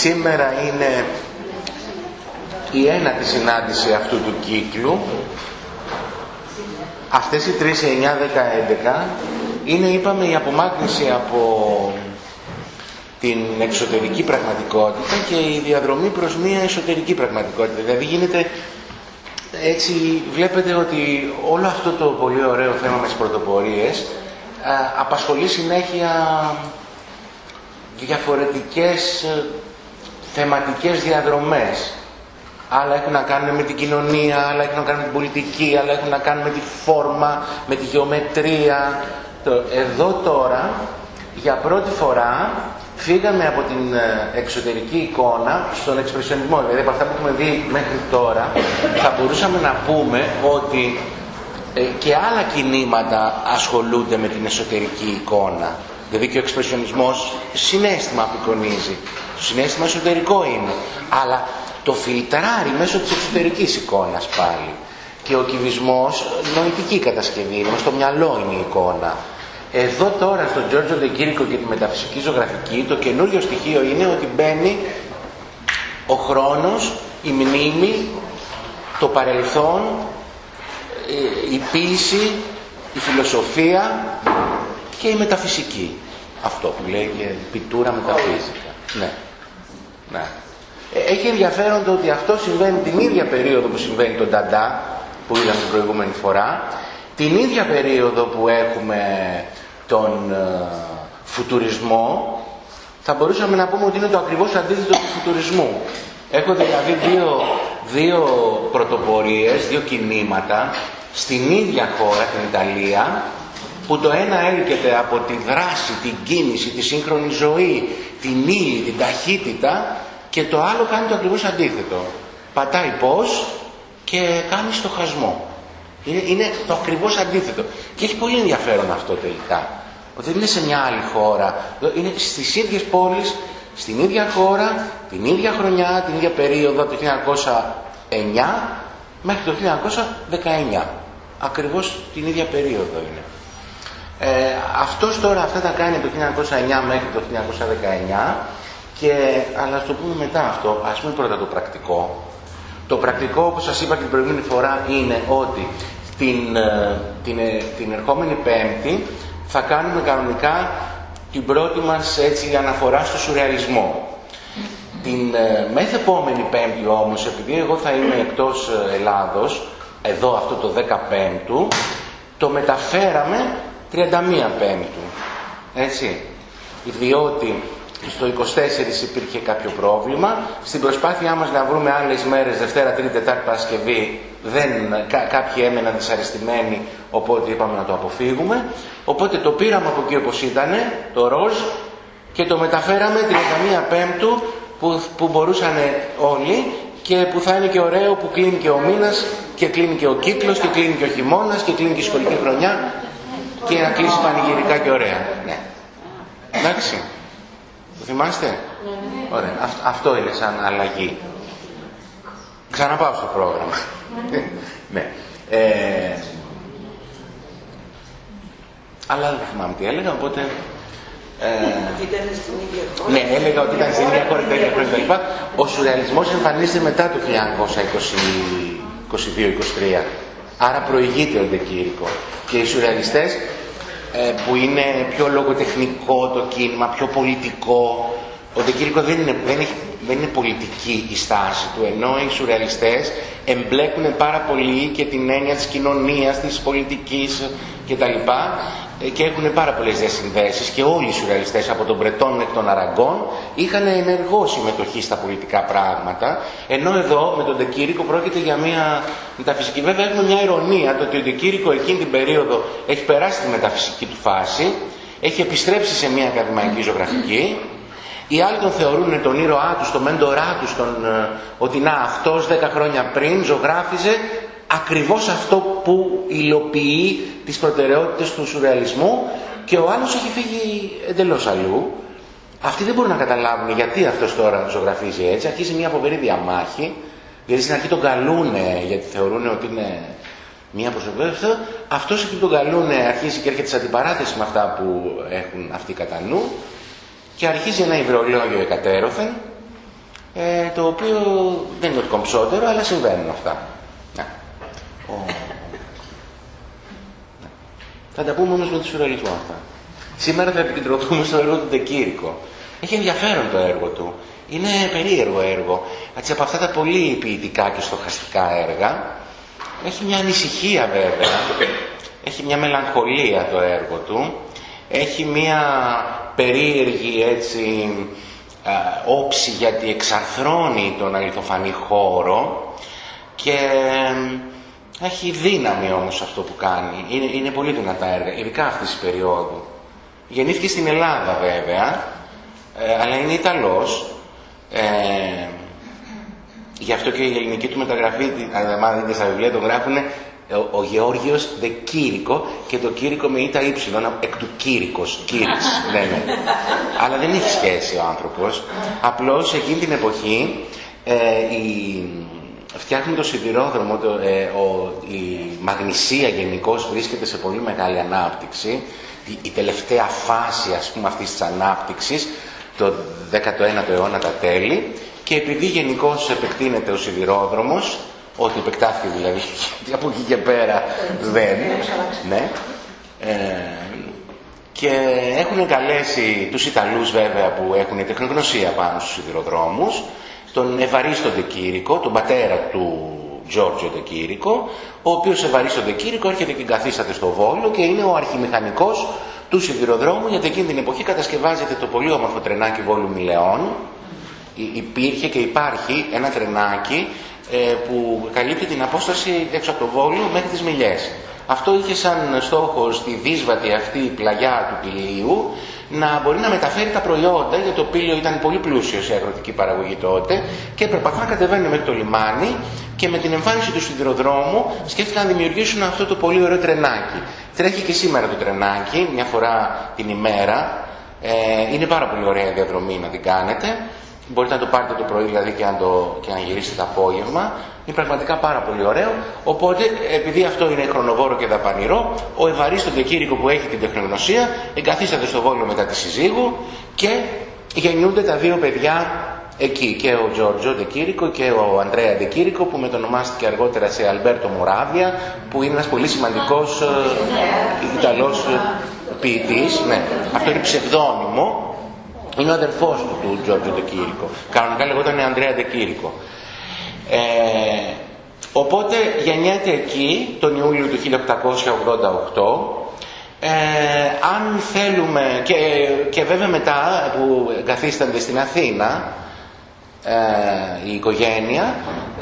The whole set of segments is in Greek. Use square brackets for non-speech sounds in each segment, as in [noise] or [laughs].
Σήμερα είναι η ένατη συνάντηση αυτού του κύκλου. Αυτές οι 3, 9, 10, 11 είναι, είπαμε, η απομάκρυνση από την εξωτερική πραγματικότητα και η διαδρομή προς μια εσωτερική πραγματικότητα. Δηλαδή γίνεται έτσι βλέπετε ότι όλο αυτό το πολύ ωραίο θέμα με τις πρωτοπορίες απασχολεί συνέχεια διαφορετικές ε, θεματικές διαδρομές. Άλλα έχουν να κάνουν με την κοινωνία, άλλα έχουν να κάνουν με την πολιτική, άλλα έχουν να κάνουν με τη φόρμα, με τη γεωμετρία. Εδώ τώρα, για πρώτη φορά, φύγαμε από την ε, εξωτερική εικόνα στον εξπρεσιονισμό. Δηλαδή από αυτά που έχουμε δει μέχρι τώρα θα μπορούσαμε να πούμε ότι ε, και άλλα κινήματα ασχολούνται με την εσωτερική εικόνα. Δηλαδή και ο εξπρεσιονισμός συνέστημα απεικονίζει. Το συνέστημα εσωτερικό είναι. Αλλά το φιλτράρει μέσω της εξωτερικής εικόνας πάλι. Και ο κυβισμός νοητική κατασκευή είναι, στο μυαλό είναι η εικόνα. Εδώ τώρα στον Giorgio Ντεγκύρικο και τη μεταφυσική ζωγραφική το καινούριο στοιχείο είναι ότι μπαίνει ο χρόνος, η μνήμη, το παρελθόν, ε, η ποίηση, η φιλοσοφία και η μεταφυσική. Αυτό που λέει και πιτούρα μεταφύσικα. Ναι. ναι. Ε, έχει ενδιαφέρον το ότι αυτό συμβαίνει την ίδια περίοδο που συμβαίνει το Νταντά, που είδαμε την προηγούμενη φορά, την ίδια περίοδο που έχουμε τον ε, φουτουρισμό, θα μπορούσαμε να πούμε ότι είναι το ακριβώς αντίθετο του φουτουρισμού. Έχω δηλαδή δύο, δύο πρωτοπορίες, δύο κινήματα στην ίδια χώρα, την Ιταλία, που το ένα έλκεται από τη δράση, την κίνηση, τη σύγχρονη ζωή, την ύλη, την ταχύτητα και το άλλο κάνει το ακριβώς αντίθετο. Πατάει πώς και κάνει στοχασμό. Είναι, είναι το ακριβώς αντίθετο. Και έχει πολύ ενδιαφέρον αυτό τελικά. Ότι δεν είναι σε μια άλλη χώρα. Είναι στις ίδιες πόλεις, στην ίδια χώρα, την ίδια χρονιά, την ίδια περίοδο, το 1909 μέχρι το 1919. Ακριβώς την ίδια περίοδο είναι. Ε, αυτός τώρα αυτά τα κάνει το 1909 μέχρι το 1919 και, αλλά ας το πούμε μετά αυτό, ας πούμε πρώτα το πρακτικό. Το πρακτικό όπως σας είπα και την προηγούμενη φορά είναι ότι την, ε, την, ε, την ερχόμενη πέμπτη θα κάνουμε κανονικά την πρώτη μας έτσι αναφορά στο σουρεαλισμό. Την ε, μεθεπόμενη πέμπτη όμως, επειδή εγώ θα είμαι εκτός Ελλάδος, εδώ αυτό το 15 το μεταφέραμε 31 Πέμπτου. Έτσι. Διότι στο 24 υπήρχε κάποιο πρόβλημα. Στην προσπάθειά μας να βρούμε άλλες μέρες, Δευτέρα, Τρίτη, Τετάρτη, Παρασκευή, δεν, κά, κάποιοι έμεναν δυσαρεστημένοι, οπότε είπαμε να το αποφύγουμε. Οπότε το πήραμε από εκεί όπως ήταν, το ροζ, και το μεταφέραμε 31 Πέμπτου που, που μπορούσαν όλοι και που θα είναι και ωραίο που κλείνει και ο μήνας και κλείνει και ο κύκλος και κλείνει και ο χειμώνας και κλείνει και η σχολική χρονιά και να κλείσει πανηγυρικά και ωραία. Ναι. Εντάξει. Το θυμάστε; Ναι. Ωραία. αυτό είναι σαν αλλαγή. Ξαναπάω στο πρόγραμμα. ναι. Ε, αλλά δεν θυμάμαι τι έλεγα, οπότε... Ε, ναι, έλεγα ότι ήταν στην ίδια χώρα τέτοια χρόνια Ο σουρεαλισμός εμφανίζεται μετά το 1922-23. Άρα προηγείται ο Ντεκήρικο. Και οι σουρεαλιστές ε, που είναι πιο λογοτεχνικό το κίνημα, πιο πολιτικό. Ο Ντεκήρικο δεν είναι, δεν, έχει, δεν είναι πολιτική η στάση του, ενώ οι σουρεαλιστές εμπλέκουν πάρα πολύ και την έννοια της κοινωνίας, της πολιτικής κτλ. Ε, και έχουν πάρα πολλές διασυνδέσεις και όλοι οι σουρεαλιστές από τον Μπρετόν μέχρι τον Αραγκόν είχαν ενεργό συμμετοχή στα πολιτικά πράγματα. Ενώ εδώ με τον Τεκήρικο πρόκειται για μια μεταφυσική. Βέβαια έχουμε μια ηρωνία το ότι ο Τεκήρικο εκείνη την περίοδο έχει περάσει τη μεταφυσική του φάση, έχει επιστρέψει σε μια ακαδημαϊκή ζωγραφική. Οι άλλοι τον θεωρούν τον ήρωά τους, τον μέντορά τους, τον, ε, ότι να αυτός 10 χρόνια πριν ζωγράφιζε ακριβώς αυτό που υλοποιεί τις προτεραιότητες του σουρεαλισμού και ο άλλος έχει φύγει εντελώς αλλού. Αυτοί δεν μπορούν να καταλάβουν γιατί αυτός τώρα ζωγραφίζει έτσι. Αρχίζει μια φοβερή διαμάχη, γιατί στην αρχή τον καλούνε, γιατί θεωρούν ότι είναι μια προσωπικότητα. Αυτός εκεί τον καλούνε, αρχίζει και έρχεται σε αντιπαράθεση με αυτά που έχουν αυτοί κατά νου και αρχίζει ένα υβρολόγιο εκατέρωθεν ε, το οποίο δεν είναι ότι κομψότερο, αλλά συμβαίνουν αυτά. Ναι. Θα τα πούμε όμως με το σουρεαλισμό αυτά. Σήμερα θα επικεντρωθούμε στο έργο του Ντεκύρικο. Έχει ενδιαφέρον το έργο του. Είναι περίεργο έργο. Έτσι, από αυτά τα πολύ ποιητικά και στοχαστικά έργα, έχει μια ανησυχία βέβαια, έχει μια μελαγχολία το έργο του, έχει μια περίεργη έτσι όψη γιατί εξαρθρώνει τον αληθοφανή χώρο και έχει δύναμη όμως αυτό που κάνει. Είναι, είναι πολύ δυνατά έργα, ειδικά αυτής της περίοδου. Γεννήθηκε στην Ελλάδα βέβαια, ε, αλλά είναι Ιταλός. Ε, γι' αυτό και η ελληνική του μεταγραφή, αν δείτε στα βιβλία, το γράφουν ο, ο Γεώργιος δε Κήρικο και το Κήρικο με ήττα ύψιλον, εκ του Κήρικος, Κήρης, λένε. [laughs] Αλλά δεν έχει σχέση ο άνθρωπος. Απλώς εκείνη την εποχή ε, η, φτιάχνουν το σιδηρόδρομο, το, ε, ο, η Μαγνησία γενικώς βρίσκεται σε πολύ μεγάλη ανάπτυξη. Η, η τελευταία φάση ας πούμε αυτής της ανάπτυξης, το 19ο αιώνα τα τέλη, και επειδή γενικώς επεκτείνεται ο σιδηρόδρομος, Ό,τι επεκτάθηκε δηλαδή, γιατί από εκεί και πέρα δεν. Ναι. Ε, και έχουν καλέσει τους Ιταλούς βέβαια που έχουν τεχνογνωσία πάνω στους σιδηροδρόμους, τον Ευαρίστο Ντεκήρικο, τον πατέρα του Τζόρτζο Ντεκήρικο, ο οποίος Ευαρίστο Ντεκήρικο έρχεται και καθίσταται στο Βόλο και είναι ο αρχιμηχανικός του σιδηροδρόμου, γιατί εκείνη την εποχή κατασκευάζεται το πολύ όμορφο τρενάκι Βόλου Μιλεών. Υπήρχε και υπάρχει ένα τρενάκι ε, που καλύπτει την απόσταση έξω από το Βόλιο μέχρι τις Μιλιές. Αυτό είχε σαν στόχο στη δύσβατη αυτή πλαγιά του Πηλίου να μπορεί να μεταφέρει τα προϊόντα, γιατί το Πήλιο ήταν πολύ πλούσιο σε αγροτική παραγωγή τότε και έπρεπε να κατεβαίνουν μέχρι το λιμάνι και με την εμφάνιση του σιδηροδρόμου σκέφτηκαν να δημιουργήσουν αυτό το πολύ ωραίο τρενάκι. Τρέχει και σήμερα το τρενάκι, μια φορά την ημέρα. Ε, είναι πάρα πολύ ωραία διαδρομή να την κάνετε. Μπορείτε να το πάρετε το πρωί δηλαδή και να, το, και να γυρίσετε το απόγευμα. Είναι πραγματικά πάρα πολύ ωραίο. Οπότε, επειδή αυτό είναι χρονοβόρο και δαπανηρό, ο Ευαρίστο Ντεκήρικο που έχει την τεχνογνωσία εγκαθίσταται στο Βόλιο μετά τη συζύγου και γεννιούνται τα δύο παιδιά εκεί. Και ο Τζόρτζο Ντεκήρικο και ο Αντρέα Ντεκήρικο που μετονομάστηκε αργότερα σε Αλμπέρτο Μουράβια που είναι ένας πολύ σημαντικός ε, Ιταλός ε, ποιητής. Ναι. Αυτό είναι ψευδόνυμο είναι ο αδερφός του, του Τζόρτζο Ντεκήρικο. Κανονικά λεγόταν Ανδρέα Ντεκήρικο. Ε, οπότε γεννιέται εκεί τον Ιούλιο του 1888 ε, αν θέλουμε και, και βέβαια μετά που καθίστανται στην Αθήνα ε, η οικογένεια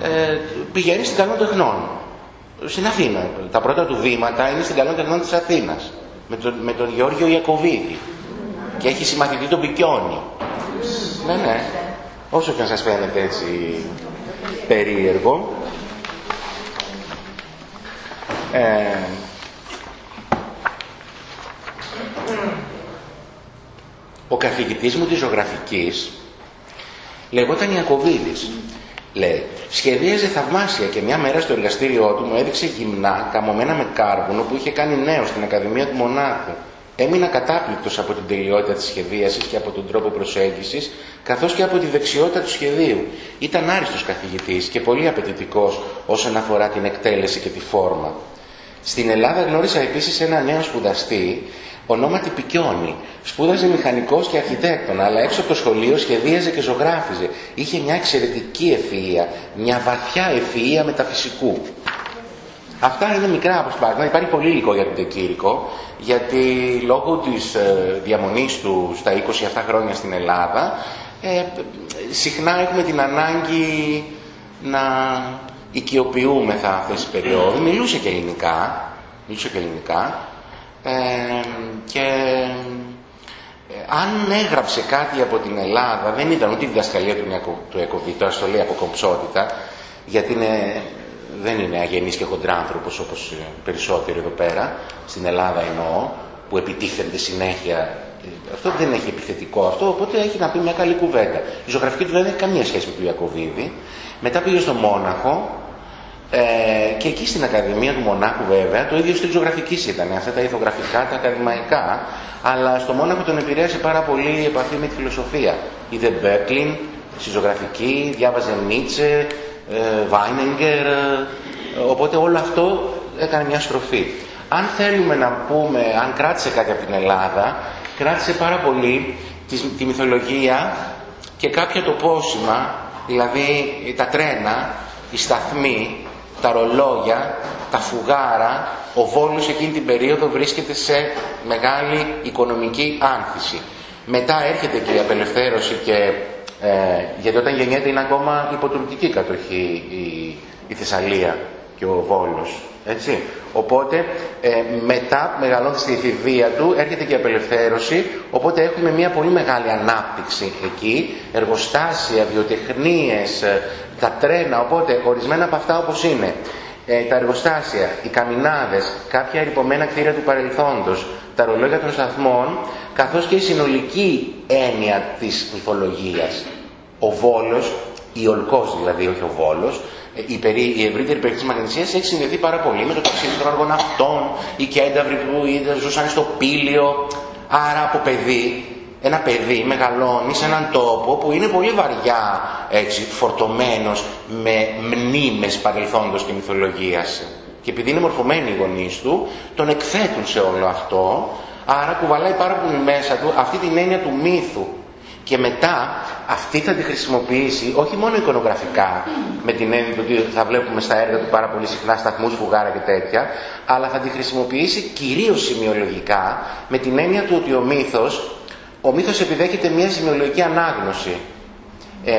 ε, πηγαίνει στην Καλό Τεχνών στην Αθήνα τα πρώτα του βήματα είναι στην Καλό Τεχνών της Αθήνας με τον, με τον Γεώργιο Ιακωβίδη και έχει συμμαθητή τον Πικιόνι. Ναι, ναι. Όσο και αν σας φαίνεται έτσι περίεργο. Ε, ο καθηγητής μου της ζωγραφικής λεγόταν Ιακωβίδης. Λέει, σχεδίαζε θαυμάσια και μια μέρα στο εργαστήριό του μου έδειξε γυμνά καμωμένα με κάρβουνο που είχε κάνει νέο στην Ακαδημία του Μονάχου. Έμεινα κατάπληκτος από την τελειότητα της σχεδίασης και από τον τρόπο προσέγγισης, καθώς και από τη δεξιότητα του σχεδίου. Ήταν άριστος καθηγητής και πολύ απαιτητικός όσον αφορά την εκτέλεση και τη φόρμα. Στην Ελλάδα γνώρισα επίσης ένα νέο σπουδαστή, ονόματι Πικιόνι. Σπούδαζε μηχανικός και αρχιτέκτονα, αλλά έξω από το σχολείο σχεδίαζε και ζωγράφιζε. Είχε μια εξαιρετική ευφυΐα, μια βαθιά ευφυΐα μεταφυσικού. Αυτά είναι μικρά αποσπάσματα. Υπάρχει πολύ υλικό για τον Τεκήρικο, γιατί λόγω της ε, διαμονής του στα 27 χρόνια στην Ελλάδα, ε, συχνά έχουμε την ανάγκη να οικειοποιούμεθα αυτές τις περιόδους. Μιλούσε και ελληνικά, μιλούσε και ελληνικά, ε, και ε, αν έγραψε κάτι από την Ελλάδα, δεν ήταν ούτε η διδασκαλία του, του Εκοβίτου, το λέει από κομψότητα, γιατί είναι δεν είναι αγενής και χοντράνθρωπος όπως περισσότεροι εδώ πέρα, στην Ελλάδα εννοώ, που επιτίθενται συνέχεια. Αυτό δεν έχει επιθετικό αυτό, οπότε έχει να πει μια καλή κουβέντα. Η ζωγραφική του δεν έχει καμία σχέση με τον Ιακωβίδη. Μετά πήγε στο Μόναχο ε, και εκεί στην Ακαδημία του Μονάχου βέβαια το ίδιο στη ζωγραφικής ήταν. Αυτά τα ηθογραφικά, τα ακαδημαϊκά, αλλά στο Μόναχο τον επηρέασε πάρα πολύ η επαφή με τη φιλοσοφία. Είδε Μπέκλιν, στη ζωγραφική, διάβαζε Νίτσε, ε, Βάινεγκερ, οπότε όλο αυτό έκανε μια στροφή. Αν θέλουμε να πούμε, αν κράτησε κάτι από την Ελλάδα, κράτησε πάρα πολύ τη, τη μυθολογία και κάποια τοπόσημα, δηλαδή τα τρένα, οι σταθμοί, τα ρολόγια, τα φουγάρα, ο Βόλος εκείνη την περίοδο βρίσκεται σε μεγάλη οικονομική άνθηση. Μετά έρχεται και η απελευθέρωση και ε, γιατί όταν γεννιέται είναι ακόμα υποτουρκική κατοχή η, η Θεσσαλία και ο Βόλος. Έτσι. Οπότε ε, μετά μεγαλώνει στη εφηβεία του έρχεται και η απελευθέρωση οπότε έχουμε μια πολύ μεγάλη ανάπτυξη εκεί εργοστάσια, βιοτεχνίες ε, τα τρένα οπότε ορισμένα από αυτά όπως είναι ε, τα εργοστάσια, οι καμινάδες κάποια ερυπωμένα κτίρια του παρελθόντος τα ρολόγια των σταθμών καθώς και η συνολική έννοια της μυθολογίας ο Βόλος, η Ολκός δηλαδή όχι ο Βόλος η, περί, η ευρύτερη περιοχή της Μαγνησίας έχει συνδεθεί πάρα πολύ με το ταξίδι των αργοναυτών, οι κένταβροι που ζούσαν στο πύλιο. Άρα από παιδί, ένα παιδί μεγαλώνει σε έναν τόπο που είναι πολύ βαριά έτσι, φορτωμένος με μνήμες παρελθόντος και μυθολογίας. Και επειδή είναι μορφωμένοι οι γονείς του, τον εκθέτουν σε όλο αυτό, άρα κουβαλάει πάρα πολύ μέσα του αυτή την έννοια του μύθου και μετά αυτή θα τη χρησιμοποιήσει όχι μόνο εικονογραφικά, με την έννοια ότι θα βλέπουμε στα έργα του πάρα πολύ συχνά σταθμούς, φουγάρα και τέτοια, αλλά θα τη χρησιμοποιήσει κυρίως σημειολογικά, με την έννοια του ότι ο μύθος ο μύθος επιδέχεται μια σημειολογική ανάγνωση. Ε,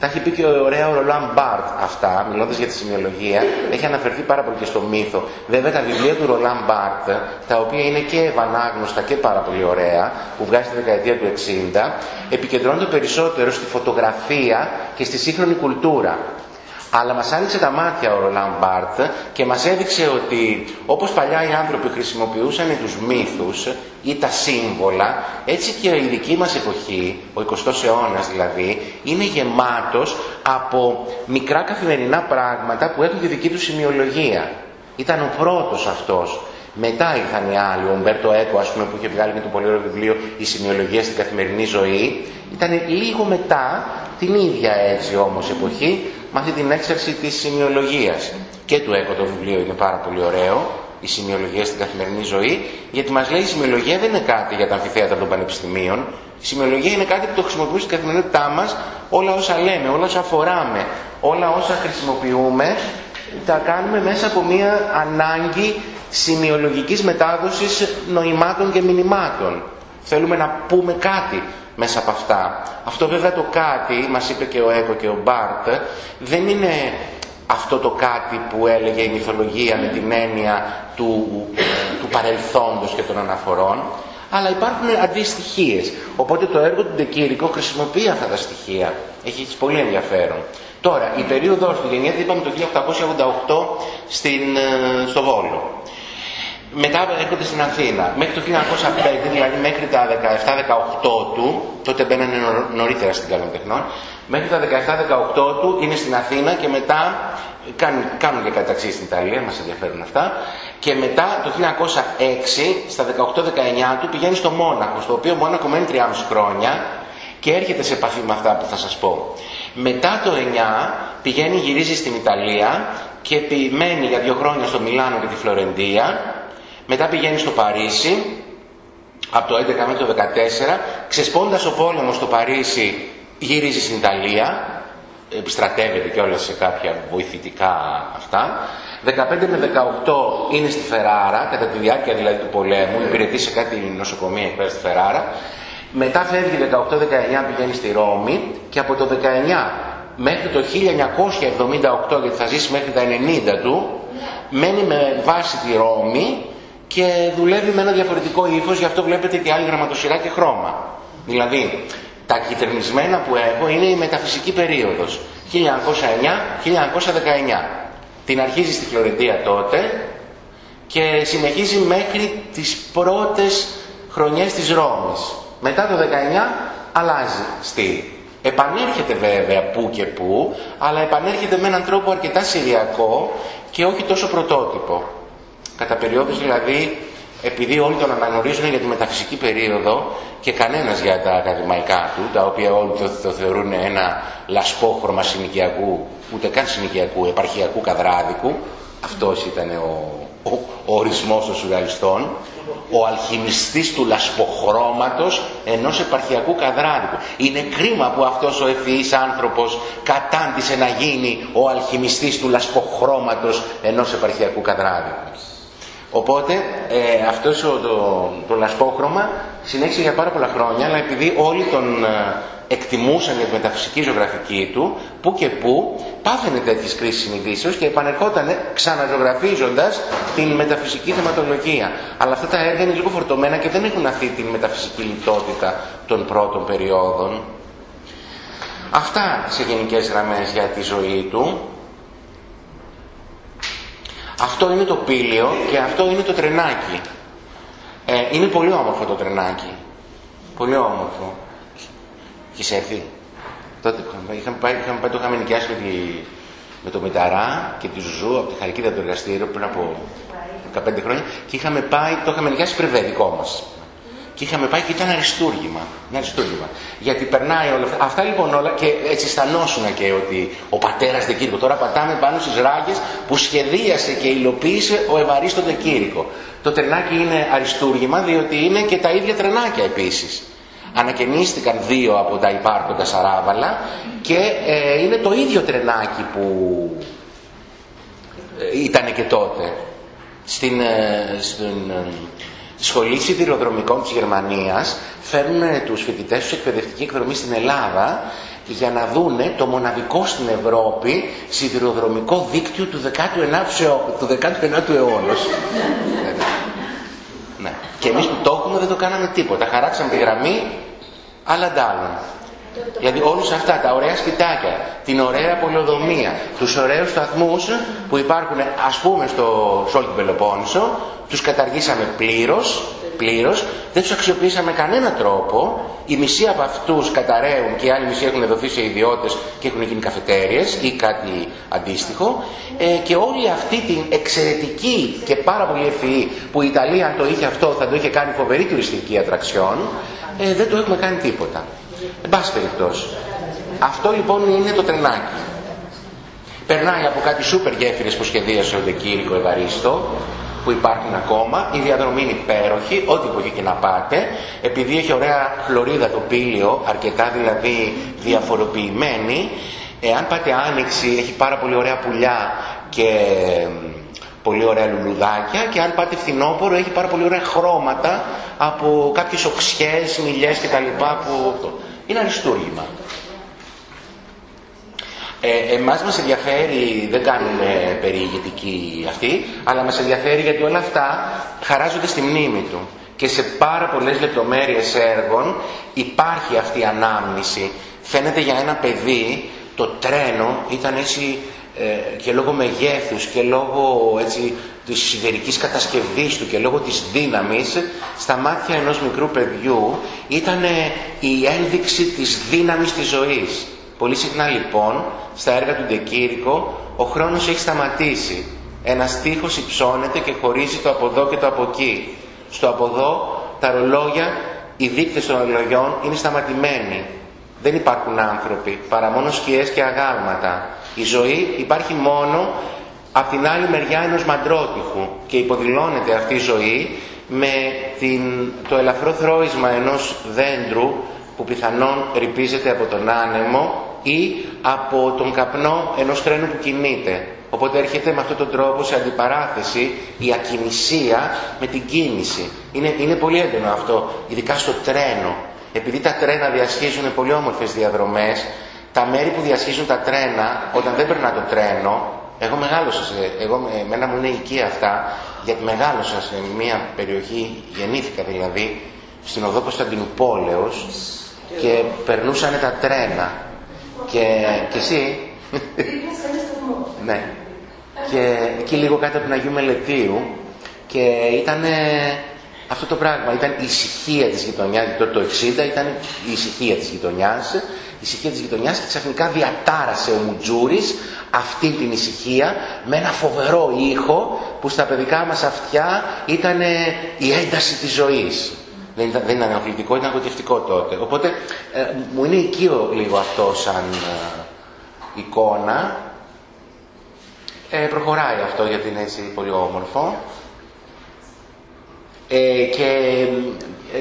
τα έχει πει και ωραία ο Ρολάν Μπάρτ αυτά, μιλώντας για τη σημειολογία, έχει αναφερθεί πάρα πολύ και στο μύθο. Βέβαια τα βιβλία του Ρολάν Μπάρτ, τα οποία είναι και ευανάγνωστα και πάρα πολύ ωραία, που βγάζει τη δεκαετία του 60, επικεντρώνονται περισσότερο στη φωτογραφία και στη σύγχρονη κουλτούρα. Αλλά μας άνοιξε τα μάτια ο Ρολάν Μπάρτ και μας έδειξε ότι όπως παλιά οι άνθρωποι χρησιμοποιούσαν τους μύθους ή τα σύμβολα, έτσι και η δική μας εποχή, ο 20ος αιώνας δηλαδή, είναι γεμάτος από μικρά καθημερινά πράγματα που έχουν τη δική τους σημειολογία. Ήταν ο πρώτος αυτός. Μετά ήρθαν οι άλλοι, ο Ομπέρτο Έκο, ας πούμε, που είχε βγάλει με το πολύ ωραίο βιβλίο «Η σημειολογία στην καθημερινή ζωή». Ήταν λίγο μετά, την ίδια έτσι όμως εποχή, με αυτή την έξαρση της σημειολογίας. Και του Έκο το βιβλίο είναι πάρα πολύ ωραίο, η σημειολογία στην καθημερινή ζωή, γιατί μας λέει η σημειολογία δεν είναι κάτι για τα αμφιθέατρα των πανεπιστημίων. Η σημειολογία είναι κάτι που το χρησιμοποιούμε στην καθημερινότητά μας, όλα όσα λέμε, όλα όσα φοράμε, όλα όσα χρησιμοποιούμε, τα κάνουμε μέσα από μια ανάγκη σημειολογικής μετάδοσης νοημάτων και μηνυμάτων. Θέλουμε να πούμε κάτι μέσα από αυτά. Αυτό βέβαια το κάτι, μας είπε και ο Έκο και ο Μπάρτ, δεν είναι αυτό το κάτι που έλεγε η μυθολογία με την έννοια του, του παρελθόντος και των αναφορών, αλλά υπάρχουν αντίστοιχίες. Οπότε το έργο του Ντεκήρικο χρησιμοποιεί αυτά τα στοιχεία. Έχει πολύ ενδιαφέρον. Τώρα, η περίοδος του γεννιέται είπαμε το 1888 στην, ε, στο Βόλο. Μετά έρχονται στην Αθήνα. Μέχρι το 1905, δηλαδή μέχρι τα 17-18 του, τότε μπαίνανε νωρίτερα στην Καλών Τεχνών, μέχρι τα 17-18 του είναι στην Αθήνα και μετά κάνουν, κάνουν και καταξύ στην Ιταλία, μας ενδιαφέρουν αυτά, και μετά το 1906, στα 18-19 του, πηγαίνει στο Μόναχο, στο οποίο Μόναχο μένει 3,5 χρόνια και έρχεται σε επαφή με αυτά που θα σας πω. Μετά το 9 πηγαίνει, γυρίζει στην Ιταλία και μένει για δύο χρόνια στο Μιλάνο και τη Φλωρεντία μετά πηγαίνει στο Παρίσι, από το 11 μέχρι το 14, ξεσπώντας ο πόλεμος στο Παρίσι γυρίζει στην Ιταλία, επιστρατεύεται και όλα σε κάποια βοηθητικά αυτά. 15 με 18 είναι στη Φεράρα, κατά τη διάρκεια δηλαδή του πολέμου, υπηρετεί σε κάτι νοσοκομεία εκεί στη Φεράρα. Μετά φεύγει 18-19, πηγαίνει στη Ρώμη και από το 19 μέχρι το 1978, γιατί θα ζήσει μέχρι τα 90 του, μένει με βάση τη Ρώμη και δουλεύει με ένα διαφορετικό ύφος, γι' αυτό βλέπετε και άλλη γραμματοσυρά και χρώμα. Δηλαδή, τα κυτερνισμένα που έχω είναι η μεταφυσική περίοδος, 1909-1919. Την αρχίζει στη Φλωρεντία τότε και συνεχίζει μέχρι τις πρώτες χρονιές της Ρώμης. Μετά το 19 αλλάζει στυλ. Επανέρχεται βέβαια που και που, αλλά επανέρχεται με έναν τρόπο αρκετά συριακό και όχι τόσο πρωτότυπο κατά περιόδους δηλαδή επειδή όλοι τον αναγνωρίζουν για τη μεταφυσική περίοδο και κανένας για τα ακαδημαϊκά του, τα οποία όλοι το, το θεωρούν ένα λασπόχρωμα συνοικιακού, ούτε καν συνοικιακού, επαρχιακού καδράδικου, αυτός ήταν ο, ο, ο ορισμός των σουρεαλιστών, ο αλχημιστής του λασποχρώματος ενός επαρχιακού καδράδικου. Είναι κρίμα που αυτός ο ευφυής άνθρωπος κατάντησε να γίνει ο αλχημιστής του λασποχρώματος ενός επαρχιακού καδράδικου. Οπότε ε, αυτός το, το λασπόχρωμα συνέχισε για πάρα πολλά χρόνια, αλλά επειδή όλοι τον ε, εκτιμούσαν για τη μεταφυσική ζωγραφική του, που και που πάθαινε τέτοιες κρίσεις συνειδήσεως και επανερχόταν ξαναζωγραφίζοντας την μεταφυσική θεματολογία. Αλλά αυτά τα έργα είναι λίγο φορτωμένα και δεν έχουν αυτή την μεταφυσική λιτότητα των πρώτων περιόδων. Αυτά σε γενικές γραμμές για τη ζωή του. Αυτό είναι το πήλιο και αυτό είναι το τρενάκι. Ε, είναι πολύ όμορφο το τρενάκι. Πολύ όμορφο. Έχεις έρθει; Τότε είχαμε πάει, είχαμε πάει το είχαμε νοικιάσει με, τη, με το Μηταρά και τη Ζουζού από τη Χαρικίδα του εργαστήριο πριν από 15 χρόνια και είχαμε πάει, το είχαμε νοικιάσει πριν δικό μας. Και είχαμε πάει και ήταν αριστούργημα. Ένα αριστούργημα. Γιατί περνάει όλα αυτά. Αυτά λοιπόν όλα και έτσι αισθανόσουν και ότι ο πατέρας Δεκύρικο. Τώρα πατάμε πάνω στις ράγες που σχεδίασε και υλοποίησε ο Ευαρίστο Δεκύρικο. Το τρενάκι είναι αριστούργημα διότι είναι και τα ίδια τρενάκια επίσης. Ανακαινίστηκαν δύο από τα υπάρχοντα σαράβαλα και ε, είναι το ίδιο τρενάκι που ε, ήταν και τότε. Στην, ε, στην Σχολή Σιδηροδρομικών της Γερμανίας φέρνουν τους φοιτητές τους εκπαιδευτική εκδρομή στην Ελλάδα για να δούνε το μοναδικό στην Ευρώπη σιδηροδρομικό δίκτυο του 19ου, του 19ου αιώνα. ναι. Και εμείς που το έχουμε δεν το κάναμε τίποτα. Χαράξαμε τη γραμμή, αλλά αντάλλων. Δηλαδή όλους αυτά τα ωραία σπιτάκια, την ωραία πολεοδομία, τους ωραίους σταθμούς που υπάρχουν ας πούμε στο, σε όλη την Πελοπόννησο, τους καταργήσαμε πλήρως, πλήρως, δεν τους αξιοποιήσαμε κανένα τρόπο, οι μισοί από αυτούς καταραίουν και οι άλλοι μισοί έχουν δοθεί σε ιδιώτες και έχουν γίνει καφετέριες ή κάτι αντίστοιχο. Ε, και όλη αυτή την εξαιρετική και πάρα πολύ ευφυή που η Ιταλία αν το είχε αυτό θα το είχε κάνει φοβερή τουριστική ατραξιόν, ε, δεν το έχουμε κάνει τίποτα. Εν πάση περιπτώσει. Αυτό λοιπόν είναι το τρενάκι. Περνάει από κάτι σούπερ γέφυρες που σχεδίασε ο Δεκύρικο Ευαρίστο, που υπάρχουν ακόμα. Η διαδρομή είναι υπέροχη, ό,τι μπορεί και να πάτε. Επειδή έχει ωραία χλωρίδα το πήλιο, αρκετά δηλαδή διαφοροποιημένη, εάν πάτε άνοιξη έχει πάρα πολύ ωραία πουλιά και πολύ ωραία λουλουδάκια και αν πάτε φθινόπωρο έχει πάρα πολύ ωραία χρώματα από κάποιες οξιές, μιλιές κτλ. Που... Είναι αριστούργημα. Ε, εμάς μας ενδιαφέρει, δεν κάνουμε περιηγητική αυτή, αλλά μας ενδιαφέρει γιατί όλα αυτά χαράζονται στη μνήμη του. Και σε πάρα πολλές λεπτομέρειες έργων υπάρχει αυτή η ανάμνηση. Φαίνεται για ένα παιδί το τρένο ήταν έτσι ε, και λόγω μεγέθους και λόγω έτσι, της σιδερικής κατασκευής του και λόγω της δύναμης στα μάτια ενός μικρού παιδιού ήταν η ένδειξη της δύναμης της ζωής. Πολύ συχνά λοιπόν στα έργα του Ντεκήρικο ο χρόνος έχει σταματήσει. Ένα στίχος υψώνεται και χωρίζει το από εδώ και το από εκεί. Στο από εδώ τα ρολόγια, οι δείκτες των ρολογιών είναι σταματημένοι. Δεν υπάρχουν άνθρωποι, παρά μόνο σκιές και αγάλματα. Η ζωή υπάρχει μόνο από την άλλη μεριά ενός μαντρότυχου και υποδηλώνεται αυτή η ζωή με την, το ελαφρό θρόισμα ενός δέντρου που πιθανόν ρυπίζεται από τον άνεμο ή από τον καπνό ενός τρένου που κινείται. Οπότε έρχεται με αυτόν τον τρόπο σε αντιπαράθεση η ακινησία με την κίνηση. Είναι, είναι πολύ έντονο αυτό, ειδικά στο τρένο. Επειδή τα τρένα διασχίζουν πολύ όμορφες διαδρομές, τα μέρη που διασχίζουν τα τρένα, όταν δεν περνά το τρένο, εγώ μεγάλωσα σε, εγώ, εμένα μου είναι οικία αυτά, γιατί μεγάλωσα σε μια περιοχή, γεννήθηκα δηλαδή, στην οδό Κωνσταντινούπολεως και περνούσαν τα τρένα. Και, και εσύ... ναι. Και εκεί λίγο κάτω από την Αγίου Μελετίου και ήταν αυτό το πράγμα, ήταν η ησυχία της γειτονιάς, το, το 60 ήταν η ησυχία της γειτονιάς, η ησυχία της γειτονιάς και ξαφνικά διατάρασε ο Μουτζούρης αυτή την ησυχία με ένα φοβερό ήχο που στα παιδικά μας αυτιά ήταν η ένταση της ζωής. Δεν ήταν, δεν ήταν ενοχλητικό, ήταν αγωτευτικό τότε. Οπότε ε, μου είναι οικείο λίγο αυτό σαν ε, εικόνα. Ε, προχωράει αυτό γιατί είναι έτσι πολύ όμορφο. Ε, και, ε,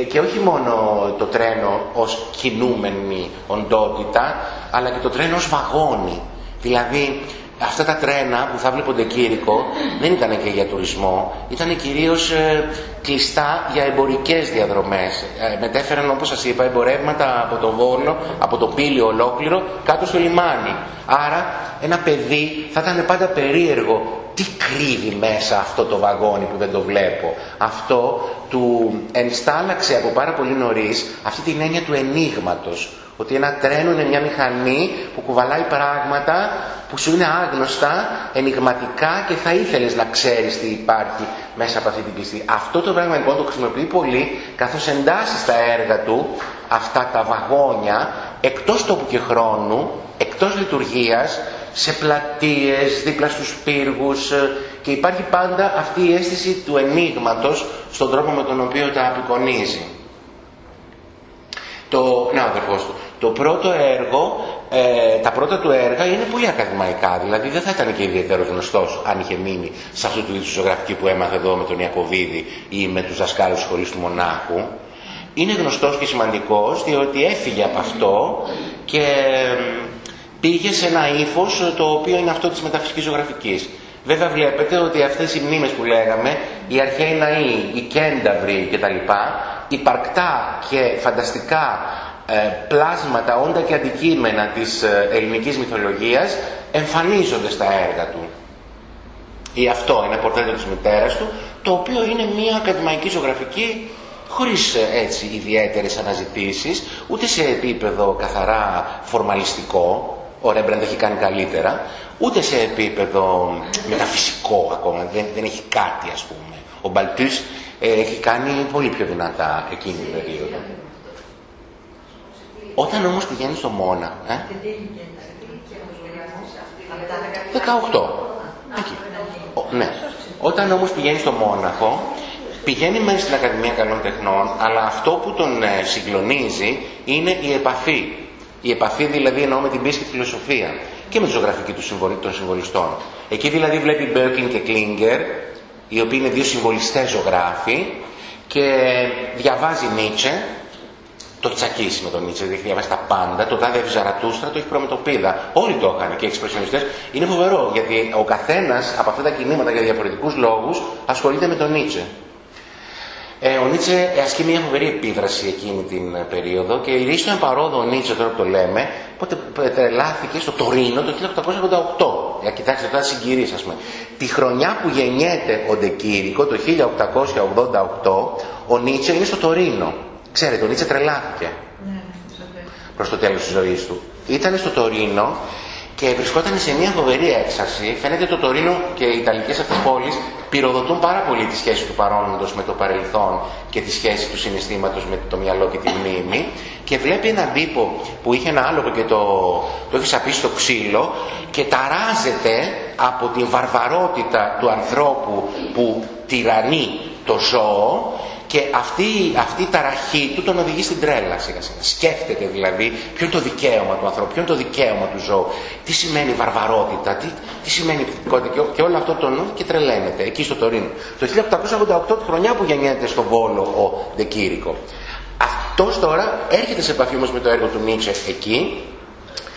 και όχι μόνο το τρένο ως κινούμενη οντότητα, αλλά και το τρένο ως βαγόνι. Δηλαδή, αυτά τα τρένα που θα βλέπονται κήρυκο δεν ήταν και για τουρισμό, ήταν κυρίως ε, κλειστά για εμπορικές διαδρομές. Ε, μετέφεραν, όπως σας είπα, εμπορεύματα από το Βόλο, από το Πύλιο ολόκληρο, κάτω στο λιμάνι. Άρα, ένα παιδί θα ήταν πάντα περίεργο τι κρύβει μέσα αυτό το βαγόνι που δεν το βλέπω; Αυτό του ενστάλαξε από πάρα πολύ νωρίς αυτή την έννοια του ενίγματος. Ότι ένα τρένο είναι μια μηχανή που κουβαλάει πράγματα που σου είναι άγνωστα, ενηγματικά και θα ήθελες να ξέρεις τι υπάρχει μέσα από αυτή την πιστή. Αυτό το πράγμα λοιπόν το χρησιμοποιεί πολύ καθώς εντάσσεις στα έργα του αυτά τα βαγόνια εκτός τόπου και χρόνου, εκτός λειτουργίας, σε πλατείες, δίπλα στους πύργους ε, και υπάρχει πάντα αυτή η αίσθηση του ενίγματος στον τρόπο με τον οποίο τα απεικονίζει. Το, ναι, αδερφός του. Το πρώτο έργο, ε, τα πρώτα του έργα είναι πολύ ακαδημαϊκά, δηλαδή δεν θα ήταν και ιδιαίτερο γνωστός αν είχε μείνει σε αυτού του είδους ζωγραφική που έμαθε εδώ με τον Ιακωβίδη ή με τους δασκάλους σχολή του Μονάχου. Είναι γνωστός και σημαντικός διότι έφυγε από αυτό και πήγε σε ένα ύφος το οποίο είναι αυτό της μεταφυσικής ζωγραφικής. Βέβαια βλέπετε ότι αυτές οι μνήμες που λέγαμε, οι αρχαίοι ναοί, οι κένταβροι κτλ, υπαρκτά και φανταστικά ε, πλάσματα, όντα και αντικείμενα της ε, ελληνικής μυθολογίας εμφανίζονται στα έργα του. Ή αυτό είναι πορτρέτο της μητέρας του, το οποίο είναι μια ακαδημαϊκή ζωγραφική χωρίς ε, έτσι ιδιαίτερες αναζητήσεις, ούτε σε επίπεδο καθαρά φορμαλιστικό, ο Ρέμπραντ έχει κάνει καλύτερα, ούτε σε επίπεδο μεταφυσικό ακόμα, δεν, δεν έχει κάτι ας πούμε. Ο Μπαλτής ε, έχει κάνει πολύ πιο δυνατά εκείνη την περίοδο. Όταν όμως πηγαίνει στο Μόνα, ε, 18. Εκεί. ναι. Όταν όμως πηγαίνει στο Μόναχο, πηγαίνει μέσα στην Ακαδημία Καλών Τεχνών, αλλά αυτό που τον ε, συγκλονίζει είναι η επαφή. Η επαφή δηλαδή εννοώ με την πίστη και τη φιλοσοφία και με τη ζωγραφική των συμβολιστών. Εκεί δηλαδή βλέπει Μπέρκιν και Κλίνγκερ, οι οποίοι είναι δύο συμβολιστές ζωγράφοι και διαβάζει Νίτσε, το έχει τσακίσει με τον Νίτσε, έχει διαβάσει τα πάντα, το τάδε Ζαρατούστρα, το έχει προμετωπίδα. Όλοι το είχαν και οι εξπρεσιονιστές. Είναι φοβερό γιατί ο καθένας από αυτά τα κινήματα για διαφορετικούς λόγους ασχολείται με τον Νίτσε. Ε, ο Νίτσε ασκεί μια φοβερή επίδραση εκείνη την ε, περίοδο και η στον παρόδο ο Νίτσε, τώρα που το λέμε, πότε τρελάθηκε στο Τωρίνο το 1888. Για κοιτάξτε τώρα συγκυρίες, ας πούμε. Τη χρονιά που γεννιέται ο Ντεκήρικο, το 1888, ο Νίτσε είναι στο Τωρίνο. Ξέρετε, ο Νίτσε τρελάθηκε ναι, προς το τέλος της ζωής του. Ήταν στο Τωρίνο και βρισκόταν σε μια φοβερή έξαρση. Φαίνεται το Τωρίνο και οι Ιταλικές αυτές πόλεις πυροδοτούν πάρα πολύ τη σχέση του παρόνοντο με το παρελθόν και τη σχέση του συναισθήματος με το μυαλό και τη μνήμη. Και βλέπει έναν τύπο που είχε ένα άλογο και το, το έχει σαπίσει στο ξύλο και ταράζεται από την βαρβαρότητα του ανθρώπου που τυραννεί το ζώο και αυτή, αυτή η ταραχή του τον οδηγεί στην τρέλα σιγά σιγά. Σκέφτεται δηλαδή ποιο είναι το δικαίωμα του ανθρώπου, ποιο είναι το δικαίωμα του ζώου, τι σημαίνει βαρβαρότητα, τι, τι σημαίνει επιθετικότητα και, και όλο αυτό το νου και τρελαίνεται εκεί στο Τωρίνο. Το 1888 τη χρονιά που γεννιέται στο Βόλο ο Δεκήρικο. Αυτός τώρα έρχεται σε επαφή όμως με το έργο του Νίτσε εκεί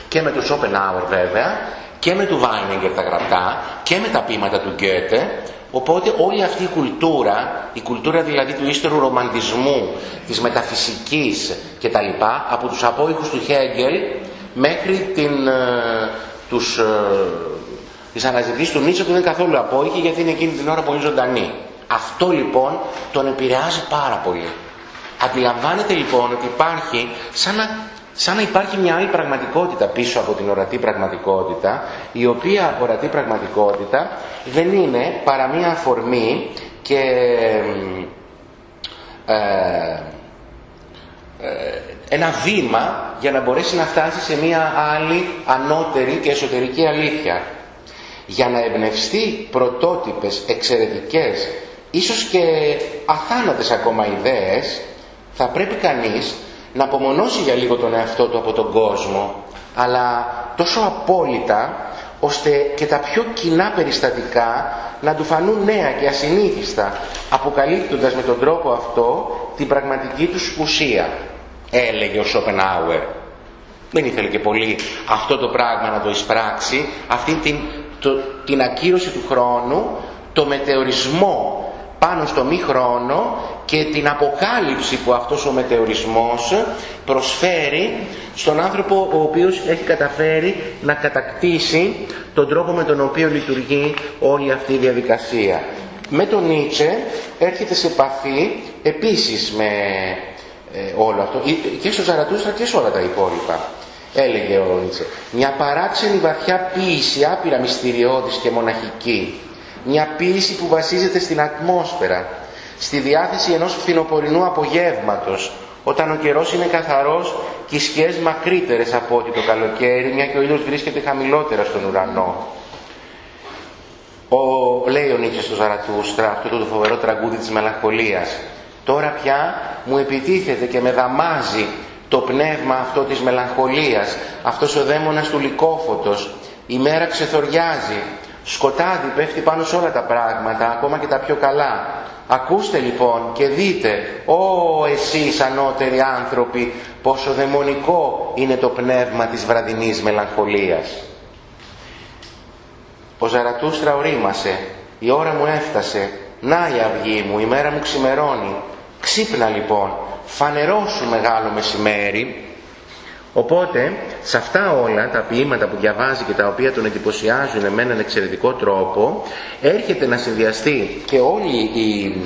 και με τον Σόπενάουρ βέβαια και με του Βάινεγκερ τα γραπτά και με τα ποίηματα του Γκέτε Οπότε όλη αυτή η κουλτούρα, η κουλτούρα δηλαδή του ύστερου ρομαντισμού, της μεταφυσικής κτλ. από τους απόϊχους του Χέγγελ μέχρι την, ε, τους, ε, τις αναζητήσεις του Νίτσε που δεν είναι καθόλου απόϊχοι γιατί είναι εκείνη την ώρα πολύ ζωντανή. Αυτό λοιπόν τον επηρεάζει πάρα πολύ. Αντιλαμβάνεται λοιπόν ότι υπάρχει σαν να Σαν να υπάρχει μια άλλη πραγματικότητα πίσω από την ορατή πραγματικότητα, η οποία ορατή πραγματικότητα δεν είναι παρά μια αφορμή και ε, ε, ένα βήμα για να μπορέσει να φτάσει σε μια άλλη ανώτερη και εσωτερική αλήθεια. για να εμπνευστεί πρωτότυπες, εξαιρετικές, ίσως και αθάνατες ακόμα ιδέες, θα πρέπει κανείς να απομονώσει για λίγο τον εαυτό του από τον κόσμο, αλλά τόσο απόλυτα, ώστε και τα πιο κοινά περιστατικά να του φανούν νέα και ασυνήθιστα, αποκαλύπτοντας με τον τρόπο αυτό την πραγματική τους ουσία, έλεγε ο Σόπενάουερ. Δεν ήθελε και πολύ αυτό το πράγμα να το εισπράξει, αυτή την, την ακύρωση του χρόνου, το μετεωρισμό πάνω στο μη χρόνο και την αποκάλυψη που αυτός ο μετεωρισμός προσφέρει στον άνθρωπο ο οποίος έχει καταφέρει να κατακτήσει τον τρόπο με τον οποίο λειτουργεί όλη αυτή η διαδικασία. Με τον Νίτσε έρχεται σε επαφή επίσης με ε, όλο αυτό και στο Ζαρατούστρα και σε όλα τα υπόλοιπα. Έλεγε ο Νίτσε, μια παράξενη βαθιά ποίηση άπειρα μυστηριώδης και μοναχική μια ποίηση που βασίζεται στην ατμόσφαιρα, στη διάθεση ενός φθινοπορεινού απογεύματος, όταν ο καιρός είναι καθαρός και οι σκιές μακρύτερες από ό,τι το καλοκαίρι, μια και ο ήλιος βρίσκεται χαμηλότερα στον ουρανό. Ο, λέει ο Νίτσες στο Ζαρατούστρα, αυτό το φοβερό τραγούδι της μελαγχολίας. Τώρα πια μου επιτίθεται και με δαμάζει το πνεύμα αυτό της μελαγχολίας, αυτός ο δαίμονας του λυκόφωτος. Η μέρα ξεθοριάζει, Σκοτάδι πέφτει πάνω σε όλα τα πράγματα, ακόμα και τα πιο καλά. Ακούστε λοιπόν και δείτε, ω εσείς ανώτεροι άνθρωποι, πόσο δαιμονικό είναι το πνεύμα της βραδινής μελαγχολίας. Ο Ζαρατούστρα ορίμασε, η ώρα μου έφτασε, να η αυγή μου, η μέρα μου ξημερώνει. Ξύπνα λοιπόν, φανερώσου μεγάλο μεσημέρι, Οπότε, σε αυτά όλα τα ποίηματα που διαβάζει και τα οποία τον εντυπωσιάζουν με έναν εξαιρετικό τρόπο, έρχεται να συνδυαστεί και όλη η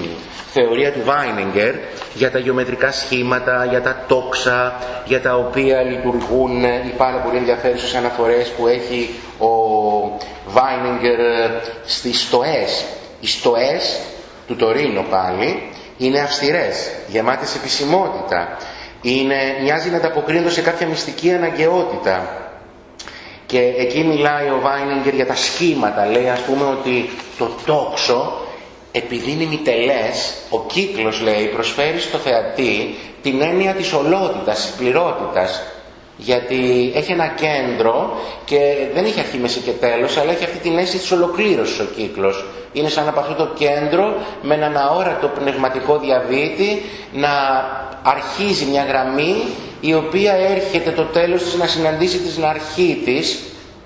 θεωρία του Βάινιγκερ για τα γεωμετρικά σχήματα, για τα τόξα, για τα οποία λειτουργούν οι πάρα πολύ ενδιαφέρουσες αναφορές που έχει ο Βάινιγκερ στις στοές. Οι στοές του Τωρίνο πάλι είναι αυστηρές, γεμάτες επισημότητα είναι, μοιάζει να ανταποκρίνονται σε κάποια μυστική αναγκαιότητα. Και εκεί μιλάει ο Βάινιγκερ για τα σχήματα. Λέει ας πούμε ότι το τόξο, επειδή είναι μητελές, ο κύκλος λέει προσφέρει στο θεατή την έννοια της ολότητας, της πληρότητας. Γιατί έχει ένα κέντρο και δεν έχει αρχή, μέση και τέλος, αλλά έχει αυτή την αίσθηση της ολοκλήρωσης ο κύκλος. Είναι σαν από αυτό το κέντρο με έναν αόρατο πνευματικό διαβήτη να αρχίζει μια γραμμή η οποία έρχεται το τέλος της να συναντήσει την αρχή της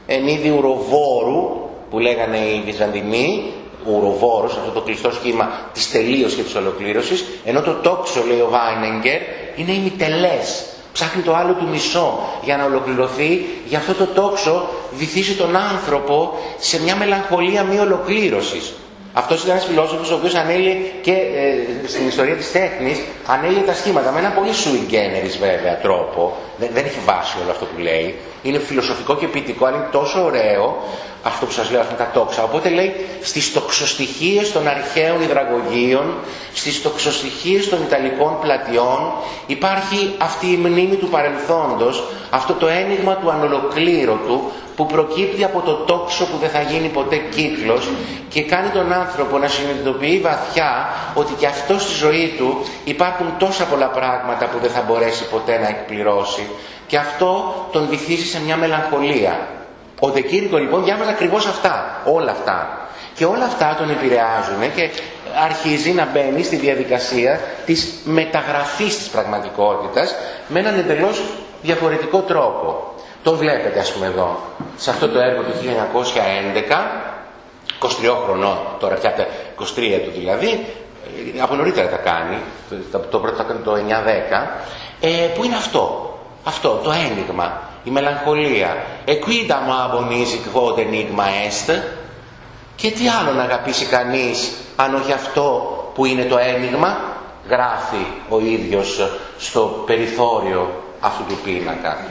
εν είδη ουροβόρου που λέγανε οι Βυζαντινοί ουροβόρος, αυτό το κλειστό σχήμα της τελείωσης και της ολοκλήρωσης ενώ το τόξο λέει ο Βάινεγκερ είναι ημιτελές ψάχνει το άλλο του μισό για να ολοκληρωθεί. Γι' αυτό το τόξο βυθίζει τον άνθρωπο σε μια μελαγχολία μη ολοκλήρωσης αυτός ήταν ένας φιλόσοφος ο οποίος ανέλυε και ε, στην ιστορία της τέχνης ανέλυε τα σχήματα με ένα πολύ sui generis βέβαια τρόπο. Δεν, δεν έχει βάση όλο αυτό που λέει. Είναι φιλοσοφικό και ποιητικό, αλλά είναι τόσο ωραίο αυτό που σας λέω, αυτά τα τόξα. Οπότε λέει στις τοξοστοιχίες των αρχαίων υδραγωγείων, στις τοξοστοιχίες των Ιταλικών πλατιών υπάρχει αυτή η μνήμη του παρελθόντος, αυτό το ένιγμα του ανολοκλήρωτου που προκύπτει από το τόξο που δεν θα γίνει ποτέ κύκλος και κάνει τον άνθρωπο να συνειδητοποιεί βαθιά ότι και αυτό στη ζωή του υπάρχουν τόσα πολλά πράγματα που δεν θα μπορέσει ποτέ να εκπληρώσει και αυτό τον βυθίζει σε μια μελαγχολία. Ο Δεκήρυκο λοιπόν διάβαζε ακριβώς αυτά, όλα αυτά. Και όλα αυτά τον επηρεάζουν και αρχίζει να μπαίνει στη διαδικασία της μεταγραφής της πραγματικότητας με έναν εντελώς διαφορετικό τρόπο. Το βλέπετε ας πούμε εδώ, σε αυτό το έργο του 1911, 23 χρονών, τώρα πια 23 του δηλαδή, ε, από νωρίτερα τα κάνει, το, το πρώτο τα κάνει το 9-10, ε, που είναι αυτό, αυτό, το ένιγμα, η μελαγχολία. Εκουίδα μου αμπονίζει quod enigma est, και τι άλλο να αγαπήσει κανείς, αν όχι αυτό που είναι το ένιγμα, γράφει ο ίδιος στο περιθώριο αυτού του πίνακα.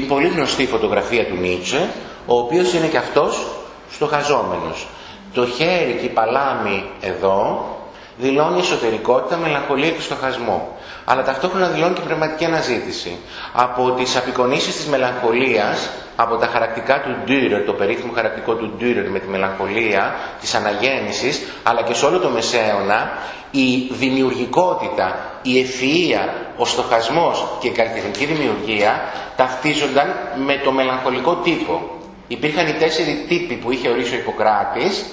Πολύ γνωστή φωτογραφία του Νίτσε, ο οποίος είναι και αυτός στοχαζόμενος. Το χέρι και η παλάμη εδώ δηλώνει εσωτερικότητα, μελαγχολία και στοχασμό. Αλλά ταυτόχρονα δηλώνει και πνευματική αναζήτηση. Από τις απεικονίσεις της μελαγχολίας, από τα χαρακτικά του Ντύρερ, το περίφημο χαρακτικό του Ντύρερ με τη μελαγχολία της αναγέννησης, αλλά και σε όλο το Μεσαίωνα, η δημιουργικότητα, η ευφυΐα, ο στοχασμός και η καλλιτεχνική δημιουργία ταυτίζονταν με το μελαγχολικό τύπο. Υπήρχαν οι τέσσερι τύποι που είχε ορίσει ο Ιπποκράτης,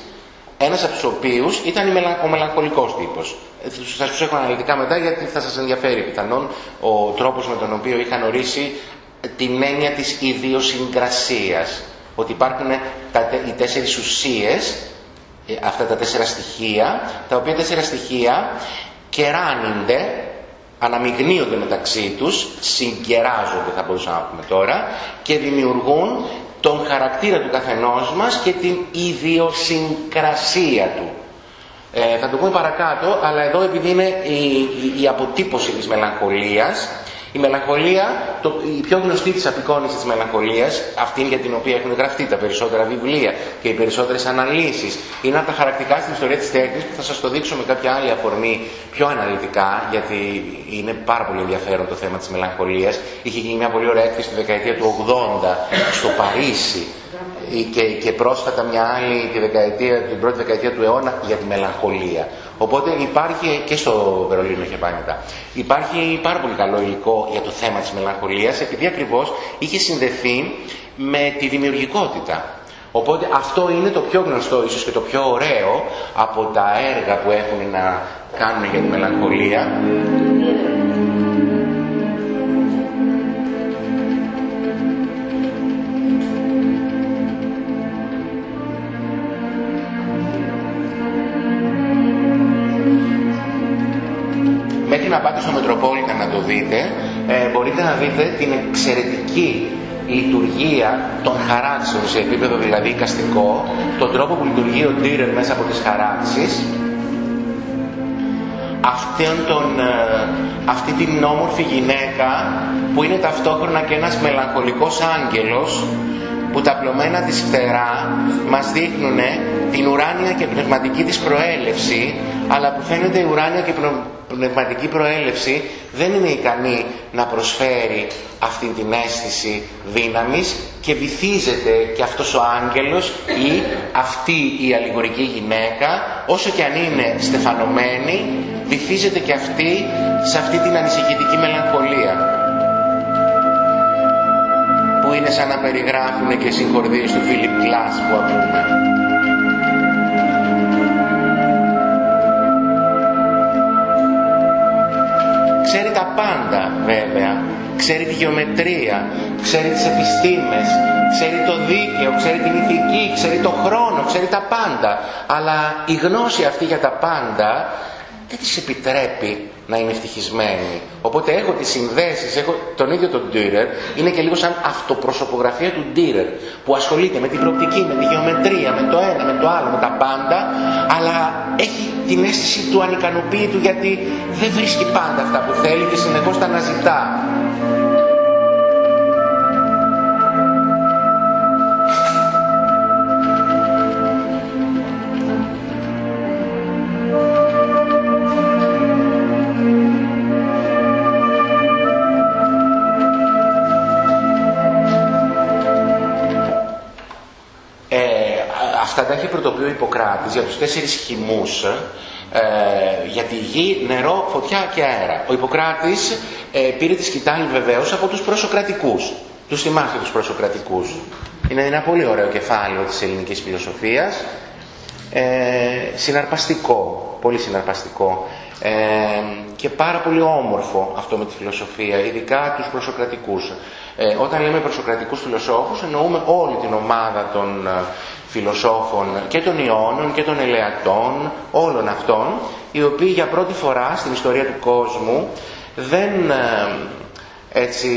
ένας από τους οποίους ήταν ο μελαγχολικός τύπος. Ε, θα σας έχω αναλυτικά μετά γιατί θα σας ενδιαφέρει πιθανόν ο τρόπος με τον οποίο είχαν ορίσει την έννοια της ιδιοσυγκρασίας. Ότι υπάρχουν τα, οι τέσσερις ουσίες, ε, αυτά τα τέσσερα στοιχεία, τα οποία τέσσερα στοιχεία κεράνονται, αναμειγνύονται μεταξύ τους, συγκεράζονται θα μπορούσαμε να πούμε τώρα, και δημιουργούν τον χαρακτήρα του καθενός μας και την ιδιοσυγκρασία του. Ε, θα το πούμε παρακάτω, αλλά εδώ επειδή είναι η, η αποτύπωση της μελαγχολίας, η μελαγχολία, το, η πιο γνωστή της απεικόνησης της μελαγχολίας, αυτή για την οποία έχουν γραφτεί τα περισσότερα βιβλία και οι περισσότερες αναλύσεις, είναι από τα χαρακτικά στην ιστορία της τέχνης που θα σας το δείξω με κάποια άλλη αφορμή πιο αναλυτικά, γιατί είναι πάρα πολύ ενδιαφέρον το θέμα της μελαγχολίας. Είχε γίνει μια πολύ ωραία έκθεση τη δεκαετία του 80 στο Παρίσι και, και πρόσφατα μια άλλη τη δεκαετία, την πρώτη δεκαετία του αιώνα για τη μελαγχολία. Οπότε υπάρχει και στο Βερολίνο είχε πάει μετά. Υπάρχει πάρα πολύ καλό υλικό για το θέμα της μελαγχολίας επειδή ακριβώς είχε συνδεθεί με τη δημιουργικότητα. Οπότε αυτό είναι το πιο γνωστό ίσως και το πιο ωραίο από τα έργα που έχουν να κάνουν για τη μελαγχολία. Να πάτε στο Μετροπόλιτα να το δείτε, ε, μπορείτε να δείτε την εξαιρετική λειτουργία των χαράξεων σε επίπεδο δηλαδή καστικό, τον τρόπο που λειτουργεί ο Ντύρερ μέσα από τις χαράξεις, τον, ε, αυτή την όμορφη γυναίκα που είναι ταυτόχρονα και ένας μελαγχολικός άγγελος που τα πλωμένα της φτερά μας δείχνουν την ουράνια και πνευματική της προέλευση αλλά που φαίνεται η ουράνια και πνευματική προέλευση δεν είναι ικανή να προσφέρει αυτή την αίσθηση δύναμης και βυθίζεται και αυτός ο άγγελος ή αυτή η αλληγορική γυναίκα όσο και αν είναι στεφανωμένη βυθίζεται και αυτή σε αυτή την ανησυχητική μελαγχολία που είναι σαν να περιγράφουν και συγχορδίες του Φίλιπ Κλάς που ακούμε. Πάντα βέβαια. Ξέρει τη γεωμετρία, ξέρει τις επιστήμες, ξέρει το δίκαιο, ξέρει την ηθική, ξέρει το χρόνο, ξέρει τα πάντα. Αλλά η γνώση αυτή για τα πάντα δεν της επιτρέπει να είναι ευτυχισμένη. Οπότε έχω τις συνδέσεις, έχω τον ίδιο τον Dürer, είναι και λίγο σαν αυτοπροσωπογραφία του Dürer, που ασχολείται με την προοπτική, με τη γεωμετρία, με το ένα, με το άλλο, με τα πάντα, αλλά έχει την αίσθηση του ανικανοποίητου γιατί δεν βρίσκει πάντα αυτά που θέλει και συνεχώς τα αναζητά. Έχει πρωτοποιεί ο Ιπποκράτης για τους τέσσερις χυμούς, ε, για τη γη, νερό, φωτιά και αέρα. Ο Ιπποκράτης ε, πήρε τη σκητάλη βεβαίως από τους προσοκρατικούς. Τους θυμάστε τους προσοκρατικούς. Είναι ένα πολύ ωραίο κεφάλαιο της ελληνικής φιλοσοφίας. Ε, συναρπαστικό, πολύ συναρπαστικό. Ε, και πάρα πολύ όμορφο αυτό με τη φιλοσοφία, ειδικά τους προσοκρατικούς. Ε, όταν λέμε προσοκρατικούς φιλοσόφους εννοούμε όλη την ομάδα των ε, φιλοσόφων και των Ιώνων και των Ελεατών, όλων αυτών, οι οποίοι για πρώτη φορά στην ιστορία του κόσμου δεν ε, έτσι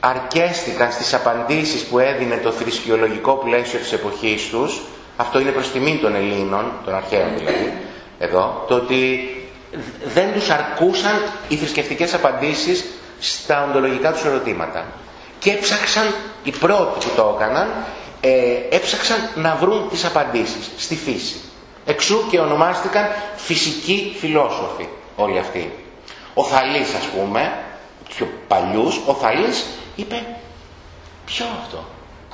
αρκέστηκαν στις απαντήσεις που έδινε το θρησκειολογικό πλαίσιο της εποχής τους, αυτό είναι προς τιμή των Ελλήνων, των αρχαίων δηλαδή, εδώ, το ότι δεν τους αρκούσαν οι θρησκευτικές απαντήσεις στα οντολογικά τους ερωτήματα και έψαξαν, οι πρώτοι που το έκαναν, ε, έψαξαν να βρουν τις απαντήσεις στη φύση. Εξού και ονομάστηκαν φυσικοί φιλόσοφοι όλοι αυτοί. Ο Θαλής ας πούμε, πιο παλιούς, ο Θαλής είπε ποιο αυτό;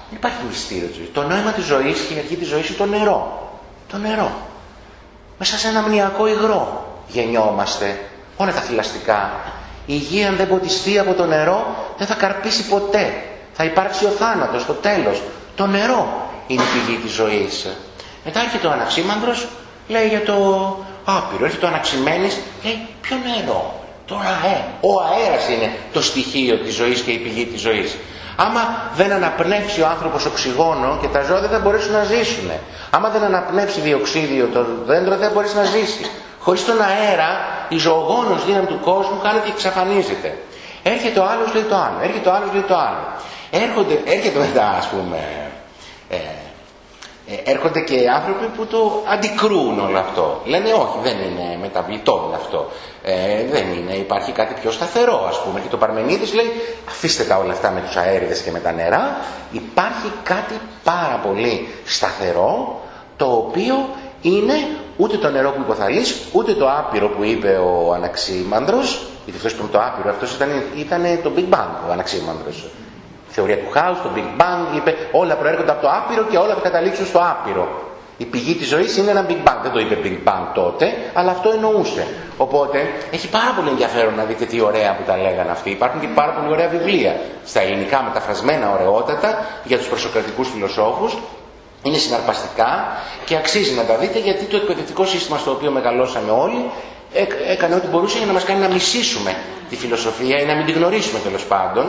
Δεν υπάρχει μυστήριο της ζωής. Το νόημα της ζωής και η αρχή της ζωής είναι το νερό. Το νερό. Μέσα σε ένα μνημιακό υγρό γεννιόμαστε. Όλα τα θηλαστικά. Η γη αν δεν ποτιστεί από το νερό δεν θα καρπίσει ποτέ. Θα υπάρξει ο θάνατος, το τέλος. Το νερό είναι η πηγή της ζωής. Μετά έρχεται ο Αναξίμανδρος, λέει για το άπειρο. Έρχεται ο Αναξημένης, λέει ποιο νερό; Το αέ. Ο αέρας είναι το στοιχείο της ζωής και η πηγή της ζωής. Άμα δεν αναπνεύσει ο άνθρωπος οξυγόνο και τα ζώα δεν θα μπορέσουν να ζήσουν. Άμα δεν αναπνεύσει διοξίδιο το δέντρο δεν θα μπορέσει να ζήσεις. Χωρίς τον αέρα η ζωογόνος δύναμη του κόσμου κάνετε και εξαφανίζεται. Έρχεται ο άλλος λέει το άλλο, έρχεται ο άλλος λέει το άλλο. Έρχονται, έρχεται μετά ας πούμε ε, ε, έρχονται και άνθρωποι που το αντικρούν όλο αυτό. Λένε όχι δεν είναι μεταβλητό αυτό. Ε, δεν είναι, υπάρχει κάτι πιο σταθερό ας πούμε. Και το Παρμενίδης λέει αφήστε τα όλα αυτά με τους αέριδες και με τα νερά. Υπάρχει κάτι πάρα πολύ σταθερό το οποίο είναι ούτε το νερό που υποθαλείς, ούτε το άπειρο που είπε ο Αναξίμανδρος, γιατί αυτός που το άπειρο, αυτός ήταν, ήταν το Big Bang ο Αναξίμανδρος θεωρία του χάους, το Big Bang, είπε όλα προέρχονται από το άπειρο και όλα θα καταλήξουν στο άπειρο. Η πηγή της ζωής είναι ένα Big Bang. Δεν το είπε Big Bang τότε, αλλά αυτό εννοούσε. Οπότε έχει πάρα πολύ ενδιαφέρον να δείτε τι ωραία που τα λέγανε αυτοί. Υπάρχουν και πάρα πολύ ωραία βιβλία στα ελληνικά μεταφρασμένα ωραιότατα για τους προσοκρατικούς φιλοσόφους. Είναι συναρπαστικά και αξίζει να τα δείτε γιατί το εκπαιδευτικό σύστημα στο οποίο μεγαλώσαμε όλοι έκανε ό,τι μπορούσε για να μας κάνει να μισήσουμε τη φιλοσοφία ή να μην τη γνωρίσουμε τέλος πάντων.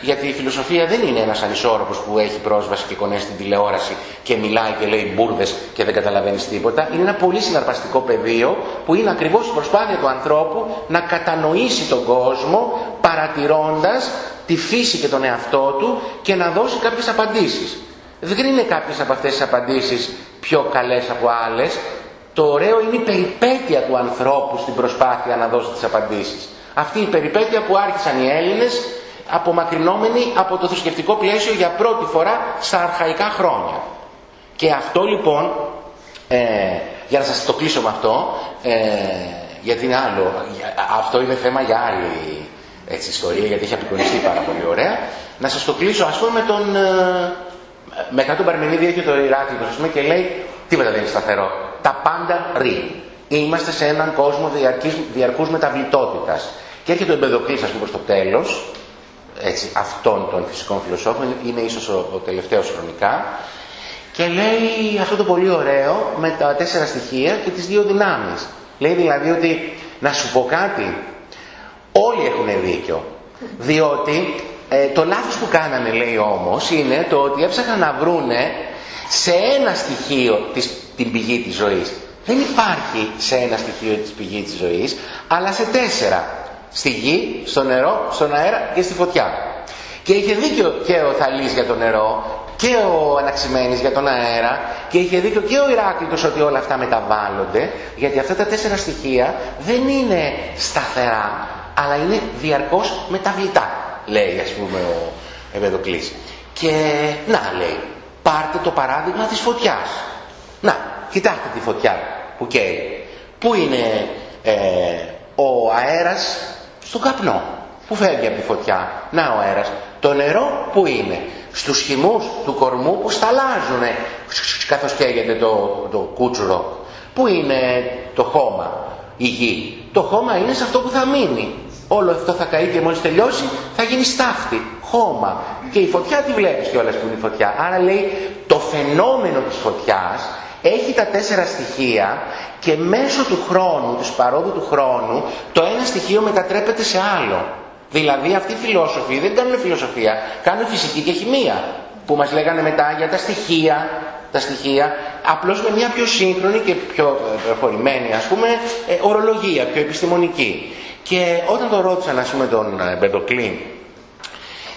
Γιατί η φιλοσοφία δεν είναι ένας ανισόρροπος που έχει πρόσβαση και κονέσει την τηλεόραση και μιλάει και λέει μπουρδες και δεν καταλαβαίνεις τίποτα. Είναι ένα πολύ συναρπαστικό πεδίο που είναι ακριβώς η προσπάθεια του ανθρώπου να κατανοήσει τον κόσμο παρατηρώντας τη φύση και τον εαυτό του και να δώσει κάποιες απαντήσεις. Δεν είναι κάποιες από αυτές τις απαντήσεις πιο καλές από άλλες, το ωραίο είναι η περιπέτεια του ανθρώπου στην προσπάθεια να δώσει τις απαντήσεις. Αυτή η περιπέτεια που άρχισαν οι Έλληνες απομακρυνόμενοι από το θρησκευτικό πλαίσιο για πρώτη φορά στα αρχαϊκά χρόνια. Και αυτό λοιπόν, ε, για να σας το κλείσω με αυτό, ε, γιατί είναι άλλο, αυτό είναι θέμα για άλλη έτσι, ιστορία, γιατί έχει απεικονιστεί πάρα πολύ ωραία, να σας το κλείσω ας πούμε με τον... Ε, μετά τον Παρμενίδη έχει το Ηράκλειος και λέει τίποτα δεν είναι σταθερό τα πάντα ρί. Είμαστε σε έναν κόσμο διαρκής, διαρκούς μεταβλητότητας. Και έρχεται ο Εμπεδοκλής, ας πούμε, προς το τέλος, έτσι, αυτών των φυσικών φιλοσόφων, είναι ίσως ο, ο τελευταίος χρονικά, και λέει αυτό το πολύ ωραίο με τα τέσσερα στοιχεία και τις δύο δυνάμεις. Λέει δηλαδή ότι, να σου πω κάτι, όλοι έχουν δίκιο. Διότι ε, το λάθος που κάνανε λέει όμως είναι το ότι έψαχναν να βρούνε σε ένα στοιχείο της την πηγή της ζωής. Δεν υπάρχει σε ένα στοιχείο της πηγή της ζωής, αλλά σε τέσσερα. Στη γη, στο νερό, στον αέρα και στη φωτιά. Και είχε δίκιο και ο Θαλής για το νερό και ο Αναξημένης για τον αέρα και είχε δίκιο και ο Ηράκλειτος ότι όλα αυτά μεταβάλλονται γιατί αυτά τα τέσσερα στοιχεία δεν είναι σταθερά αλλά είναι διαρκώς μεταβλητά λέει ας πούμε ο Ευεδοκλής. Και να λέει πάρτε το παράδειγμα της φωτιάς. Να, κοιτάξτε τη φωτιά που καίει. Πού είναι ε, ο αέρας; Στον καπνό. Πού φεύγει από τη φωτιά; Να ο αέρας. Το νερό που είναι; Στους χυμούς του κορμού που σταλάζουν καθώς καίγεται το, το κούτσουρο. Πού είναι το χώμα, η γη; Το χώμα είναι σε αυτό που θα μείνει. Όλο αυτό θα καεί και μόλις τελειώσει θα γίνει στάχτη, χώμα. Και η φωτιά τη βλέπεις κιόλας που είναι η φωτιά. Άρα λέει το φαινόμενο της φωτιάς έχει τα τέσσερα στοιχεία και μέσω του χρόνου, της παρόδου του χρόνου, το ένα στοιχείο μετατρέπεται σε άλλο. Δηλαδή αυτοί οι φιλόσοφοι δεν κάνουν φιλοσοφία, κάνουν φυσική και χημεία που μας λέγανε μετά για τα στοιχεία, τα στοιχεία, απλώς με μια πιο σύγχρονη και πιο προχωρημένη ας πούμε ε, ορολογία, πιο επιστημονική. Και όταν το ρώτησαν ας πούμε τον ε, Μπεντοκλίν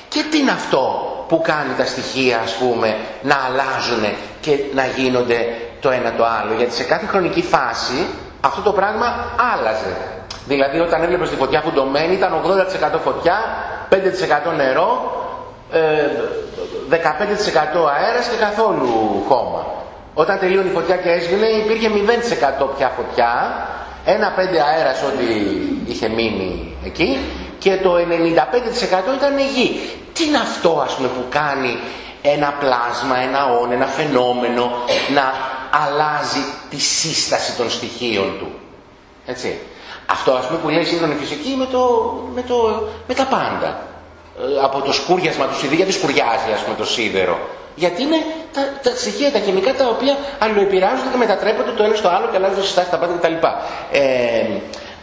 και τι είναι αυτό που κάνει τα στοιχεία ας πούμε να αλλάζουν και να γίνονται το ένα το άλλο. Γιατί σε κάθε χρονική φάση αυτό το πράγμα άλλαζε. Δηλαδή όταν έβλεπες τη φωτιά φουντωμένη ήταν 80% φωτιά, 5% νερό 15% αέρας και καθόλου χώμα. Όταν τελείωνε η φωτιά και έσβηνε υπήρχε 0% πια φωτιά, ένα 5 αέρας ό,τι είχε μείνει εκεί και το 95% ήταν γη. Τι είναι αυτό ας πούμε που κάνει ένα πλάσμα, ένα όν, ένα φαινόμενο να αλλάζει τη σύσταση των στοιχείων του. Έτσι. Αυτό ας πούμε που λέει σύγχρονη φυσική με, το, με, το, με τα πάντα. Ε, από το σκούριασμα του σιδή, γιατί σκουριάζει ας πούμε το σίδερο. Γιατί είναι τα, τα στοιχεία, τα χημικά τα οποία αλληλοεπηρεάζονται και μετατρέπονται το ένα στο άλλο και αλλάζουν συστάσεις τα πάντα κτλ. Ε,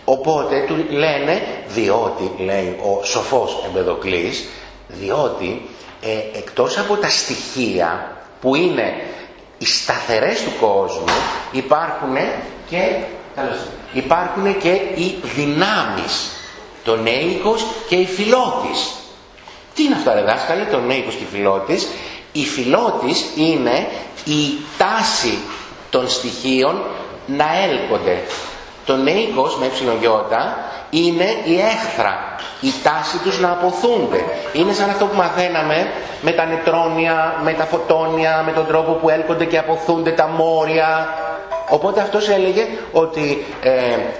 οπότε του λένε, διότι λέει ο σοφός Εμπεδοκλής, διότι ε, εκτός από τα στοιχεία που είναι οι σταθερές του κόσμου υπάρχουν και, υπάρχουν και οι δυνάμεις, το νέικος και η φιλότης. Τι είναι αυτά ρε δάσκαλε, το νέικος και η φιλότης; Η φιλότης είναι η τάση των στοιχείων να έλκονται. Το νέικος με ε είναι η έχθρα, η τάση τους να αποθούνται. Είναι σαν αυτό που μαθαίναμε με τα νετρόνια, με τα φωτόνια, με τον τρόπο που έλκονται και αποθούνται τα μόρια. Οπότε αυτός έλεγε ότι ε,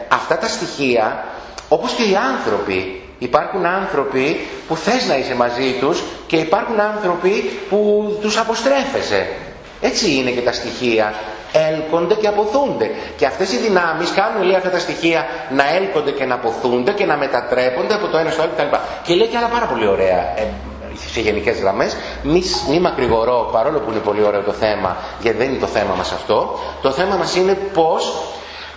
αυτά τα στοιχεία, όπως και οι άνθρωποι, υπάρχουν άνθρωποι που θες να είσαι μαζί τους και υπάρχουν άνθρωποι που τους αποστρέφεσαι. Έτσι είναι και τα στοιχεία έλκονται και αποθούνται. Και αυτές οι δυνάμεις κάνουν λέει αυτά τα στοιχεία να έλκονται και να αποθούνται και να μετατρέπονται από το ένα στο άλλο κτλ. Και λέει και άλλα πάρα πολύ ωραία ε, σε γενικές γραμμές. Μη, μη μακρηγορώ παρόλο που είναι πολύ ωραίο το θέμα, γιατί δεν είναι το θέμα μας αυτό. Το θέμα μας είναι πώς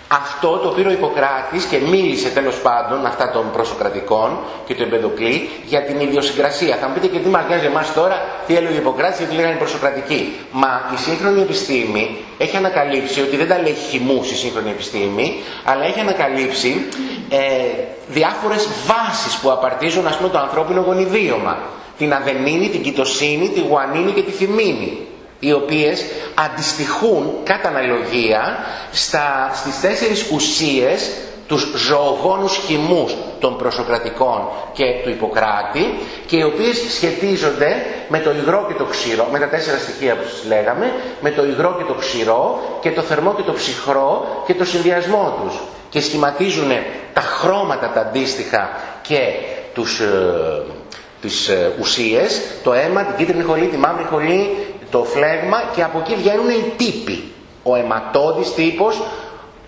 αυτό το πήρε ο Ιπποκράτης και μίλησε τέλος πάντων αυτά των προσοκρατικών και του Εμπεδοκλή για την ιδιοσυγκρασία. Θα μου πείτε και τι μας νοιάζει εμάς τώρα, τι έλεγε ο Ιπποκράτης γιατί λέγανε προσοκρατική. Μα η σύγχρονη επιστήμη έχει ανακαλύψει ότι δεν τα λέει χυμούς η σύγχρονη επιστήμη, αλλά έχει ανακαλύψει ε, διάφορες βάσεις που απαρτίζουν ας πούμε το ανθρώπινο γονιδίωμα. Την αδενίνη, την κοιτοσύνη, τη γουανίνη και τη θυμίνη οι οποίες αντιστοιχούν κατά αναλογία στα, στις τέσσερις ουσίες τους ζωογόνους χυμούς των προσοκρατικών και του Ιπποκράτη και οι οποίες σχετίζονται με το υγρό και το ξηρό, με τα τέσσερα στοιχεία που σας λέγαμε, με το υγρό και το ξηρό και το θερμό και το ψυχρό και το συνδυασμό τους. Και σχηματίζουν τα χρώματα τα αντίστοιχα και τους, ε, τις ε, ουσίες, το αίμα, την κίτρινη χολή, τη μαύρη χολή, το φλέγμα και από εκεί βγαίνουν οι τύποι. Ο αιματώδης τύπος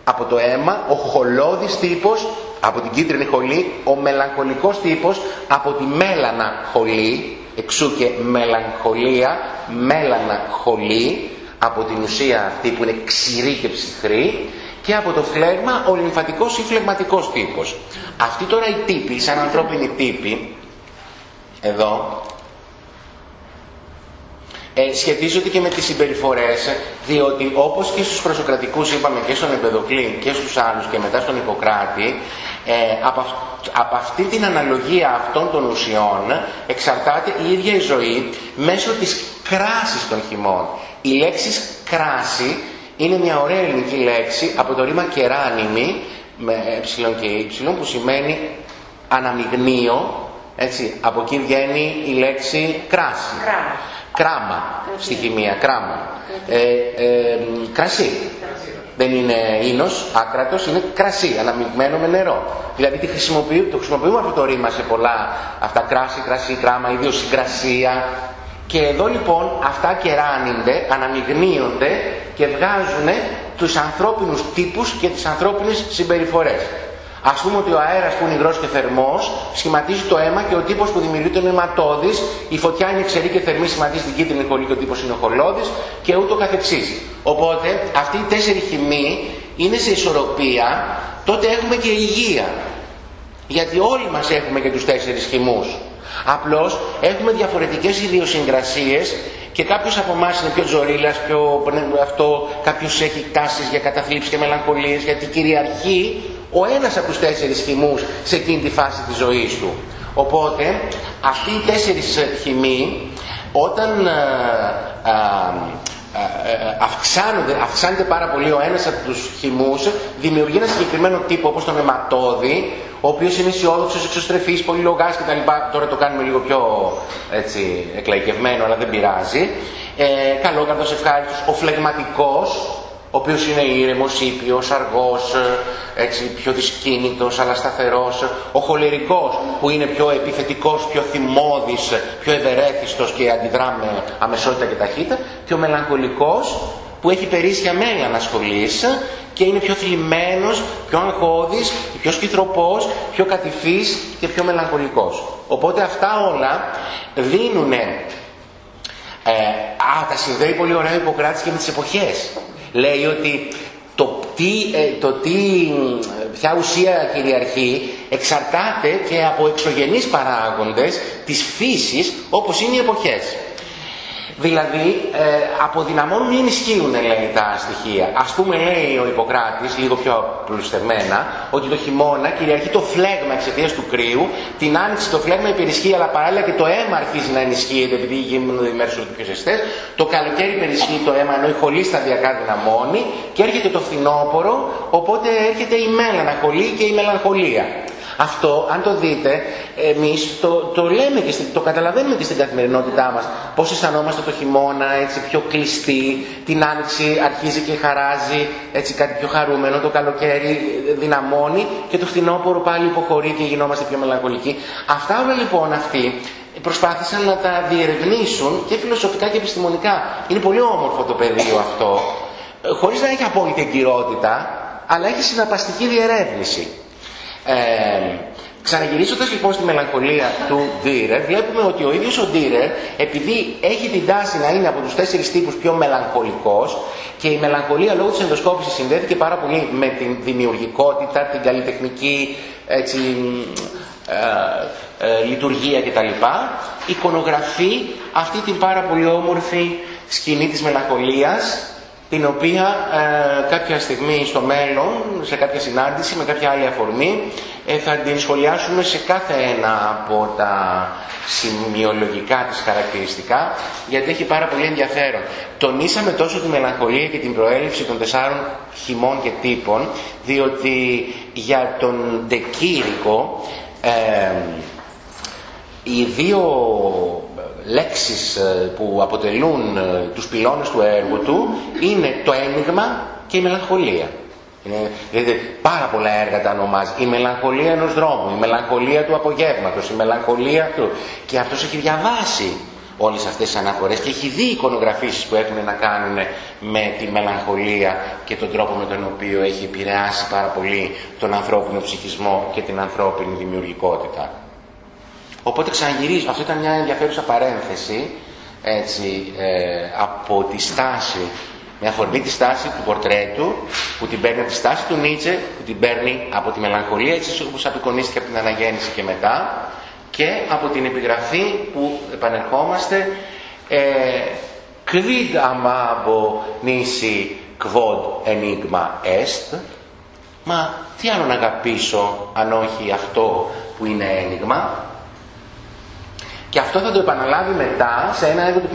από το αίμα, ο χολώδης τύπος από την κίτρινη χολή, ο μελαγχολικός τύπος από τη μέλανα χολή, εξού και μελαγχολία, μέλανα χολή, από την ουσία αυτή που είναι ξηρή και ψυχρή, και από το φλέγμα ο λιμφατικός ή φλεγματικός τύπος. Αυτή τώρα η τύπη, σαν ανθρώπινη τύπη, εδώ, ε, σχετίζονται και με τις συμπεριφορές, διότι όπως και στους προσοκρατικούς είπαμε και στον Εμπεδοκλή και στους άλλους και μετά στον Ιπποκράτη, ε, από, από αυτή την αναλογία αυτών των ουσιών εξαρτάται η ίδια η ζωή μέσω της κράσης των χυμών. Η λέξη κράση είναι μια ωραία ελληνική λέξη από το ρήμα κεράνιμη με ε και ε που σημαίνει αναμειγνύο, έτσι, από εκεί βγαίνει η λέξη κράση. Κράμα στη χημεία, κράμα. Ε, ε, κρασί. Δεν είναι ίνος, άκρατος, είναι κρασί, αναμειγμένο με νερό. Δηλαδή το χρησιμοποιούμε αυτό το ρήμα σε πολλά, αυτά κράσι, κρασί, κράμα, ιδιοσυγκρασία. Και εδώ λοιπόν αυτά κεράνονται, αναμειγνύονται και βγάζουν τους ανθρώπινους τύπους και τις ανθρώπινες συμπεριφορές. Α πούμε ότι ο αέρας που είναι υγρός και θερμός σχηματίζει το αίμα και ο τύπος που δημιουργείται είναι αιματώδης, η φωτιά είναι ξερή και θερμή σχηματίζει την κίτρινη χολή και ο τύπος είναι χολώδης και ούτω καθεξής. Οπότε αυτοί οι τέσσερι χυμοί είναι σε ισορροπία, τότε έχουμε και υγεία. Γιατί όλοι μας έχουμε και τους τέσσερις χυμούς. Απλώς έχουμε διαφορετικές ιδιοσυγκρασίες και κάποιος από εμάς είναι πιο ζωρίλας, πιο αυτό, κάποιος έχει τάσεις για καταθλίψεις και μελαγχολίες, γιατί κυριαρχεί ο ένας από τους τέσσερις χυμούς σε εκείνη τη φάση της ζωής του. Οπότε αυτοί οι τέσσερις χυμοί όταν ε, ε, ε, αυξάνονται, αυξάνεται πάρα πολύ ο ένας από τους χυμούς δημιουργεί ένα συγκεκριμένο τύπο όπως τον αιματόδη ο οποίος είναι αισιόδοξος, εξωστρεφής, πολυλογάς κτλ. Τώρα το κάνουμε λίγο πιο έτσι, εκλαϊκευμένο, αλλά δεν πειράζει. Ε, καλόκαρδος, ευχάριστος, ο φλεγματικός, ο οποίος είναι ήρεμος, ήπιος, αργός, έτσι, πιο δυσκίνητος, αλλά σταθερός. Ο χολερικός, που είναι πιο επιθετικός, πιο θυμώδης, πιο ευερέθιστος και αντιδρά με αμεσότητα και ταχύτητα. Και ο μελαγχολικός, που έχει περίσσια μέλη ανασχολής και είναι πιο θλιμμένος, πιο αγχώδης, πιο σκυθροπός, πιο κατηφής και πιο μελαγχολικός. Οπότε αυτά όλα δίνουν... Ε, α, τα συνδέει πολύ ωραία ο Ιπποκράτης και με τις εποχές. Λέει ότι το τι, ε, το τι, ποια ουσία κυριαρχεί εξαρτάται και από εξωγενείς παράγοντες της φύσης όπως είναι οι εποχές. Δηλαδή, ε, αποδυναμώνουν ή ενισχύουν, λέει, τα στοιχεία. Α πούμε, λέει ο Ιπποκράτης, λίγο πιο απλουστευμένα, ότι το χειμώνα κυριαρχεί το φλέγμα εξαιτίας του κρύου, την άνοιξη το φλέγμα υπερισχύει, αλλά παράλληλα και το αίμα αρχίζει να ενισχύεται, επειδή γίνονται οι μέρε όλο πιο ζεστές. Το καλοκαίρι υπερισχύει το αίμα, ενώ η χολή σταδιακά δυναμώνει, και έρχεται το φθινόπωρο, οπότε έρχεται η μέλαναχολή και η μελαγχολία. Αυτό, αν το δείτε, εμείς το, το λέμε και το καταλαβαίνουμε και στην καθημερινότητά μας. Πώς αισθανόμαστε το χειμώνα, έτσι πιο κλειστή, την άνοιξη αρχίζει και χαράζει, έτσι κάτι πιο χαρούμενο, το καλοκαίρι δυναμώνει και το φθινόπωρο πάλι υποχωρεί και γινόμαστε πιο μελαγχολικοί. Αυτά όλα λοιπόν αυτοί προσπάθησαν να τα διερευνήσουν και φιλοσοφικά και επιστημονικά. Είναι πολύ όμορφο το πεδίο αυτό, χωρίς να έχει απόλυτη εγκυρότητα, αλλά έχει συναπαστική διερεύνηση. Ε, Ξαναγυρίζοντας λοιπόν στη μελαγχολία του Ντίρερ, βλέπουμε ότι ο ίδιος ο Ντίρερ, επειδή έχει την τάση να είναι από τους τέσσερις τύπους πιο μελαγχολικός και η μελαγχολία λόγω της ενδοσκόπησης συνδέθηκε πάρα πολύ με την δημιουργικότητα, την καλλιτεχνική έτσι, ε, ε, λειτουργία κτλ. Εικονογραφεί αυτή την πάρα πολύ όμορφη σκηνή της μελαγχολίας την οποία ε, κάποια στιγμή στο μέλλον, σε κάποια συνάντηση, με κάποια άλλη αφορμή, ε, θα την σχολιάσουμε σε κάθε ένα από τα σημειολογικά της χαρακτηριστικά, γιατί έχει πάρα πολύ ενδιαφέρον. Τονίσαμε τόσο τη μελαγχολία και την προέλευση των τεσσάρων χυμών και τύπων, διότι για τον Ντεκήρικο ε, οι δύο λέξεις ε, που αποτελούν ε, τους πυλώνες του έργου του είναι το ένιγμα και η μελαγχολία. Είναι, δηλαδή πάρα πολλά έργα τα ονομάζει. Η μελαγχολία ενός δρόμου, η μελαγχολία του απογεύματος, η μελαγχολία του. Και αυτός έχει διαβάσει όλες αυτές τις αναφορές και έχει δει εικονογραφήσεις που έχουν να κάνουν με τη μελαγχολία και τον τρόπο με τον οποίο έχει επηρεάσει πάρα πολύ τον ανθρώπινο ψυχισμό και την ανθρώπινη δημιουργικότητα. Οπότε ξαναγυρίζω. Αυτό ήταν μια ενδιαφέρουσα παρένθεση έτσι, ε, από τη στάση, με αφορμή της στάσης του πορτρέτου που την παίρνει από τη στάση του Νίτσε, που την παίρνει από τη μελαγχολία έτσι όπως απεικονίστηκε από την αναγέννηση και μετά και από την επιγραφή που επανερχόμαστε ε, «Quid amabo nisi quod enigma est» Μα τι άλλο να αγαπήσω αν όχι αυτό που είναι ένιγμα και αυτό θα το επαναλάβει μετά σε ένα έργο του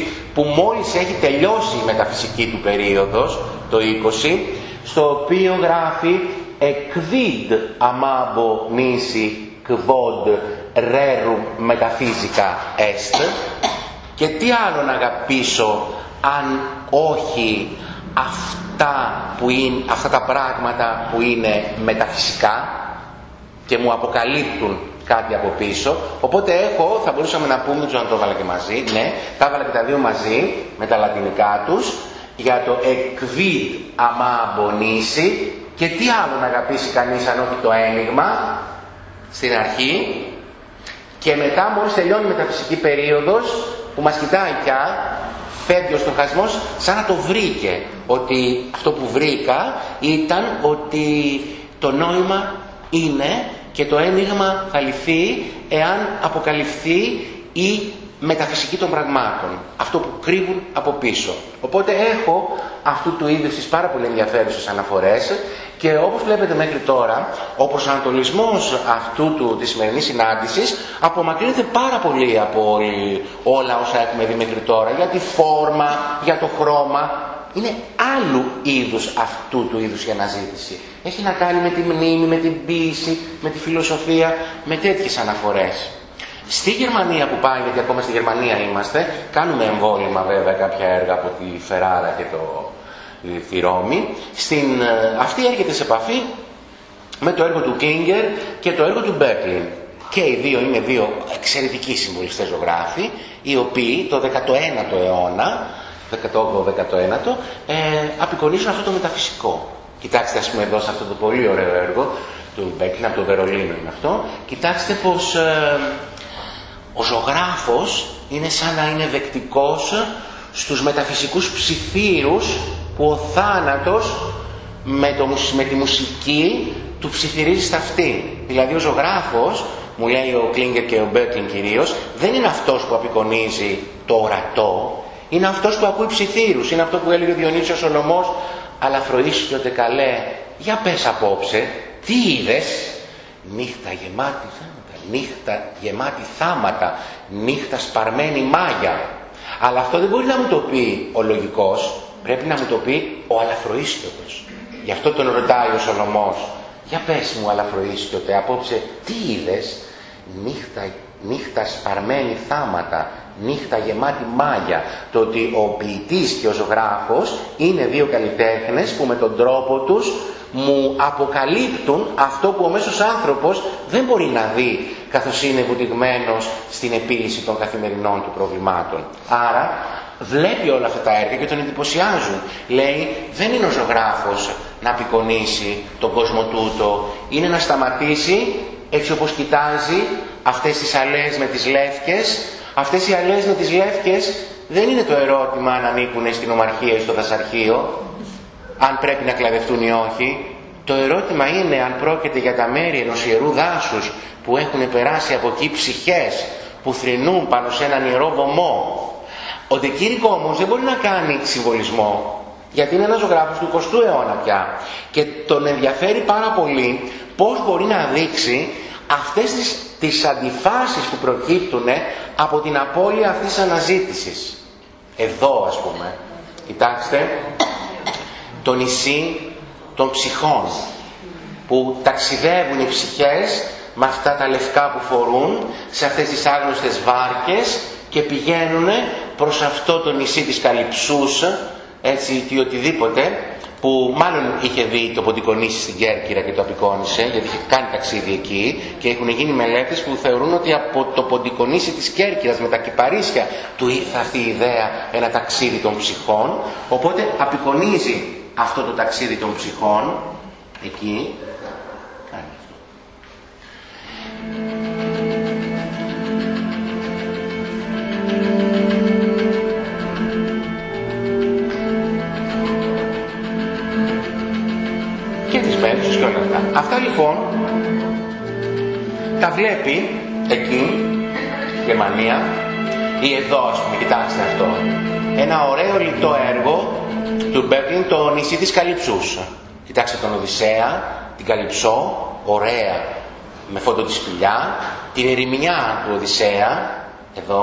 1920 που μόλις έχει τελειώσει η μεταφυσική του περίοδος, το 20, στο οποίο γράφει «Εκβίδ αμάμπο νήσι κβόντ rerum μεταφύζικα est» και τι άλλο να αγαπήσω αν όχι αυτά, που είναι, αυτά τα πράγματα που είναι μεταφυσικά και μου αποκαλύπτουν κάτι από πίσω. Οπότε έχω, θα μπορούσαμε να πούμε, δεν το έβαλα και μαζί, ναι, τα έβαλα και τα δύο μαζί με τα λατινικά τους για το εκβίδ αμά μπονήσει και τι άλλο να αγαπήσει κανείς αν όχι το ένιγμα στην αρχή και μετά μόλις τελειώνει η μεταφυσική περίοδος που μας κοιτάει πια φεύγει ο στοχασμός σαν να το βρήκε ότι αυτό που βρήκα ήταν ότι το νόημα είναι και το ένιγμα θα λυθεί εάν αποκαλυφθεί η μεταφυσική των πραγμάτων, αυτό που κρύβουν από πίσω. Οπότε έχω αυτού του είδους τις πάρα πολύ ενδιαφέρουσες αναφορές και όπως βλέπετε μέχρι τώρα, ο προσανατολισμός αυτού του, της σημερινής συνάντησης απομακρύνεται πάρα πολύ από όλα όσα έχουμε δει μέχρι τώρα, για τη φόρμα, για το χρώμα, είναι άλλου είδους αυτού του είδους η αναζήτηση. Έχει να κάνει με τη μνήμη, με την ποίηση, με τη φιλοσοφία, με τέτοιες αναφορές. Στη Γερμανία που πάει, γιατί ακόμα στη Γερμανία είμαστε, κάνουμε εμβόλυμα βέβαια κάποια έργα από τη Φεράρα και το, τη Ρώμη. Στην, ε, αυτή έρχεται σε επαφή με το έργο του Κλίνγκερ και το έργο του Μπέρκλιν. Και οι δύο είναι δύο εξαιρετικοί συμβολιστές ζωγράφοι, οι οποίοι το 19ο αιώνα, 18ο-19ο, ε, απεικονίζουν αυτό το μεταφυσικό. Κοιτάξτε ας πούμε εδώ σε αυτό το πολύ ωραίο έργο του Μπέκλιν, από το Βερολίνο είναι αυτό, κοιτάξτε πως ε, ο ζωγράφος είναι σαν να είναι δεκτικός στους μεταφυσικούς ψιθύρους που ο θάνατος με, το, με τη μουσική του ψιθυρίζει στα αυτή. Δηλαδή ο ζωγράφος, μου λέει ο Κλίνγκερ και ο Μπέρκλιν κυρίω, δεν είναι αυτός που απεικονίζει το ορατό, είναι αυτός που ακούει ψιθύρους, είναι αυτό που έλεγε ο Διονύσιος Σολομός, αλλά φροίσχυονται καλέ, για πες απόψε, τι είδες, νύχτα γεμάτη νύχτα γεμάτη θάματα, νύχτα σπαρμένη μάγια. Αλλά αυτό δεν μπορεί να μου το πει ο λογικός, πρέπει να μου το πει ο αλαφροίσιωτος. Γι' αυτό τον ρωτάει ο Σολομός, για πες μου αλαφροίσιωτε, απόψε τι είδες, νύχτα, νύχτα σπαρμένη θάματα, νύχτα γεμάτη μάγια. Το ότι ο ποιητής και ο ζωγράφος είναι δύο καλλιτέχνες που με τον τρόπο τους μου αποκαλύπτουν αυτό που ο μέσος άνθρωπος δεν μπορεί να δει καθώς είναι βουτυγμένος στην επίλυση των καθημερινών του προβλημάτων. Άρα βλέπει όλα αυτά τα έργα και τον εντυπωσιάζουν. Λέει δεν είναι ο ζωγράφος να απεικονίσει τον κόσμο τούτο, είναι να σταματήσει έτσι όπως κοιτάζει αυτές τις αλές με τις λεύκες. Αυτές οι αλές με τις λεύκες δεν είναι το ερώτημα αν ανήκουν στην ομαρχία ή στο δασαρχείο, αν πρέπει να κλαδευτούν ή όχι. Το ερώτημα είναι αν πρόκειται για τα μέρη ενός ιερού δάσους που έχουν περάσει από εκεί ψυχές που θρηνούν πάνω σε έναν ιερό βωμό. Ο Δεκήρυκο όμως δεν μπορεί να κάνει συμβολισμό γιατί είναι ένας ζωγράφος του 20ου αιώνα πια και τον ενδιαφέρει πάρα πολύ πώς μπορεί να δείξει αυτές τις, τις αντιφάσεις που προκύπτουν από την απώλεια αυτής της αναζήτησης. Εδώ ας πούμε, κοιτάξτε, το νησί των ψυχών που ταξιδεύουν οι ψυχές με αυτά τα λευκά που φορούν σε αυτές τις άγνωστες βάρκες και πηγαίνουν προς αυτό το νησί της Καλυψούς έτσι ή οτιδήποτε που μάλλον είχε δει το ποντικονίσι στην Κέρκυρα και το απεικόνισε γιατί είχε κάνει ταξίδι εκεί και έχουν γίνει μελέτες που θεωρούν ότι από το ποντικονίσι της Κέρκυρας με τα κυπαρίσια του ήρθε αυτή η ιδέα ένα ταξίδι των ψυχών. Οπότε απεικονίζει αυτό το ταξίδι των ψυχών. Εκεί. Κάνει αυτό. Και τις μέρες και όλα αυτά. Αυτά λοιπόν τα βλέπει εκεί, Γερμανία, ή εδώ ας πούμε, κοιτάξτε αυτό. Ένα ωραίο λιτό έργο του Μπέρκλιν το νησί της Καλυψούς. Κοιτάξτε τον Οδυσσέα, την Καλυψό, ωραία, με φόντο της σπηλιά, την ερημινιά του Οδυσσέα, εδώ,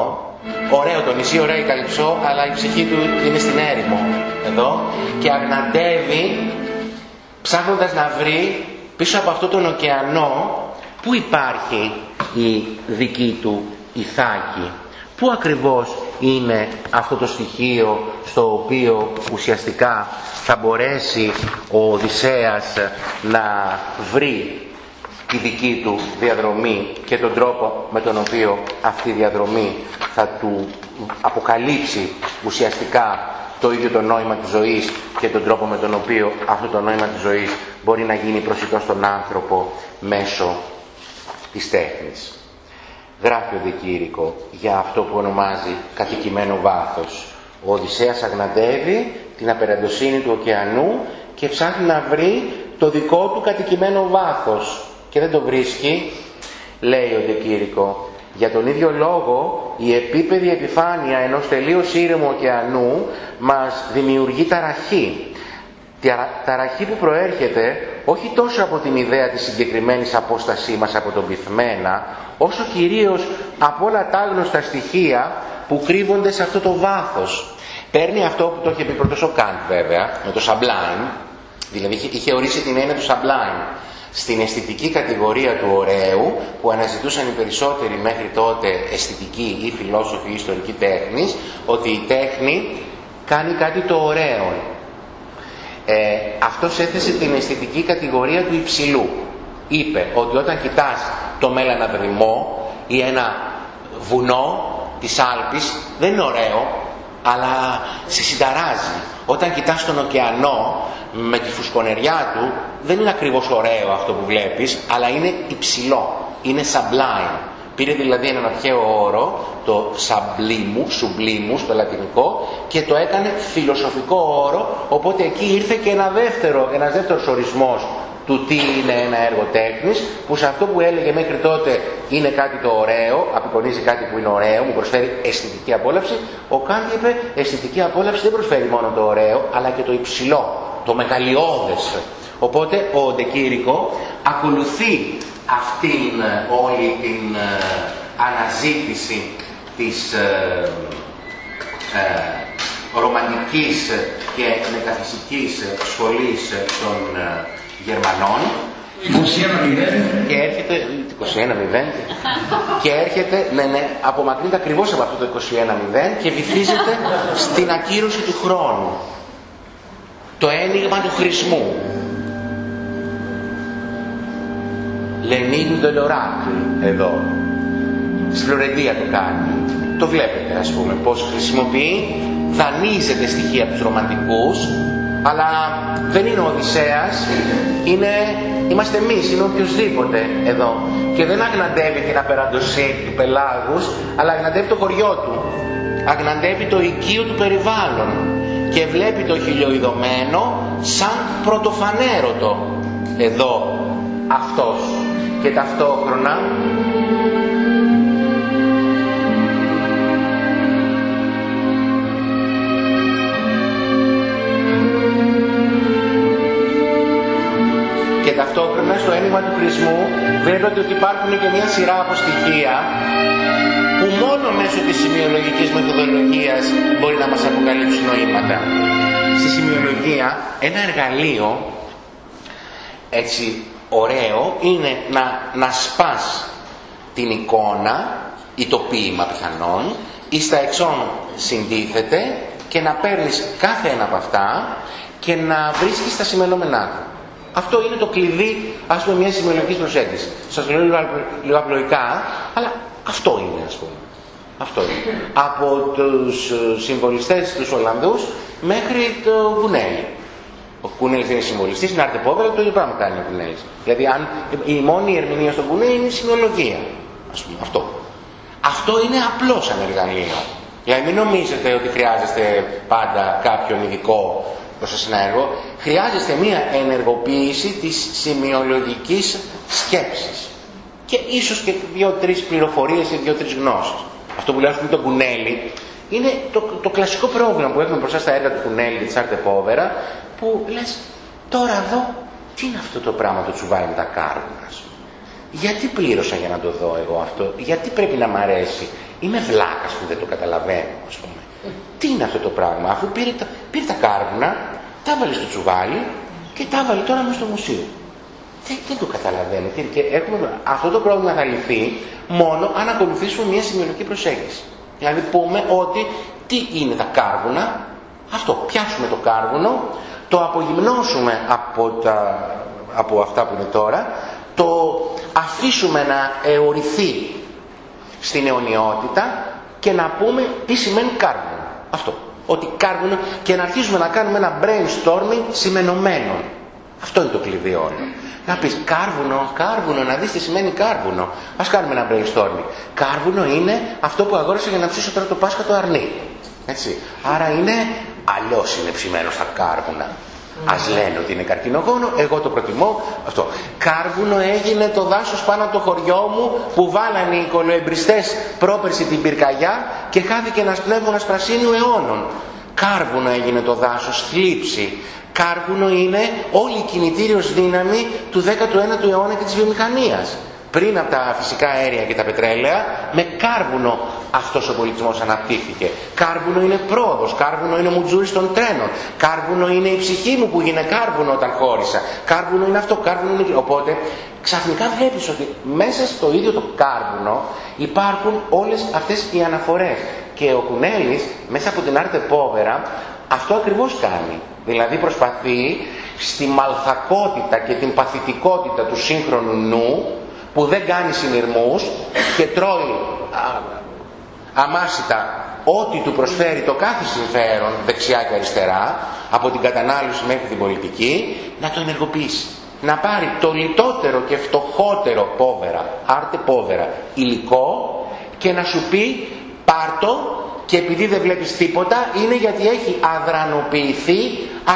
ωραίο το νησί, ωραία η Καλυψό, αλλά η ψυχή του είναι στην έρημο, εδώ, και αγναντεύει, ψάχνοντας να βρει πίσω από αυτόν τον ωκεανό, πού υπάρχει η δική του Ιθάκη. Πού ακριβώς είναι αυτό το στοιχείο στο οποίο ουσιαστικά θα μπορέσει ο Οδυσσέας να βρει τη δική του διαδρομή και τον τρόπο με τον οποίο αυτή η διαδρομή θα του αποκαλύψει ουσιαστικά το ίδιο το νόημα της ζωής και τον τρόπο με τον οποίο αυτό το νόημα της ζωής μπορεί να γίνει προσιτό στον άνθρωπο μέσω της τέχνης γράφει ο Δικήρικο για αυτό που ονομάζει κατοικημένο βάθος. Ο Οδυσσέας αγναντεύει την απεραντοσύνη του ωκεανού και ψάχνει να βρει το δικό του κατοικημένο βάθος και δεν το βρίσκει, λέει ο Δικήρικο. Για τον ίδιο λόγο η επίπεδη επιφάνεια ενός τελείως ήρεμου ωκεανού μας δημιουργεί ταραχή. Ταραχή που προέρχεται όχι τόσο από την ιδέα της συγκεκριμένης απόστασής μας από τον πυθμένα, όσο κυρίως από όλα τα άγνωστα στοιχεία που κρύβονται σε αυτό το βάθος. Παίρνει αυτό που το είχε πει πρώτος ο Καντ βέβαια, με το sublime, δηλαδή είχε ορίσει την έννοια του sublime στην αισθητική κατηγορία του ωραίου που αναζητούσαν οι περισσότεροι μέχρι τότε αισθητική ή φιλόσοφοι ή ιστορική τέχνης ότι η τέχνη κάνει κάτι το ωραίο. Ε, αυτός έθεσε την αισθητική κατηγορία του υψηλού. Είπε ότι όταν κοιτάς το μέλανα δρυμό ή ένα βουνό της Άλπης δεν είναι ωραίο αλλά σε συνταράζει. Όταν κοιτάς τον ωκεανό με τη φουσκονεριά του δεν είναι ακριβώς ωραίο αυτό που βλέπεις αλλά είναι υψηλό, είναι sublime. Πήρε δηλαδή έναν αρχαίο όρο, το σαμπλίμου, σουμπλίμου στο λατινικό και το έκανε φιλοσοφικό όρο, οπότε εκεί ήρθε και ένα δεύτερο, ένας δεύτερος ορισμός του τι είναι ένα έργο τέχνης, που σε αυτό που έλεγε μέχρι τότε είναι κάτι το ωραίο, απεικονίζει κάτι που είναι ωραίο, μου προσφέρει αισθητική απόλαυση, ο Κάντ είπε αισθητική απόλαυση δεν προσφέρει μόνο το ωραίο, αλλά και το υψηλό, το μεγαλειώδες. Οπότε ο Ντεκήρικο ακολουθεί αυτήν όλη την ε, αναζήτηση της ε, ε, ρομαντικής και μεταφυσικής σχολής των ε, Γερμανών. 21-0 και έρχεται 21-0 και έρχεται ναι, ναι, απομακρύνεται ακριβώς από αυτό το 21-0 και βυθίζεται στην ακύρωση του χρόνου. Το ένιγμα του χρησμού. Λενίν de εδώ. Στη Φλωρεντία το κάνει. Το βλέπετε ας πούμε πως χρησιμοποιεί δανείζεται στοιχεία από τους ρομαντικούς αλλά δεν είναι ο Οδυσσέας, είναι, είμαστε εμείς, είναι οποιοδήποτε εδώ. Και δεν αγναντεύει την απεραντοσύνη του πελάγους, αλλά αγναντεύει το χωριό του. Αγναντεύει το οικείο του περιβάλλον και βλέπει το χιλιοειδωμένο σαν πρωτοφανέρωτο εδώ αυτός και ταυτόχρονα ταυτόχρονα στο ένιγμα του χρησμού βλέπετε ότι υπάρχουν και μια σειρά από στοιχεία που μόνο μέσω της σημειολογικής μεθοδολογίας μπορεί να μας αποκαλύψουν νοήματα. Στη σημειολογία ένα εργαλείο έτσι ωραίο είναι να, να σπάς την εικόνα ή το ποίημα πιθανόν ή στα εξών συντίθεται και να παίρνεις κάθε ένα από αυτά και να βρίσκεις τα σημενόμενά του. Αυτό είναι το κλειδί, ας πούμε, μιας σημειολογικής προσέγγισης. Σας λέω λίγο απλοϊκά, αλλά αυτό είναι, ας πούμε. Αυτό είναι. Από τους ε, συμβολιστές τους Ολλανδούς μέχρι το Κουνέλη. Ο Κουνέλης είναι συμβολιστής, είναι αρτεπόβερα, το ίδιο πράγμα κάνει ο Κουνέλης. Δηλαδή, αν, η μόνη ερμηνεία στον Κουνέλη είναι η σημειολογία. Ας πούμε, αυτό. Αυτό είναι απλό σαν εργαλείο. Δηλαδή μην νομίζετε ότι χρειάζεστε πάντα κάποιον ειδικό προς ένα έργο, χρειάζεστε μία ενεργοποίηση της σημειολογικής σκέψης. Και ίσως και δύο-τρεις πληροφορίες ή δύο-τρεις γνώσεις. Αυτό που λέω πούμε το Κουνέλη είναι το, το κλασικό πρόβλημα που έχουμε μπροστά στα έργα του Κουνέλη και της Άρτε Πόβερα που λες τώρα εδώ τι είναι αυτό το πράγμα το τσουβάλι με τα κάρβουνα σου. Γιατί πλήρωσα για να το δω εγώ αυτό, γιατί πρέπει να μ' αρέσει; Είμαι βλάκας που δεν το καταλαβαίνω, ας πούμε. Τι είναι αυτό το πράγμα, αφού πήρε τα, πήρε τα κάρβουνα, τα έβαλε στο τσουβάλι και τα έβαλε τώρα μέσα στο μουσείο. Δεν, δεν το καταλαβαίνω. Και έχουμε, αυτό το πρόβλημα θα λυθεί μόνο αν ακολουθήσουμε μια σημειωτική προσέγγιση. Δηλαδή πούμε ότι τι είναι τα κάρβουνα, αυτό, πιάσουμε το κάρβουνο, το απογυμνώσουμε από, τα, από αυτά που είναι τώρα, το αφήσουμε να αιωρηθεί στην αιωνιότητα και να πούμε τι σημαίνει κάρβουνο. Αυτό. Ότι κάρβουνο και να αρχίσουμε να κάνουμε ένα brainstorming σημενωμένο. Αυτό είναι το κλειδί όλο. Να πεις κάρβουνο, κάρβουνο, να δεις τι σημαίνει κάρβουνο. Ας κάνουμε ένα brainstorming. Κάρβουνο είναι αυτό που αγόρασα για να ψήσω τώρα το Πάσχα το αρνί. Έτσι. Άρα είναι αλλιώς είναι ψημένος στα κάρβουνα. Α λένε ότι είναι καρκινογόνο, εγώ το προτιμώ αυτό. Κάρβουνο έγινε το δάσος πάνω από το χωριό μου που βάλανε οι κολοεμπριστέ πρόπερση την πυρκαγιά και χάθηκε ένας πνεύμονας πρασίνου αιώνων. Κάρβουνο έγινε το δάσος, θλίψη. Κάρβουνο είναι όλη η κινητήριος δύναμη του 19ου αιώνα και της βιομηχανίας. Πριν από τα φυσικά αέρια και τα πετρέλαια, με κάρβουνο αυτός ο πολιτισμός αναπτύχθηκε. Κάρβουνο είναι πρόοδος, κάρβουνο είναι ο μουτζούρις των τρένων, κάρβουνο είναι η ψυχή μου που έγινε κάρβουνο όταν χώρισα, κάρβουνο είναι αυτό, κάρβουνο είναι... Οπότε ξαφνικά βλέπεις ότι μέσα στο ίδιο το κάρβουνο υπάρχουν όλες αυτές οι αναφορές. Και ο Κουνέλης μέσα από την Άρτε Πόβερα αυτό ακριβώς κάνει. Δηλαδή προσπαθεί στη μαλθακότητα και την παθητικότητα του σύγχρονου νου που δεν κάνει συνειρμούς και τρώει α, αμάσιτα ό,τι του προσφέρει το κάθε συμφέρον δεξιά και αριστερά από την κατανάλωση μέχρι την πολιτική να το ενεργοποιήσει. Να πάρει το λιτότερο και φτωχότερο πόβερα, άρτε πόβερα υλικό και να σου πει πάρτο και επειδή δεν βλέπεις τίποτα είναι γιατί έχει αδρανοποιηθεί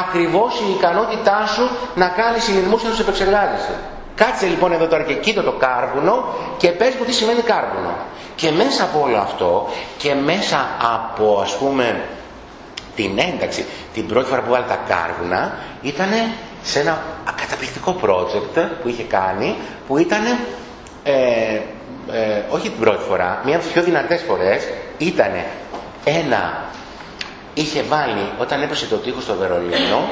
ακριβώς η ικανότητά σου να κάνεις συνειρμούς και να τους επεξεργάζεσαι. Κάτσε λοιπόν εδώ τώρα και κοίτα το κάρβουνο και πες μου τι σημαίνει κάρβουνο. Και μέσα από όλο αυτό και μέσα από ας πούμε την ένταξη την πρώτη φορά που βάλει τα κάρβουνα ήταν σε ένα καταπληκτικό project που είχε κάνει που ήταν ε, ε, όχι την πρώτη φορά, μία από τις πιο δυνατές φορές ήταν ένα είχε βάλει όταν έπεσε το τείχος στο Βερολίνο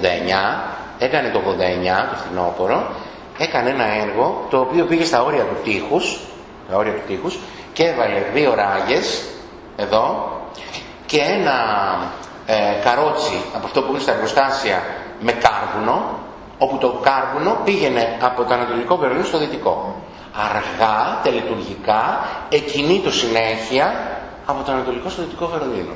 89 έκανε το 89 το φθινόπωρο έκανε ένα έργο το οποίο πήγε στα όρια του τείχους, τα όρια του τείχους και έβαλε δύο ράγες εδώ και ένα ε, καρότσι από αυτό που είναι στα προστάσια με κάρβουνο όπου το κάρβουνο πήγαινε από το Ανατολικό Βερολίνο στο Δυτικό. Αργά, τελετουργικά, εκινήτω συνέχεια από το Ανατολικό στο Δυτικό Βερολίνο.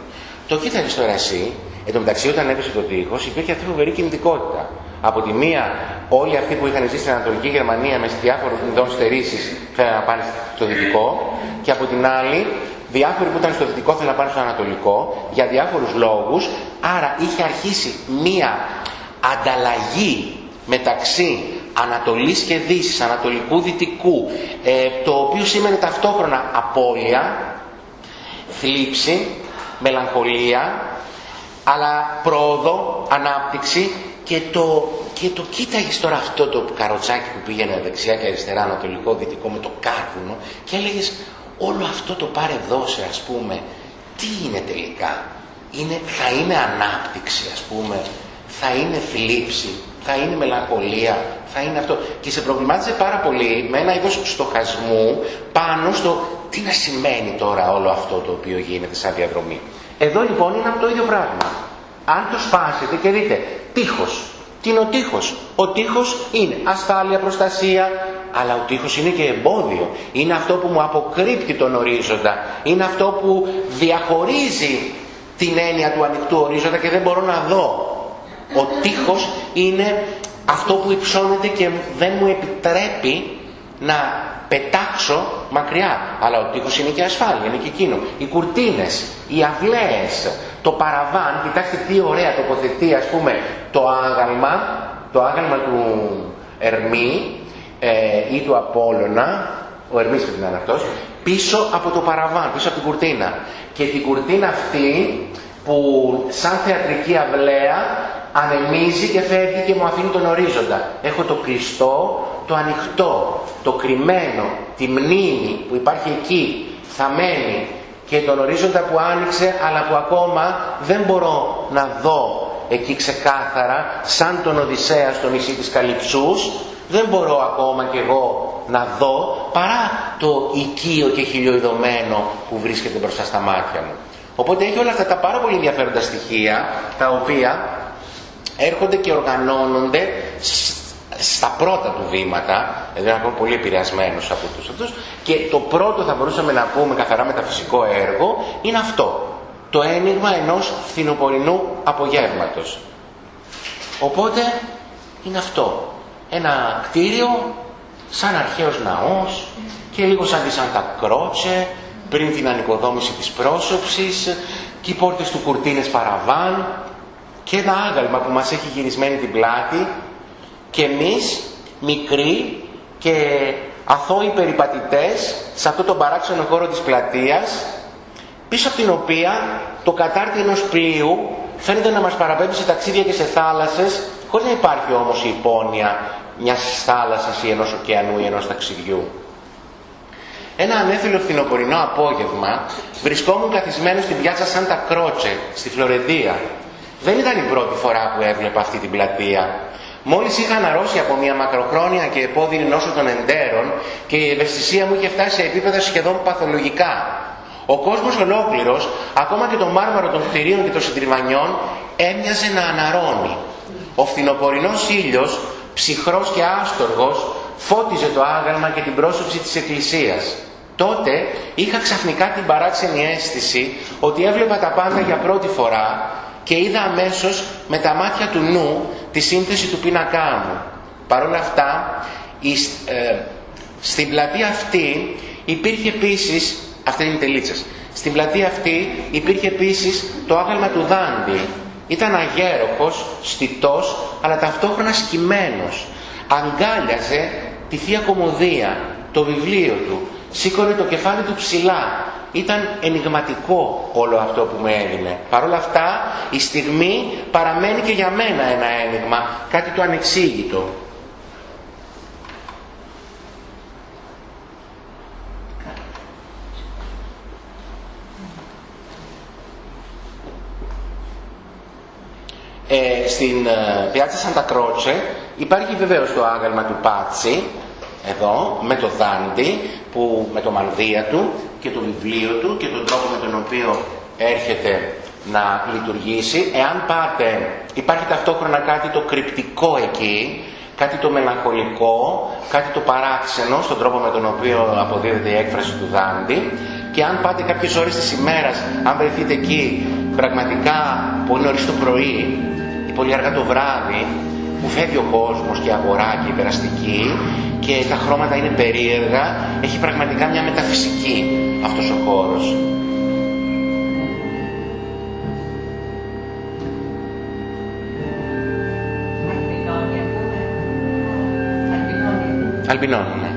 Το κοίταξε τώρα εσύ, εν τω μεταξύ όταν έπεσε το τείχος υπήρχε αυτή φοβερή κινητικότητα. Από τη μία, όλοι αυτοί που είχαν ζήσει στην Ανατολική Γερμανία με διάφορους ειδών στερήσεις θέλουν να πάνε στο δυτικό, και από την άλλη, διάφοροι που ήταν στο δυτικό θέλουν να πάνε στο ανατολικό για διάφορους λόγους. Άρα είχε αρχίσει μία ανταλλαγή μεταξύ Ανατολής και Δύσης, Ανατολικού Δυτικού, ε, το οποίο σήμαινε ταυτόχρονα απώλεια, θλίψη, μελαγχολία, αλλά πρόοδο, ανάπτυξη και το, και το κοίταγες τώρα αυτό το καροτσάκι που πήγαινε δεξιά και αριστερά, ανατολικό, δυτικό με το κάρβουνο και έλεγες όλο αυτό το πάρε δώσε ας πούμε, τι είναι τελικά; Είναι, θα είναι ανάπτυξη ας πούμε, θα είναι θλίψη, θα είναι μελαγχολία, θα είναι αυτό. Και σε προβλημάτισε πάρα πολύ με ένα είδος στοχασμού πάνω στο τι να σημαίνει τώρα όλο αυτό το οποίο γίνεται σαν διαδρομή. Εδώ λοιπόν είναι αυτό το ίδιο πράγμα. Αν το σπάσετε και δείτε τείχος. Τι είναι ο τείχος; Ο τείχος είναι ασφάλεια, προστασία, αλλά ο τείχος είναι και εμπόδιο. Είναι αυτό που μου αποκρύπτει τον ορίζοντα. Είναι αυτό που διαχωρίζει την έννοια του ανοιχτού ορίζοντα και δεν μπορώ να δω. Ο τείχος είναι αυτό που υψώνεται και δεν μου επιτρέπει να πετάξω μακριά. Αλλά ο τείχος είναι και ασφάλεια, είναι και εκείνο. Οι κουρτίνες, οι αυλαίες, το παραβάν, κοιτάξτε τι ωραία τοποθετεί ας πούμε το άγαλμα, το άγαλμα του Ερμή ε, ή του Απόλλωνα, ο Ερμής πρέπει να είναι αυτός, πίσω από το παραβάν, πίσω από την κουρτίνα. Και την κουρτίνα αυτή που σαν θεατρική αυλαία ανεμίζει και φεύγει και μου αφήνει τον ορίζοντα. Έχω το κλειστό, το ανοιχτό, το κρυμμένο, τη μνήμη που υπάρχει εκεί, θα μένει και τον ορίζοντα που άνοιξε αλλά που ακόμα δεν μπορώ να δω εκεί ξεκάθαρα σαν τον Οδυσσέα στο νησί της Καλυψούς δεν μπορώ ακόμα κι εγώ να δω παρά το οικείο και χιλιοειδωμένο που βρίσκεται μπροστά στα μάτια μου. Οπότε έχει όλα αυτά τα πάρα πολύ ενδιαφέροντα στοιχεία τα οποία έρχονται και οργανώνονται στα πρώτα του βήματα, δηλαδή είμαι πολύ επηρεασμένο από τους αυτούς και το πρώτο θα μπορούσαμε να πούμε καθαρά μεταφυσικό έργο είναι αυτό, το ένιγμα ενός φθινοπορεινού απογεύματος. Οπότε είναι αυτό, ένα κτίριο σαν αρχαίος ναός και λίγο σαν τη Σάντα Κρότσε πριν την ανοικοδόμηση της πρόσωψης και οι πόρτες του κουρτίνες παραβάν και ένα άγαλμα που μας έχει γυρισμένη την πλάτη και εμείς μικροί και αθώοι περιπατητές σε αυτό το παράξενο χώρο της πλατείας πίσω από την οποία το κατάρτι ενός πλοίου φαίνεται να μας παραπέμπει σε ταξίδια και σε θάλασσες χωρίς να υπάρχει όμως η υπόνοια μιας θάλασσας ή ενός ωκεανού ή ενός ταξιδιού. Ένα ανέφιλο φθινοπορεινό απόγευμα βρισκόμουν καθισμένο στην πιάτσα Σάντα Κρότσε, στη Φλωρεντία. Δεν ήταν η πρώτη φορά που έβλεπα αυτή την πλατεία. Μόλις είχα αναρρώσει από μια μακροχρόνια και επώδυνη νόσο των εντέρων και η ευαισθησία μου είχε φτάσει σε επίπεδα σχεδόν παθολογικά. Ο κόσμος ολόκληρος, ακόμα και το μάρμαρο των κτηρίων και των συντριβανιών, έμοιαζε να αναρώνει. Ο φθινοπορεινός ήλιος, ψυχρός και άστοργος, φώτιζε το άγαλμα και την πρόσωψη της εκκλησίας. Τότε είχα ξαφνικά την παράξενη αίσθηση ότι έβλεπα τα πάντα για πρώτη φορά και είδα αμέσως με τα μάτια του νου τη σύνθεση του πίνακά μου. Παρ' όλα αυτά, ε, στην πλατεία αυτή υπήρχε επίσης, αυτή είναι η τελίτσα, στην πλατεία αυτή υπήρχε επίσης το άγαλμα του Δάντη. Ήταν αγέροχος, στιτός, αλλά ταυτόχρονα σκυμμένος. Αγκάλιαζε τη Θεία Κομμωδία, το βιβλίο του, σήκωνε το κεφάλι του ψηλά. Ήταν ενηγματικό όλο αυτό που με έδινε. Παρ' όλα αυτά η στιγμή παραμένει και για μένα ένα ένιγμα, κάτι το ανεξήγητο. Ε, στην ε, πιάτσα Σαντα Κρότσε υπάρχει βεβαίως το άγαλμα του Πάτσι εδώ με το Δάντι που, με το μανδύα του και το βιβλίο του και τον τρόπο με τον οποίο έρχεται να λειτουργήσει. Εάν πάτε, υπάρχει ταυτόχρονα κάτι το κρυπτικό εκεί, κάτι το μελαγχολικό, κάτι το παράξενο στον τρόπο με τον οποίο αποδίδεται η έκφραση του Δάντι και αν πάτε κάποιες ώρες της ημέρας, αν βρεθείτε εκεί πραγματικά πολύ νωρίς το πρωί ή πολύ αργά το βράδυ, που φεύγει ο κόσμος και αγορά και υπεραστική και τα χρώματα είναι περίεργα, έχει πραγματικά μια μεταφυσική αυτός ο χώρος. Αλμπινόνια,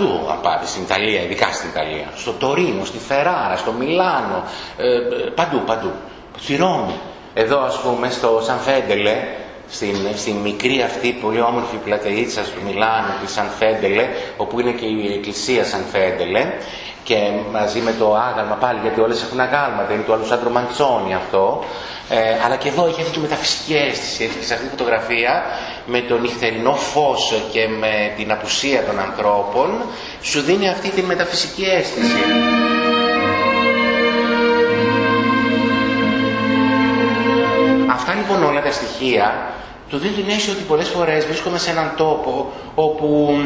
ναι. στην Ιταλία, ειδικά στην Ιταλία, στο Τωρίνο, στη Φεράρα, στο Μιλάνο, ε, παντού, παντού, στη Ρώμη. Εδώ ας πούμε στο Σαν Φέντελε, στην, στην μικρή αυτή πολύ όμορφη πλατείτσα στο Μιλάνο τη Σαν Φέντελε, όπου είναι και η εκκλησία Σαν Φέντελε, και μαζί με το άγαλμα πάλι, γιατί όλες έχουν αγάλματα, είναι του Αλουσάντρο Μαντσόνι αυτό, ε, αλλά και εδώ έχει αυτή τη μεταφυσική αίσθηση, έχει σε αυτή τη φωτογραφία με το νυχτερινό φως και με την απουσία των ανθρώπων, σου δίνει αυτή τη μεταφυσική αίσθηση. Λοιπόν όλα τα στοιχεία του δίνουν την αίσθηση ότι πολλές φορές βρίσκομαι σε έναν τόπο όπου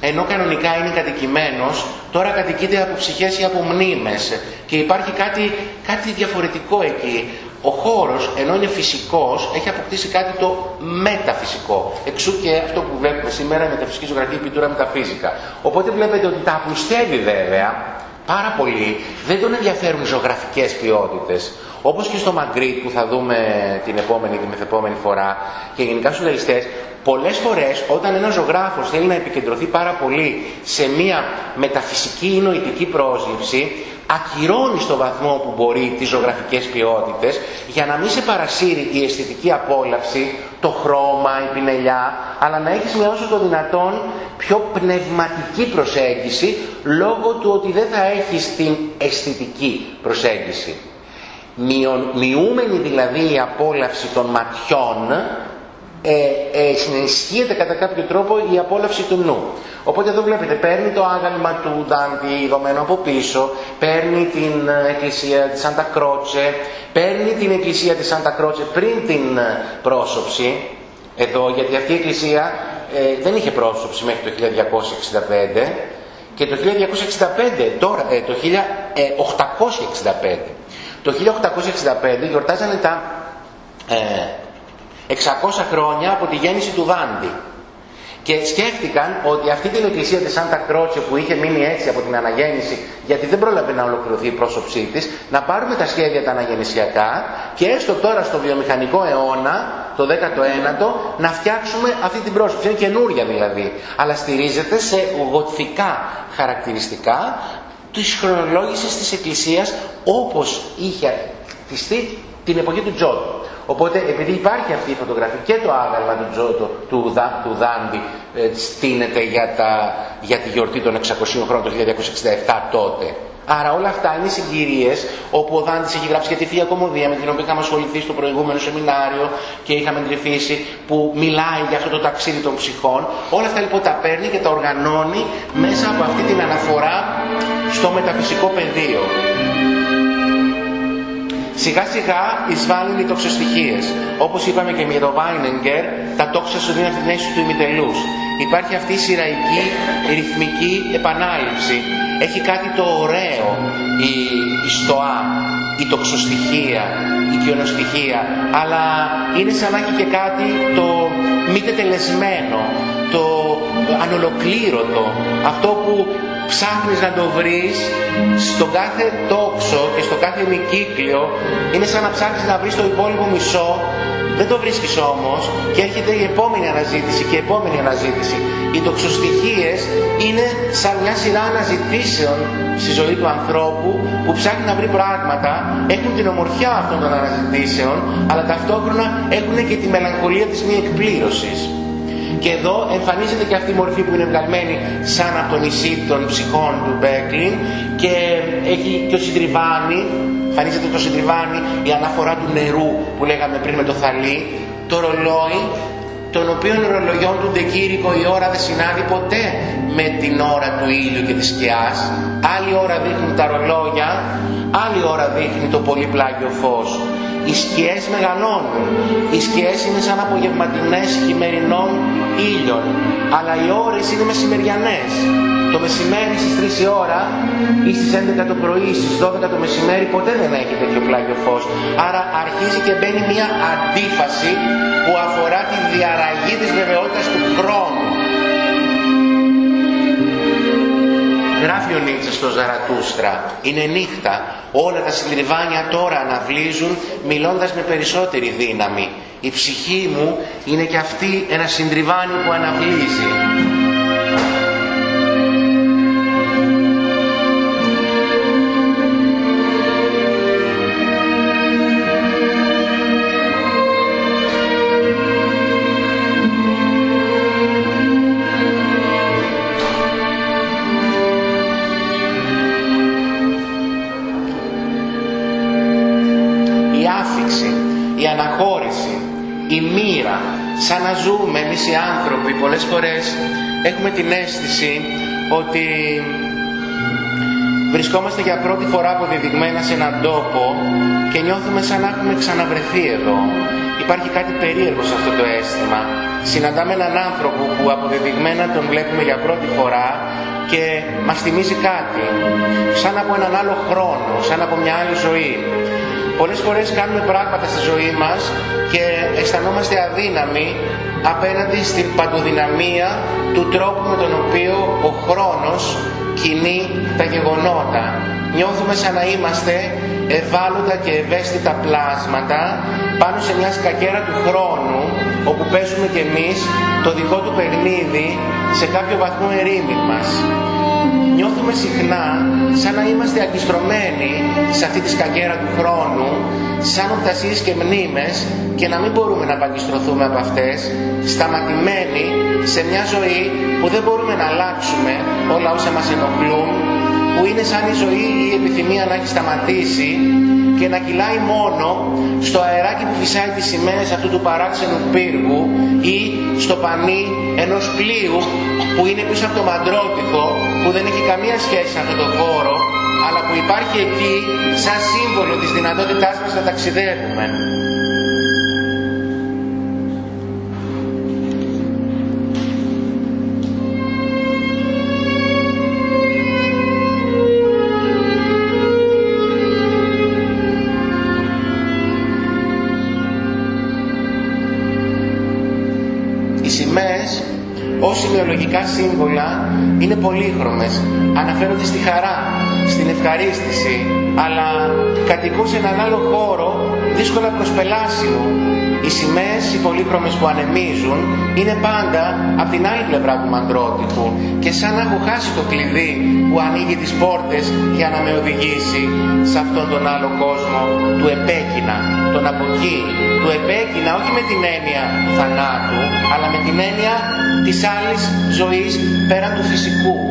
ενώ κανονικά είναι κατοικημένος, τώρα κατοικείται από ψυχές ή από μνήμες και υπάρχει κάτι, κάτι διαφορετικό εκεί. Ο χώρος, ενώ είναι φυσικός, έχει αποκτήσει κάτι το μεταφυσικό. Εξού και αυτό που βλέπουμε σήμερα, η μεταφυσική ζωγραφία, η πιτούρα μεταφύσικα. Οπότε βλέπετε ότι τα απλουστεύει βέβαια πάρα πολύ. Δεν τον ενδιαφέρουν ζωγραφικές ποιότητες. Όπως και στο Μαγκρίτ που θα δούμε την επόμενη, την μεθεπόμενη φορά και γενικά στους λαϊστές, πολλές φορές όταν ένας ζωγράφος θέλει να επικεντρωθεί πάρα πολύ σε μια μεταφυσική ή νοητική πρόσληψη, ακυρώνει στο βαθμό που μπορεί τις ζωγραφικές ποιότητες για να μην σε παρασύρει η αισθητική απόλαυση, το χρώμα, η πινελιά, αλλά να έχεις μια όσο το δυνατόν πιο πνευματική προσέγγιση λόγω του ότι δεν θα έχεις την αισθητική προσέγγιση. Μειούμενη δηλαδή η απόλαυση των ματιών ε, ε, συναισθείεται κατά κάποιο τρόπο η απόλαυση του νου. Οπότε εδώ βλέπετε, παίρνει το άγαλμα του Ντάντι δομένο από πίσω, παίρνει την ε, εκκλησία της Σάντα Κρότσε, παίρνει την εκκλησία της Σάντα Κρότσε πριν την ε, πρόσωψη, εδώ, γιατί αυτή η εκκλησία ε, δεν είχε πρόσωψη μέχρι το 1265 και το 1265, τώρα, το 1865. Το 1865 γιορτάζανε τα ε, 600 χρόνια από τη γέννηση του Δάντη. Και σκέφτηκαν ότι αυτή την εκκλησία της Σάντα Κρότσιο που είχε μείνει έτσι από την αναγέννηση, γιατί δεν πρόλαβε να ολοκληρωθεί η πρόσωψή της, να πάρουμε τα σχέδια τα αναγεννησιακά και έστω τώρα στο βιομηχανικό αιώνα, το 19ο, να φτιάξουμε αυτή την πρόσωψη. Είναι καινούρια δηλαδή, αλλά στηρίζεται σε γοτθικά χαρακτηριστικά της χρονολόγησης της Εκκλησίας όπως είχε χτιστεί την εποχή του Τζότου. Οπότε επειδή υπάρχει αυτή η φωτογραφία και το άγαλμα του Τζότο, του, Δα, του Δάντη ε, στείνεται για, τα, για τη γιορτή των 600 χρόνων το 1967 τότε. Άρα όλα αυτά είναι συγκυρίες όπου ο Δάντης έχει γράψει και τη Θεία Κομμωδία με την οποία είχαμε ασχοληθεί στο προηγούμενο σεμινάριο και είχαμε τρυφήσει που μιλάει για αυτό το ταξίδι των ψυχών. Όλα αυτά λοιπόν τα παίρνει και τα οργανώνει μέσα από αυτή την αναφορά στο μεταφυσικό πεδίο. Σιγά σιγά εισβάλλουν οι τοξοστοιχίες. Όπως είπαμε και με το Βάινεγκερ, τα τόξα σου δίνουν την αίσθηση του ημιτελούς. Υπάρχει αυτή η σειραϊκή ρυθμική επανάληψη. Έχει κάτι το ωραίο η, η στοά, η τοξοστοιχεία, η κοιονοστοιχεία, αλλά είναι σαν να έχει και κάτι το μη τετελεσμένο, το ανολοκλήρωτο, αυτό που ψάχνεις να το βρεις στον κάθε τόξο και στο κάθε ημικύκλιο είναι σαν να ψάχνεις να βρεις το υπόλοιπο μισό δεν το βρίσκεις όμως και έρχεται η επόμενη αναζήτηση και η επόμενη αναζήτηση. Οι τοξοστοιχίες είναι σαν μια σειρά αναζητήσεων στη ζωή του ανθρώπου που ψάχνει να βρει πράγματα, έχουν την ομορφιά αυτών των αναζητήσεων, αλλά ταυτόχρονα έχουν και τη μελαγχολία της μη εκπλήρωσης. Και εδώ εμφανίζεται και αυτή η μορφή που είναι βγαλμένη σαν από το νησί των ψυχών του Μπέκλιν και έχει και ο Συντριβάνη, εμφανίζεται το Συντριβάνη, η αναφορά του νερού που λέγαμε πριν με το θαλί, το ρολόι, τον οποίο ρολογιών του Ντεκήρικο η ώρα δεν συνάδει ποτέ με την ώρα του ήλιου και της σκιάς. Άλλη ώρα δείχνουν τα ρολόγια, άλλη ώρα δείχνει το πολύ πλάγιο φως οι σκιές μεγαλώνουν. Οι σκιές είναι σαν απογευματινές χειμερινών ήλιων, αλλά οι ώρες είναι μεσημεριανές. Το μεσημέρι στις 3 η ώρα ή στις 11 το πρωί, στις 12 το μεσημέρι ποτέ δεν έχει τέτοιο πλάγιο φως. Άρα αρχίζει και μπαίνει μια αντίφαση που αφορά τη διαραγή της βεβαιότητας του χρόνου. Γράφει ο Νίτσε στο Ζαρατούστρα, είναι νύχτα, όλα τα συντριβάνια τώρα αναβλύζουν μιλώντας με περισσότερη δύναμη. Η ψυχή μου είναι και αυτή ένα συντριβάνι που αναβλύζει. Σαν να ζούμε εμείς οι άνθρωποι πολλές φορές έχουμε την αίσθηση ότι βρισκόμαστε για πρώτη φορά αποδεδειγμένα σε έναν τόπο και νιώθουμε σαν να έχουμε ξαναβρεθεί εδώ. Υπάρχει κάτι περίεργο σε αυτό το αίσθημα. Συναντάμε έναν άνθρωπο που αποδεδειγμένα τον βλέπουμε για πρώτη φορά και μας θυμίζει κάτι. Σαν από έναν άλλο χρόνο, σαν από μια άλλη ζωή. Πολλές φορές κάνουμε πράγματα στη ζωή μας και αισθανόμαστε αδύναμοι απέναντι στην παντοδυναμία του τρόπου με τον οποίο ο χρόνος κινεί τα γεγονότα. Νιώθουμε σαν να είμαστε ευάλωτα και ευαίσθητα πλάσματα πάνω σε μια σκακέρα του χρόνου όπου παίζουμε κι εμείς το δικό του παιχνίδι σε κάποιο βαθμό ερήμην μας νιώθουμε συχνά σαν να είμαστε αγκιστρωμένοι σε αυτή τη σκαγέρα του χρόνου, σαν οπτασίες και μνήμες και να μην μπορούμε να απαγκιστρωθούμε από αυτές, σταματημένοι σε μια ζωή που δεν μπορούμε να αλλάξουμε όλα όσα μας ενοχλούν, που είναι σαν η ζωή ή η επιθυμία να έχει σταματήσει και να κυλάει μόνο στο αεράκι που φυσάει τις σημαίες αυτού του παράξενου πύργου ή στο πανί ενός πλοίου που είναι πίσω από το μαντρότυχο που δεν έχει καμία σχέση με αυτόν τον χώρο αλλά που υπάρχει εκεί σαν σύμβολο της δυνατότητάς μας να ταξιδεύουμε. Σημειολογικά σύμβολα είναι πολύχρωμες. Αναφέρονται στη χαρά, στην ευχαρίστηση, αλλά κατοικούν σε έναν άλλο χώρο δύσκολα προσπελάσιμο. Οι σημαίες οι πολύχρωμες που ανεμίζουν είναι πάντα από την άλλη πλευρά του μαντρότυπου και σαν να έχω χάσει το κλειδί που ανοίγει τις πόρτες για να με οδηγήσει σε αυτόν τον άλλο κόσμο του επέκεινα, τον από εκεί, του επέκεινα όχι με την έννοια θανάτου, αλλά με την έννοια της άλλης ζωής πέραν του φυσικού.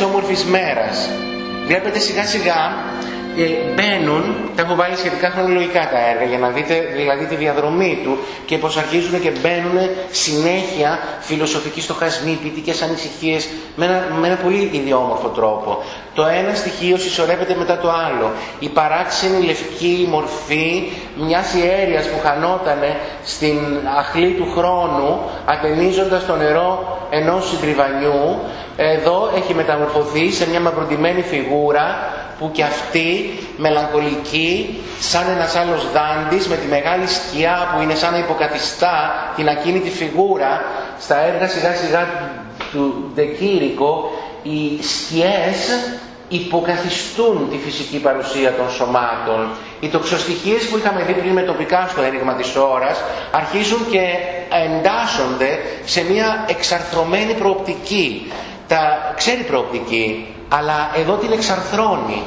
Όμορφης μέρας. Βλέπετε σιγά σιγά ε, μπαίνουν, τα έχω βάλει σχετικά χρονολογικά τα έργα για να δείτε δηλαδή τη διαδρομή του και πως αρχίζουν και μπαίνουν συνέχεια φιλοσοφικοί στοχασμοί, ποιητικές ανησυχίες με ένα, με ένα πολύ ιδιόμορφο τρόπο. Το ένα στοιχείο συσσωρεύεται μετά το άλλο. Η παράξενη λευκή μορφή μιας ιέρειας που χανότανε στην αχλή του χρόνου ατενίζοντας το νερό ενός συντριβανιού εδώ έχει μεταμορφωθεί σε μια μαυροντημένη φιγούρα που κι αυτή μελαγχολική σαν ένας άλλος δάντης με τη μεγάλη σκιά που είναι σαν να υποκαθιστά την ακίνητη φιγούρα στα έργα σιγά σιγά του Δεκήρικο οι σκιές υποκαθιστούν τη φυσική παρουσία των σωμάτων. Οι τοξοστοιχίες που είχαμε δει πριν με τοπικά στο ένιγμα της ώρας αρχίζουν και εντάσσονται σε μια εξαρθρωμένη προοπτική τα ξέρει προοπτική, αλλά εδώ την εξαρθρώνει,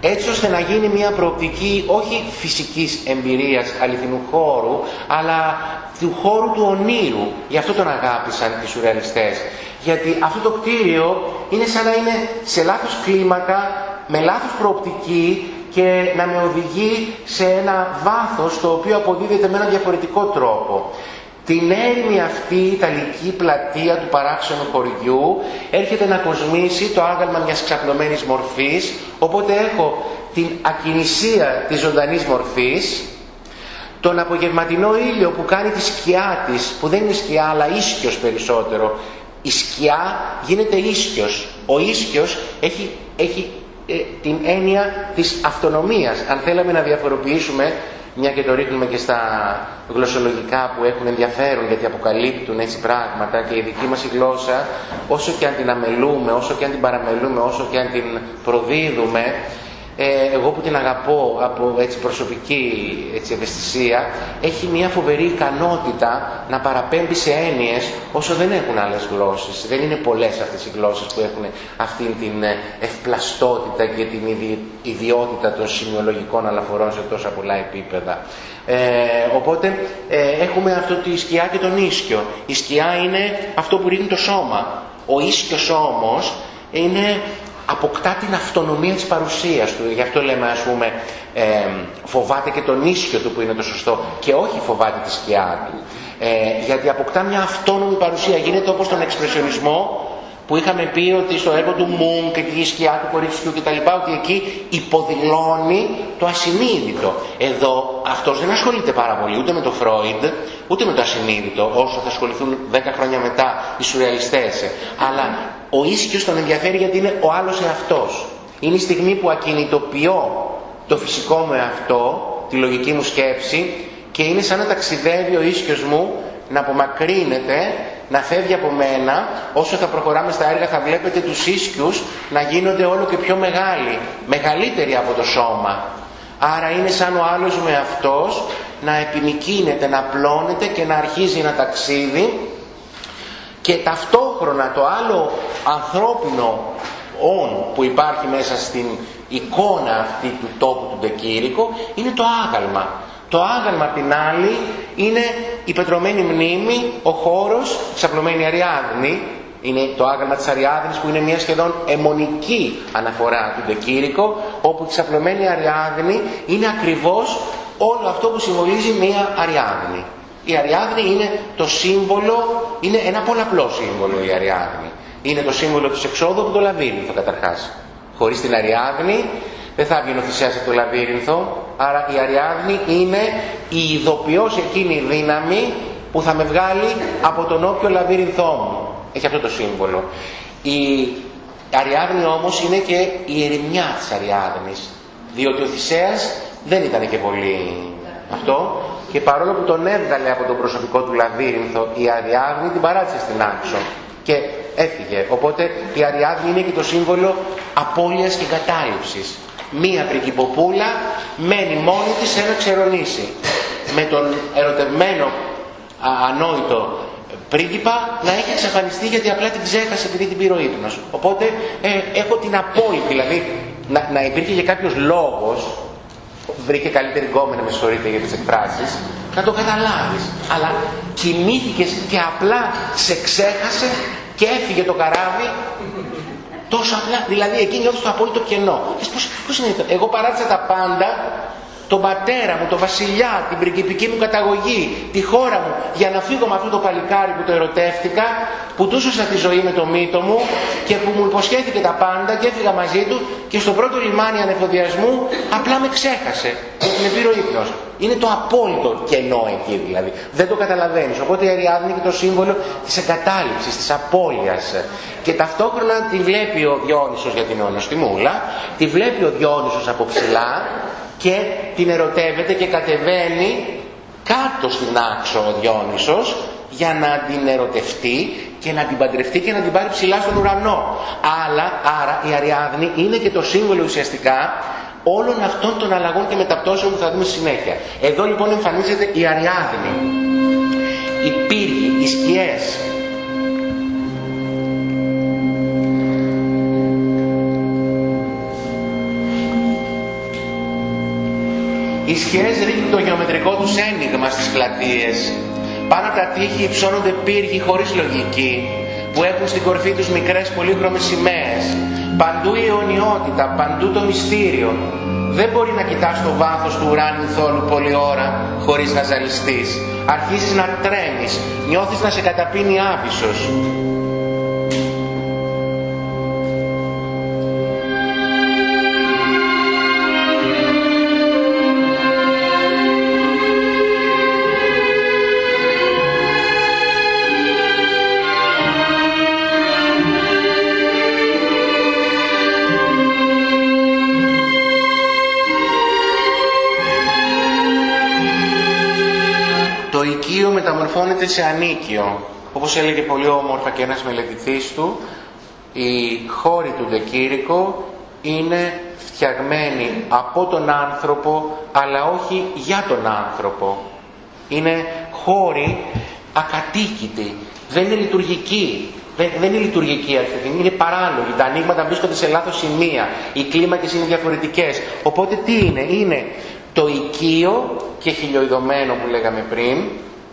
έτσι ώστε να γίνει μια προοπτική όχι φυσικής εμπειρίας αληθινού χώρου, αλλά του χώρου του ονείρου. Γι' αυτό τον αγάπησαν οι σουρεαλιστές. Γιατί αυτό το κτίριο είναι σαν να είναι σε λάθος κλίμακα, με λάθος προοπτική και να με οδηγεί σε ένα βάθος το οποίο αποδίδεται με ένα διαφορετικό τρόπο. Την έρημη αυτή Ιταλική πλατεία του παράξενου χωριού έρχεται να κοσμήσει το άγαλμα μιας ξαπλωμένης μορφής, οπότε έχω την ακινησία της ζωντανής μορφής, τον απογευματινό ήλιο που κάνει τη σκιά της, που δεν είναι σκιά αλλά ίσκιος περισσότερο. Η σκιά γίνεται ίσκιος. Ο ίσκιος έχει, έχει ε, την έννοια της αυτονομίας. Αν θέλαμε να διαφοροποιήσουμε μια και το ρίχνουμε και στα γλωσσολογικά που έχουν ενδιαφέρον γιατί αποκαλύπτουν έτσι πράγματα και η δική μας η γλώσσα όσο και αν την αμελούμε, όσο και αν την παραμελούμε, όσο και αν την προδίδουμε ε, εγώ που την αγαπώ από έτσι, προσωπική έτσι, ευαισθησία, έχει μια φοβερή ικανότητα να παραπέμπει σε έννοιες όσο δεν έχουν άλλες γλώσσες. Δεν είναι πολλές αυτές οι γλώσσες που έχουν αυτή την ε, ευπλαστότητα και την ιδιότητα των σημειολογικών αναφορών σε τόσα πολλά επίπεδα. Ε, οπότε ε, έχουμε αυτό τη σκιά και τον ίσκιο. Η σκιά είναι αυτό που ρίχνει το σώμα. Ο ίσκιος όμως είναι αποκτά την αυτονομία της παρουσίας του. Γι' αυτό λέμε ας πούμε ε, φοβάται και τον ίσιο του που είναι το σωστό και όχι φοβάται τη σκιά του. Ε, γιατί αποκτά μια αυτόνομη παρουσία. Γίνεται όπως τον εξπρεσιονισμό που είχαμε πει ότι στο έργο του Μουν και τη σκιά του κοριτσιού λοιπά ότι εκεί υποδηλώνει το ασυνείδητο. Εδώ αυτός δεν ασχολείται πάρα πολύ ούτε με το Φρόιντ, ούτε με το ασυνείδητο, όσο θα ασχοληθούν 10 χρόνια μετά οι σουρεαλιστές. Αλλά ο ίσκιος τον ενδιαφέρει γιατί είναι ο άλλος εαυτός. Είναι η στιγμή που ακινητοποιώ το φυσικό μου εαυτό, τη λογική μου σκέψη και είναι σαν να ταξιδεύει ο ίσκιος μου να απομακρύνεται να φεύγει από μένα, όσο θα προχωράμε στα έργα θα βλέπετε τους ίσκιους να γίνονται όλο και πιο μεγάλοι, μεγαλύτεροι από το σώμα. Άρα είναι σαν ο άλλος με αυτός να επιμικίνεται, να πλώνεται και να αρχίζει ένα ταξίδι και ταυτόχρονα το άλλο ανθρώπινο όν που υπάρχει μέσα στην εικόνα αυτή του τόπου του Ντεκήρικο είναι το άγαλμα. Το άγαλμα την άλλη είναι η πετρωμένη μνήμη, ο χώρος, ξαπλωμένη Αριάδνη, είναι το άγαλμα της Αριάδνης που είναι μια σχεδόν αιμονική αναφορά του Ντεκήρικο, όπου η ξαπλωμένη Αριάδνη είναι ακριβώς όλο αυτό που συμβολίζει μια Αριάδνη. Η Αριάδνη είναι το σύμβολο, είναι ένα πολλαπλό σύμβολο η Αριάδνη. Είναι το σύμβολο της εξόδου από το λαβύρινθο καταρχάς. Χωρίς την Αριάδνη δεν θα βγει ο Θησέας από το λαβύρινθο, άρα η Αριάδνη είναι η ειδοποιός εκείνη δύναμη που θα με βγάλει από τον όποιο λαβύρινθό μου. Έχει αυτό το σύμβολο. Η Αριάδνη όμως είναι και η ερημιά της Αριάδνης. Διότι ο Θησέας δεν ήταν και πολύ αυτό και παρόλο που τον έβγαλε από το προσωπικό του λαβύρινθο η Αριάδνη την παράτησε στην άξο και έφυγε. Οπότε η Αριάδνη είναι και το σύμβολο απώλειας και κατάληψης. Μία πριγκυποπούλα μένει μόνη της σε ένα ξερονήσι. Με τον ερωτευμένο ανόητο πρίγκιπα να έχει εξαφανιστεί γιατί απλά την ξέχασε επειδή την πήρε ο ύπνος. Οπότε ε, έχω την απόλυτη, δηλαδή να, να υπήρχε και κάποιος λόγος βρήκε καλύτερη γκόμενα, με συγχωρείτε για τις εκφράσεις, να το καταλάβεις. Αλλά κοιμήθηκες και απλά σε ξέχασε και έφυγε το καράβι τόσο απλά. Δηλαδή εκεί νιώθεις το απόλυτο κενό. Πώς, πώς είναι αυτό; Εγώ παράτησα τα πάντα τον πατέρα μου, τον βασιλιά, την πριγκιπική μου καταγωγή, τη χώρα μου, για να φύγω με αυτό το παλικάρι που το ερωτεύτηκα, που του σώσα τη ζωή με το μύτο μου και που μου υποσχέθηκε τα πάντα και έφυγα μαζί του και στο πρώτο λιμάνι ανεφοδιασμού απλά με ξέχασε και με πήρε ο ύπνος. Είναι το απόλυτο κενό εκεί δηλαδή. Δεν το καταλαβαίνεις. Οπότε η Αριάδνη είναι και το σύμβολο της εγκατάλειψης, της απώλειας. Και ταυτόχρονα τη βλέπει ο Διόνυσος για την Μούλα, τη βλέπει ο Διόνυσος από ψηλά και την ερωτεύεται και κατεβαίνει κάτω στην άξο ο Διόνυσος για να την ερωτευτεί και να την παντρευτεί και να την πάρει ψηλά στον ουρανό. Αλλά, άρα η Αριάδνη είναι και το σύμβολο ουσιαστικά όλων αυτών των αλλαγών και μεταπτώσεων που θα δούμε συνέχεια. Εδώ λοιπόν εμφανίζεται η Αριάδνη, οι πύργοι, οι σκιές, Οι σκιές ρίχνουν το γεωμετρικό τους ένιγμα στις πλατείες. Πάνω τα τείχη υψώνονται πύργοι χωρίς λογική, που έχουν στην κορφή τους μικρές πολύχρωμες σημαίες. Παντού η αιωνιότητα, παντού το μυστήριο. Δεν μπορεί να κοιτάς το βάθος του ουράνιου θόλου πολλή ώρα χωρίς να ζαλιστείς. Αρχίζεις να τρέμεις, νιώθεις να σε καταπίνει άβυσος. Μεταμορφώνεται σε ανίκιο. Όπως έλεγε πολύ όμορφα και ένας μελετητής του, η χώρη του Δεκήρυκο είναι φτιαγμένη από τον άνθρωπο, αλλά όχι για τον άνθρωπο. Είναι χώρη ακατοίκητη, δεν είναι λειτουργική. Δεν, δεν είναι λειτουργική αυτή τη στιγμή, είναι παράλογη. Τα ανοίγματα βρίσκονται σε λάθος σημεία. Οι κλίμακες είναι διαφορετικές. Οπότε τι είναι, είναι το οικείο και χιλιοειδωμένο που λέγαμε πριν,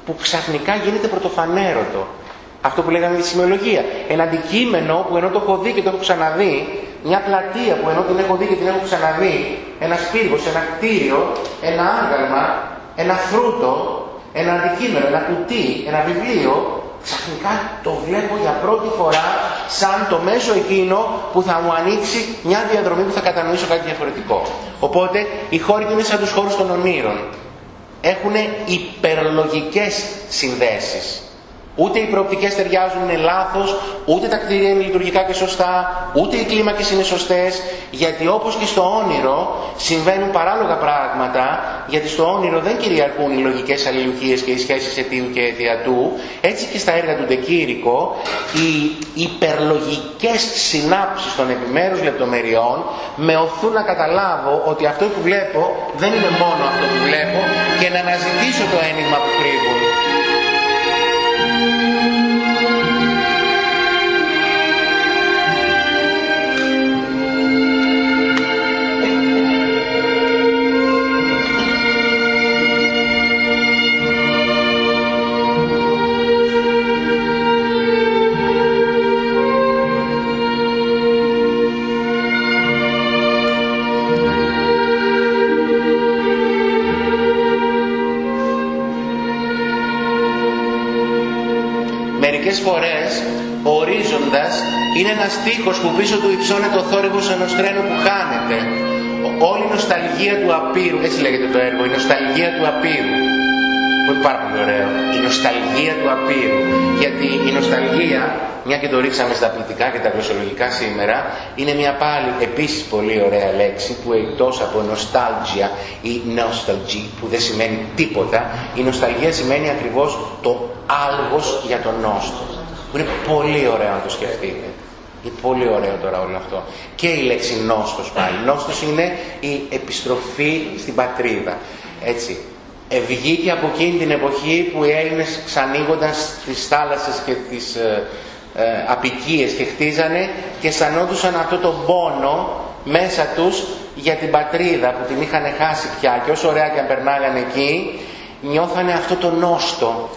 που ξαφνικά γίνεται πρωτοφανέρωτο. Αυτό που λέγαμε τη σημειολογία. Ένα αντικείμενο που ενώ το έχω δει και το έχω ξαναδεί, μια πλατεία που ενώ την έχω δει και την έχω ξαναδεί, ένα πύργος, ένα κτίριο, ένα άγαλμα, ένα φρούτο, ένα αντικείμενο, ένα κουτί, ένα βιβλίο, ξαφνικά το βλέπω για πρώτη φορά σαν το μέσο εκείνο που θα μου ανοίξει μια διαδρομή που θα κατανοήσω κάτι διαφορετικό. Οπότε η χώρη είναι σαν τους χώρους των ονείρων έχουν υπερλογικές συνδέσεις. Ούτε οι προοπτικές ταιριάζουν, είναι λάθος, ούτε τα κτίρια είναι λειτουργικά και σωστά, ούτε οι κλίμακες είναι σωστές, γιατί όπως και στο όνειρο συμβαίνουν παράλογα πράγματα, γιατί στο όνειρο δεν κυριαρχούν οι λογικές αλληλουχίες και οι σχέσεις αιτίου και αιτιατού, έτσι και στα έργα του Ντεκήρικο, οι υπερλογικές συνάψεις των επιμέρους λεπτομεριών με οθούν να καταλάβω ότι αυτό που βλέπω δεν είναι μόνο αυτό που βλέπω και να αναζητήσω το ένιγμα που κρύβουν. Ένας τείχος που πίσω του υψώνεται ο θόρυβος ενός τρένου που χάνεται. Όλη η νοσταλγία του απείρου, έτσι λέγεται το έργο, η νοσταλγία του απείρου. που είναι πάρα πολύ ωραίο. Η νοσταλγία του απείρου. Γιατί η νοσταλγία, μια και το ρίξαμε στα πληθυκά και τα γλωσσολογικά σήμερα, είναι μια πάλι επίσης πολύ ωραία λέξη που εκτός από νοστάλγια ή nostalgia που δεν σημαίνει τίποτα, η νοσταλγία σημαίνει ακριβώς το άλγος για τον νόστο. Που είναι πολύ ωραίο να το σκεφτείτε. Είναι πολύ ωραίο τώρα όλο αυτό. Και η λέξη νόστος πάλι. Νόστος είναι η επιστροφή στην πατρίδα. Έτσι. Ευγήκε από εκείνη την εποχή που οι Έλληνες ξανοίγονταν στις θάλασσες και τις ε, ε, απικίες και χτίζανε και αισθανόντουσαν αυτό το πόνο μέσα τους για την πατρίδα που την είχαν χάσει πια και όσο ωραία και αν περνάγανε εκεί νιώθανε αυτό το νόστο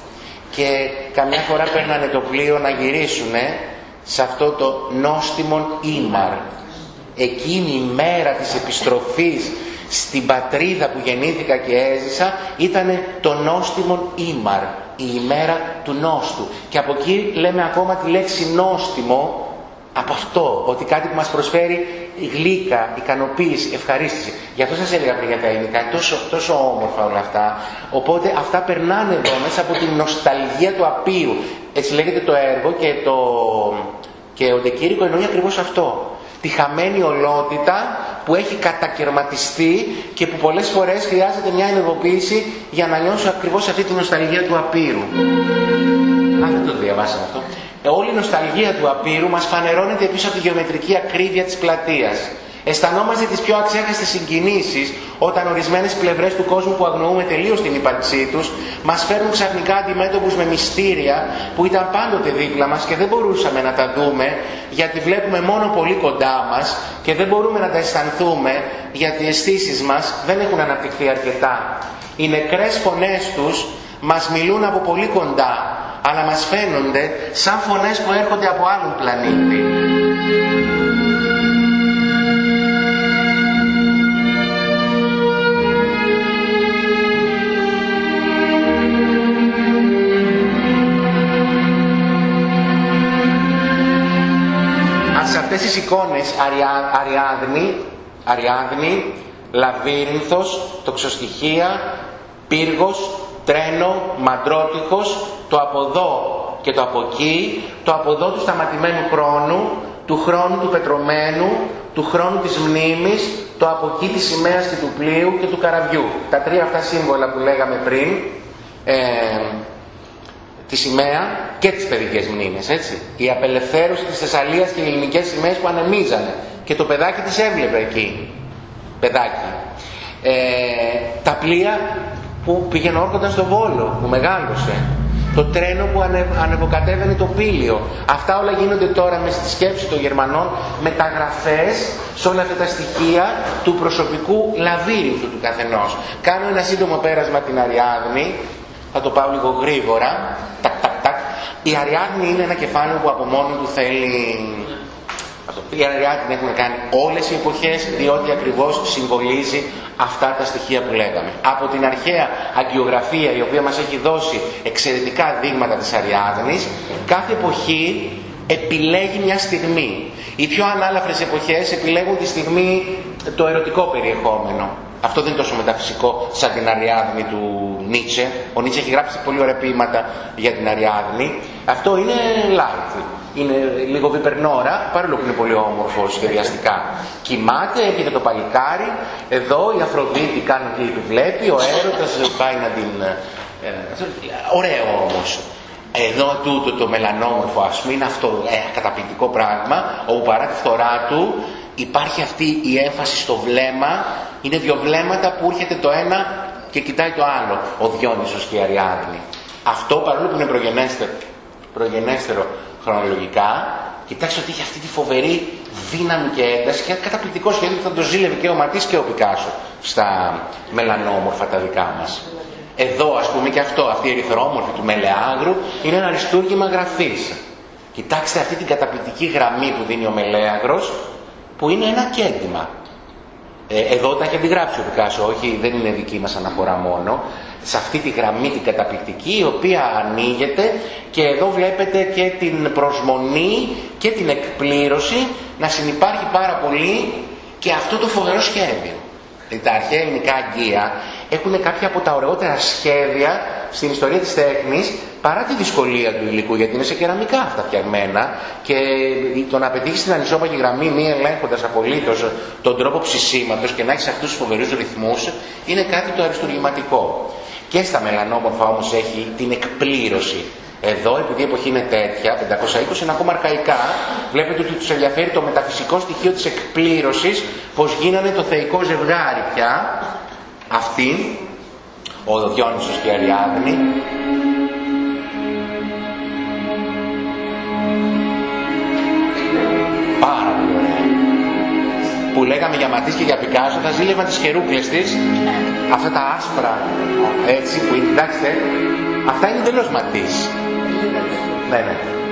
και καμιά φορά παίρνανε το πλοίο να γυρίσουνε σε αυτό το νόστιμον ήμαρ. Εκείνη η μέρα της επιστροφής στην πατρίδα που γεννήθηκα και έζησα ήταν το νόστιμον ήμαρ, η ημέρα του νόστου. Και από εκεί λέμε ακόμα τη λέξη νόστιμο από αυτό, ότι κάτι που μας προσφέρει γλύκα, ικανοποίηση, ευχαρίστηση. Γι' αυτό σας έλεγα πριν για τα ελληνικά, τόσο, τόσο όμορφα όλα αυτά. Οπότε αυτά περνάνε εδώ μέσα από την νοσταλγία του απείου. Έτσι λέγεται το έργο και, το... και ο Ντεκήρικο εννοεί ακριβώς αυτό. Τη χαμένη ολότητα που έχει κατακαιρματιστεί και που πολλές φορές χρειάζεται μια ενεργοποίηση για να νιώσω ακριβώς αυτή τη νοσταλγία του απείρου. Αν δεν το διαβάσαμε αυτό. Ε, όλη η νοσταλγία του απείρου μας φανερώνεται πίσω από τη γεωμετρική ακρίβεια της πλατείας. Αισθανόμαστε τις πιο αξέχαστες συγκινήσεις όταν ορισμένες πλευρές του κόσμου που αγνοούμε τελείως την ύπαρξή τους μας φέρνουν ξαφνικά αντιμέτωπους με μυστήρια που ήταν πάντοτε δίπλα μας και δεν μπορούσαμε να τα δούμε γιατί βλέπουμε μόνο πολύ κοντά μας και δεν μπορούμε να τα αισθανθούμε γιατί οι αισθήσεις μας δεν έχουν αναπτυχθεί αρκετά. Οι νεκρές φωνές τους μας μιλούν από πολύ κοντά αλλά μας φαίνονται σαν φωνές που έρχονται από άλλον πλανήτη. Αυτές τις εικόνες Αριά, Αριάδνη, Αριάδνη, Λαβύρινθος, Τοξοστοιχεία, Πύργος, Τρένο, Μαντρότυχος, το από εδώ και το από εκεί, το από εδώ του σταματημένου χρόνου, του χρόνου του πετρωμένου, του χρόνου της μνήμης, το από εκεί της σημαίας και του πλοίου και του καραβιού. Τα τρία αυτά σύμβολα που λέγαμε πριν, ε, τη σημαία και τις παιδικές μνήμες, έτσι. Η απελευθέρωση της Θεσσαλίας και οι ελληνικές σημαίες που ανεμίζανε. Και το παιδάκι της έβλεπε εκεί. Παιδάκι. Ε, τα πλοία που πήγαινε όρκονταν στο Βόλο, που μεγάλωσε το τρένο που ανε, ανεβοκατέβαινε το πύλιο. Αυτά όλα γίνονται τώρα με στη σκέψη των Γερμανών μεταγραφές σε όλα αυτά τα στοιχεία του προσωπικού λαβύρινθου του καθενός. Κάνω ένα σύντομο πέρασμα την Αριάδνη, θα το πάω λίγο γρήγορα. Τακ, τακ, τακ. Η Αριάδνη είναι ένα κεφάλαιο που από μόνο του θέλει η Αριάδνη την έχουν κάνει όλες οι εποχές διότι ακριβώς συμβολίζει αυτά τα στοιχεία που λέγαμε. Από την αρχαία αγκιογραφία η οποία μας έχει δώσει εξαιρετικά δείγματα της Αριάδνης, κάθε εποχή επιλέγει μια στιγμή. Οι πιο ανάλαφρες εποχές επιλέγουν τη στιγμή το ερωτικό περιεχόμενο. Αυτό δεν είναι τόσο μεταφυσικό σαν την Αριάδνη του Νίτσε. Ο Νίτσε έχει γράψει πολύ ωραία ποίηματα για την Αριάδνη. Αυτό είναι live είναι λίγο βιπερνόρα, παρόλο που είναι πολύ όμορφο σχεδιαστικά. Κοιμάται, έρχεται το παλικάρι, εδώ η Αφροδίτη κάνει τι επιβλέπει, ο έρωτας πάει να την... Ε, ωραίο όμως. Εδώ τούτο το μελανόμορφο ας πούμε είναι αυτό ε, καταπληκτικό πράγμα όπου παρά τη φθορά του υπάρχει αυτή η έμφαση στο βλέμμα είναι δύο βλέμματα που έρχεται το ένα και κοιτάει το άλλο ο Διόνυσος και η Αριάδνη αυτό παρόλο που είναι προγενέστερο, προγενέστερο χρονολογικά, κοιτάξτε ότι είχε αυτή τη φοβερή δύναμη και ένταση και ένα καταπληκτικό σχέδιο που θα το ζήλευε και ο Ματής και ο Πικάσο στα μελανόμορφα τα δικά μας. Εδώ ας πούμε και αυτό, αυτή η ερυθρόμορφη του Μελεάγρου είναι ένα αριστούργημα γραφής. Κοιτάξτε αυτή την καταπληκτική γραμμή που δίνει ο Μελέαγρος που είναι ένα κέντημα. Ε, εδώ τα έχει αντιγράψει ο Πικάσο, όχι δεν είναι δική μας αναφορά μόνο σε αυτή τη γραμμή την καταπληκτική η οποία ανοίγεται και εδώ βλέπετε και την προσμονή και την εκπλήρωση να συνεπάρχει πάρα πολύ και αυτό το φοβερό σχέδιο. τα αρχαία ελληνικά αγγεία έχουν κάποια από τα ωραιότερα σχέδια στην ιστορία της τέχνης παρά τη δυσκολία του υλικού γιατί είναι σε κεραμικά αυτά φτιαγμένα και το να πετύχεις την ανισόπαγη γραμμή μη ελέγχοντας απολύτως τον τρόπο ψησίματος και να έχεις αυτούς τους φοβερούς ρυθμούς είναι κάτι το αριστουργηματικό. Και στα μελανόμορφα όμως έχει την εκπλήρωση. Εδώ, επειδή η εποχή είναι τέτοια, 520 είναι ακόμα αρκαϊκά, βλέπετε ότι τους ενδιαφέρει το μεταφυσικό στοιχείο της εκπλήρωσης, πως γίνανε το θεϊκό ζευγάρι πια, αυτή, ο Διόνυσος και η Αριάδνη, πάρα πολύ ωραία. Που λέγαμε για Ματής και για Πικάσο, θα ζήλευαν τις χερούκλες της, αυτά τα άσπρα, έτσι, που είναι, κοιτάξτε, αυτά είναι εντελώς Ματής. Ναι, ναι.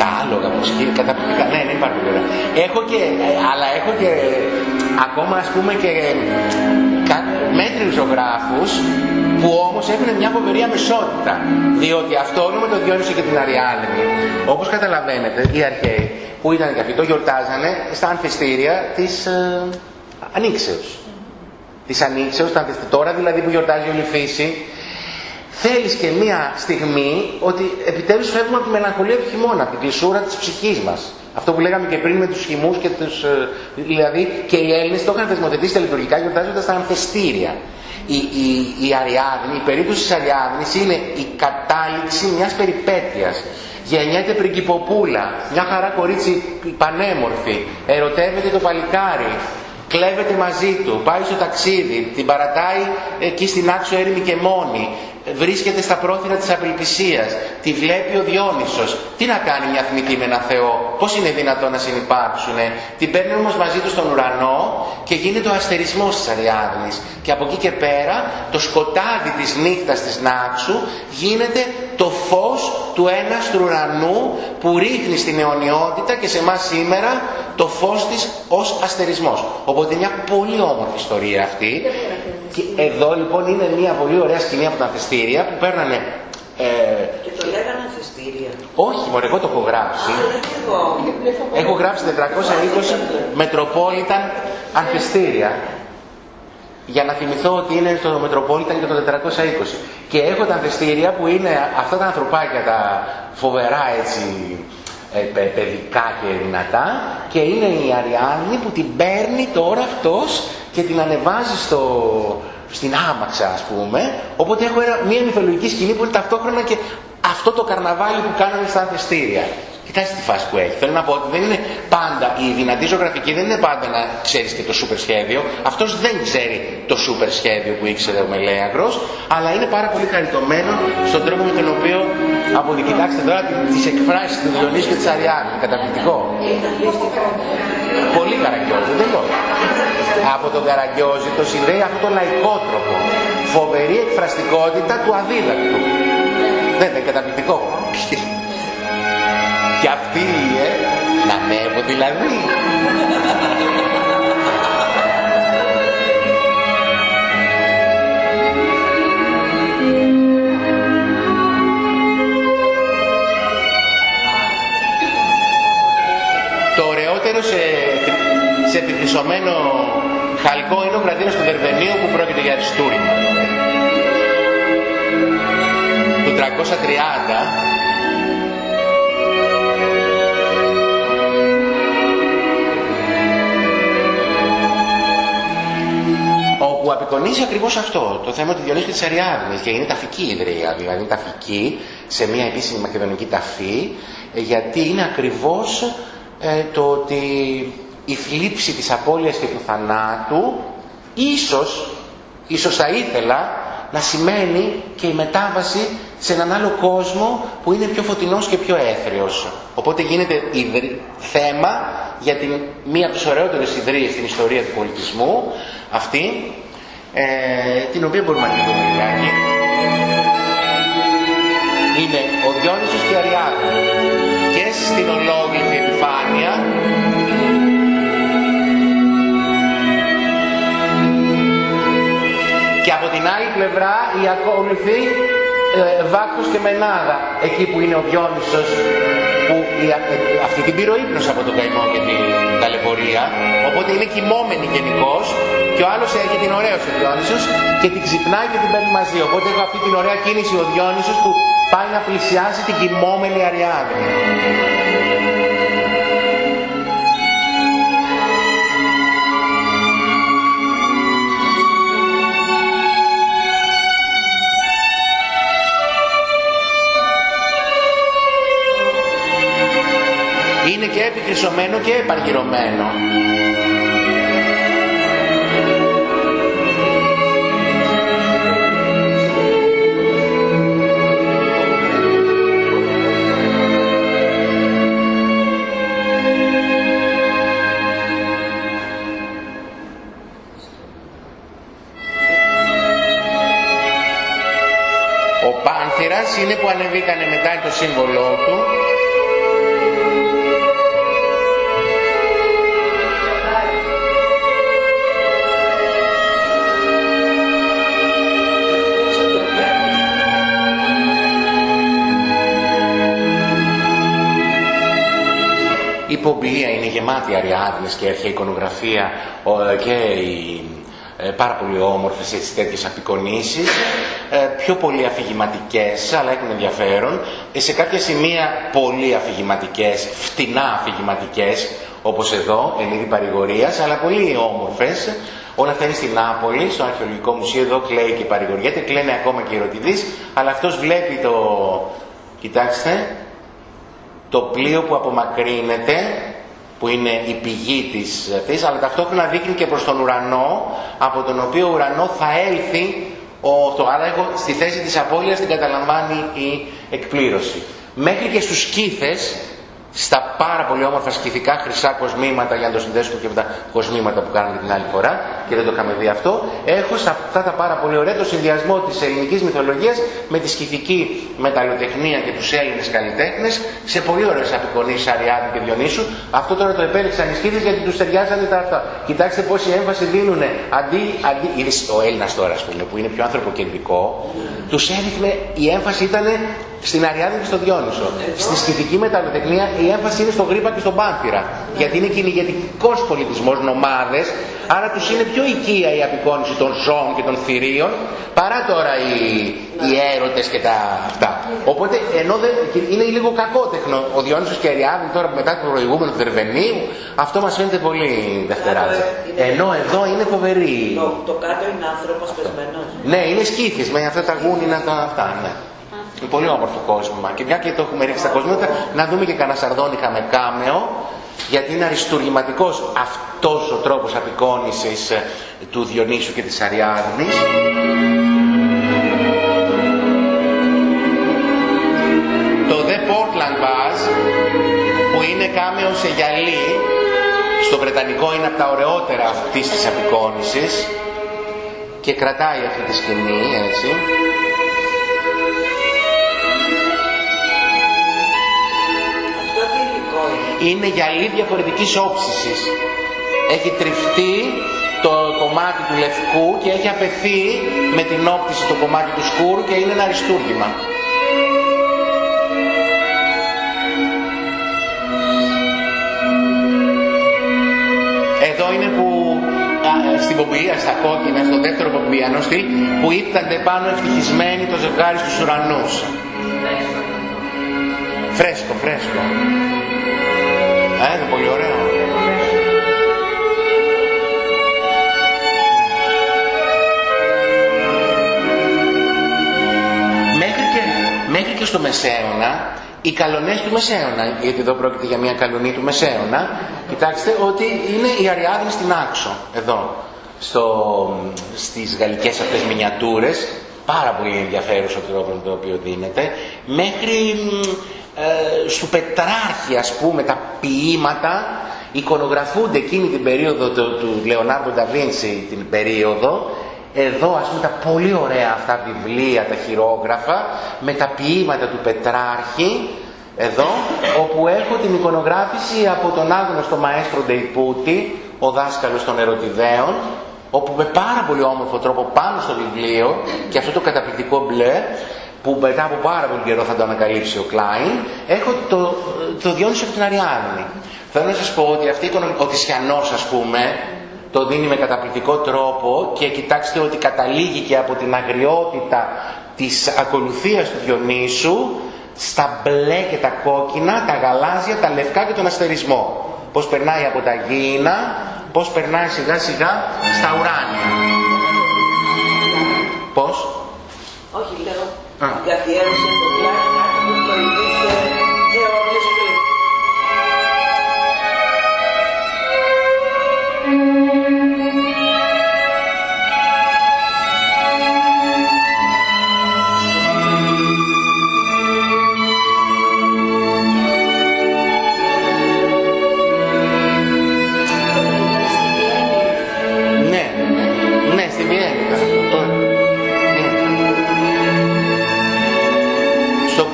Τα άλογα που σκύλει καταπληκτικά. Ναι, ναι, πάρα πολύ ωραία. Έχω και, αλλά έχω και ακόμα ας πούμε και μέτριους ζωγράφους που όμως έχουν μια φοβερή αμεσότητα. Διότι αυτό με τον Διόνυσο και την Αριάδνη, όπως καταλαβαίνετε, οι αρχαίοι που ήταν και αυτοί το γιορτάζανε στα ανθιστήρια της ε, Ανοίξεως. Της Ανοίξεως, τα τώρα δηλαδή που γιορτάζει όλη η φύση, θέλεις και μία στιγμή ότι επιτέλους φεύγουμε από τη μελαγχολία του χειμώνα, από την κλεισούρα της ψυχής μας. Αυτό που λέγαμε και πριν με τους χυμούς και τους... Ε, δηλαδή και οι Έλληνες το είχαν θεσμοθετήσει τα λειτουργικά γιορτάζοντας τα ανθεστήρια. Η, η, η Αριάδνη, η περίπτωση της Αριάδνης είναι η κατάληξη μιας περιπέτειας. Γεννιέται πριγκυποπούλα, μια χαρά κορίτσι πανέμορφη, ερωτεύεται το παλικάρι, κλέβεται μαζί του, πάει στο ταξίδι, την παρατάει εκεί στην άξο έρημη και μόνη, βρίσκεται στα πρόθυρα της απελπισίας, τη βλέπει ο Διόνυσος. Τι να κάνει μια θνητή με ένα Θεό, πώς είναι δυνατόν να συνεπάρξουνε. Την παίρνει όμως μαζί τους στον ουρανό και γίνεται ο αστερισμός της Αριάδνης. Και από εκεί και πέρα το σκοτάδι της νύχτας της Νάξου γίνεται το φως του ένας του ουρανού που ρίχνει στην αιωνιότητα και σε εμάς σήμερα το φως της ως αστερισμός. Οπότε μια πολύ όμορφη ιστορία αυτή και εδώ λοιπόν είναι μια πολύ ωραία σκηνή από τα ανθεστήρια που παίρνανε. Ε, και το λέγανε ανθεστήρια. Όχι, μόνο εγώ το έχω γράψει. έχω γράψει 420 Metropolitan ανθεστήρια. Για να θυμηθώ ότι είναι στο Metropolitan και το 420. Και έχω τα ανθεστήρια που είναι αυτά τα ανθρωπάκια τα φοβερά έτσι ε, παιδικά και δυνατά και είναι η Αριάννη που την παίρνει τώρα αυτός και την ανεβάζει στο, στην άμαξα ας πούμε οπότε έχω μια μυθολογική σκηνή που είναι ταυτόχρονα και αυτό το καρναβάλι που κάνανε στα ανθεστήρια Κοιτάξτε τη φάση που έχει. Θέλω να πω ότι δεν είναι πάντα η δυνατή ζωγραφική, δεν είναι πάντα να ξέρεις και το σούπερ σχέδιο. Αυτός δεν ξέρει το σούπερ σχέδιο που ήξερε ο Μελέαγκρο, αλλά είναι πάρα πολύ χαριτωμένο στον τρόπο με τον οποίο αποδει... Κοιτάξτε τώρα τις εκφράσεις του Διονύσου και της Αριάννη. Καταπληκτικό. Πολύ καραγκιόζη, δεν λέω. Από τον καραγκιόζη το συνδέει αυτό το λαϊκό τρόπο. Φοβερή εκφραστικότητα του αδίδακτου. Δεν είναι καταπληκτικό. Και αυτή ε, να ανέβω δηλαδή. Το ωραιότερο σε, σε επιφυσωμένο χαλκό είναι ο κρατήρας του Δερβενίου που πρόκειται για αριστούργημα. Του 330 όπου απεικονίζει ακριβώς αυτό, το θέμα του Διονύσου και της Αριάδνης και είναι ταφική ιδρύα, δηλαδή ταφική σε μια επίσημη μακεδονική ταφή, ε, γιατί είναι ακριβώς ε, το ότι η θλίψη της απώλειας και του θανάτου ίσως, ίσως θα ήθελα να σημαίνει και η μετάβαση σε έναν άλλο κόσμο που είναι πιο φωτεινός και πιο έθριος. Οπότε γίνεται θέμα για την, μία από τις ωραιότερες ιδρύες στην ιστορία του πολιτισμού, αυτή, ε, την οποία μπορούμε να δούμε λιγάκι. Είναι ο Διόνυσος και η Αριάδη και στην ολόγλυφη επιφάνεια και από την άλλη πλευρά η ακόλουθη ε, Βάκτος και Μενάδα, εκεί που είναι ο Διόνυσος, που η, ε, αυτή την πήρε ο ύπνος από τον καημό και την ταλαιπωρία, οπότε είναι κοιμόμενη γενικώς και ο άλλος έχει την ωραία ο Διόνυσος και την ξυπνάει και την παίρνει μαζί. Οπότε έχω αυτή την ωραία κίνηση ο Διόνυσος που πάει να πλησιάσει την κοιμόμενη Αριάδνη. Είναι και επικρισωμένο και επαργυρωμένο. Ο Πάνθυρας είναι που ανεβήκανε μετά το σύμβολό του πομπία είναι γεμάτη αριάδνες και αρχαία εικονογραφία και οι ε, πάρα πολύ όμορφες έτσι τέτοιες απεικονίσεις, ε, πιο πολύ αφηγηματικές αλλά έχουν ενδιαφέρον, ε, σε κάποια σημεία πολύ αφηγηματικές, φτηνά αφηγηματικές, όπως εδώ, Ελλήνη παρηγορίας, αλλά πολύ όμορφες. Όλα αυτά είναι στην Νάπολη, στο Αρχαιολογικό Μουσείο, εδώ κλαίει και παρηγοριέται, κλαίνε ακόμα και η Ρωτηδής, αλλά αυτός βλέπει το... Κοιτάξτε, το πλοίο που απομακρύνεται, που είναι η πηγή της αυτής, αλλά ταυτόχρονα δείχνει και προς τον ουρανό, από τον οποίο ουρανό θα έλθει ο, το άραγο στη θέση της απώλειας την καταλαμβάνει η εκπλήρωση. Μέχρι και στους σκύθες στα πάρα πολύ όμορφα σκηθικά χρυσά κοσμήματα για να το συνδέσουμε και με τα κοσμήματα που κάναμε την άλλη φορά και δεν το είχαμε δει αυτό έχω σε αυτά τα πάρα πολύ ωραία το συνδυασμό της ελληνικής μυθολογίας με τη σκηθική μεταλλοτεχνία και τους Έλληνες καλλιτέχνες σε πολύ ωραίες απεικονίσεις Αριάδη και Διονύσου. Αυτό τώρα το επέλεξαν οι σκήθες γιατί τους ταιριάζανε τα αυτά. Κοιτάξτε πόση έμφαση δίνουν αντί, αντί ο Έλληνας τώρα ας πούμε που είναι πιο ανθρωποκεντρικό τους έδειχνε η έμφαση ήταν στην Αριάδη και στο Διόνυσο. Στη σχετική μεταλλοτεχνία η έμφαση είναι στο γρήπα και στον Πάνθυρα. Γιατί είναι κυνηγετικός πολιτισμός, νομάδες, άρα τους είναι πιο οικία η απεικόνηση των ζώων και των θηρίων παρά τώρα οι, οι έρωτες και τα αυτά. Οπότε ενώ δεν, είναι λίγο κακότεχνο ο Διόνυσος και η Αριάδη τώρα μετά το προηγούμενο του Δερβενίου, αυτό μας φαίνεται πολύ δευτεράτζα. Ενώ εδώ είναι φοβερή. Το, το κάτω είναι άνθρωπος πεσμένος. Ναι, είναι σκήθης με αυτά τα γούνινα τα αυτά. Ναι. Είναι πολύ όμορφο κόσμο. Και μια και το έχουμε ρίξει στα κοσμήματα, να δούμε και κανένα σαρδόνιχα με κάμεο, γιατί είναι αριστουργηματικός αυτός ο τρόπος απεικόνησης ε, του Διονύσου και της Αριάδνης. Το The Portland Vase, που είναι κάμεο σε γυαλί, στο Βρετανικό είναι από τα ωραιότερα αυτής της απεικόνησης και κρατάει αυτή τη σκηνή, έτσι. Είναι γυαλί διαφορετικής όψησης. Έχει τριφτεί το κομμάτι του λευκού και έχει αφαιθεί με την όψηση το κομμάτι του σκούρου και είναι ένα αριστούργημα. Εδώ είναι που στην Πομπία, στα κόκκινα, στο δεύτερο Πομπιανό στυλ, που ύπτανται πάνω ευτυχισμένοι το ζευγάρι στους ουρανούς. Φρέσκο, φρέσκο. Ε, είναι πολύ ωραίο. Μέχρι και, μέχρι και στο Μεσαίωνα, οι καλονές του Μεσαίωνα, γιατί εδώ πρόκειται για μια καλονή του Μεσαίωνα, κοιτάξτε ότι είναι η Αριάδνη στην Άξο, εδώ, στο, στις γαλλικές αυτές μινιατούρες, πάρα πολύ ενδιαφέρουσα ο τρόπος με το οποίο δίνεται, μέχρι ε, σου Πετράρχη ας πούμε τα ποίηματα εικονογραφούνται εκείνη την περίοδο του, του Λεωνάρντο Νταβίντσι την περίοδο. Εδώ ας πούμε τα πολύ ωραία αυτά βιβλία, τα χειρόγραφα με τα ποίηματα του Πετράρχη εδώ όπου έχω την εικονογράφηση από τον άγνωστο μαέστρο Ντεϊπούτη ο δάσκαλος των ερωτιδέων όπου με πάρα πολύ όμορφο τρόπο πάνω στο βιβλίο και αυτό το καταπληκτικό μπλε που μετά από πάρα πολύ καιρό θα το ανακαλύψει ο Κλάιν, έχω το, το Διόνυσο και την Αριάδνη. Θέλω να σας πω ότι αυτή ο Τισιανός ας πούμε, το δίνει με καταπληκτικό τρόπο και κοιτάξτε ότι καταλήγει και από την αγριότητα της ακολουθίας του Διονύσου στα μπλε και τα κόκκινα, τα γαλάζια, τα λευκά και τον αστερισμό. Πώς περνάει από τα γήινα, πώς περνάει σιγά σιγά στα ουράνια. Πώς; Όχι, λέω. Την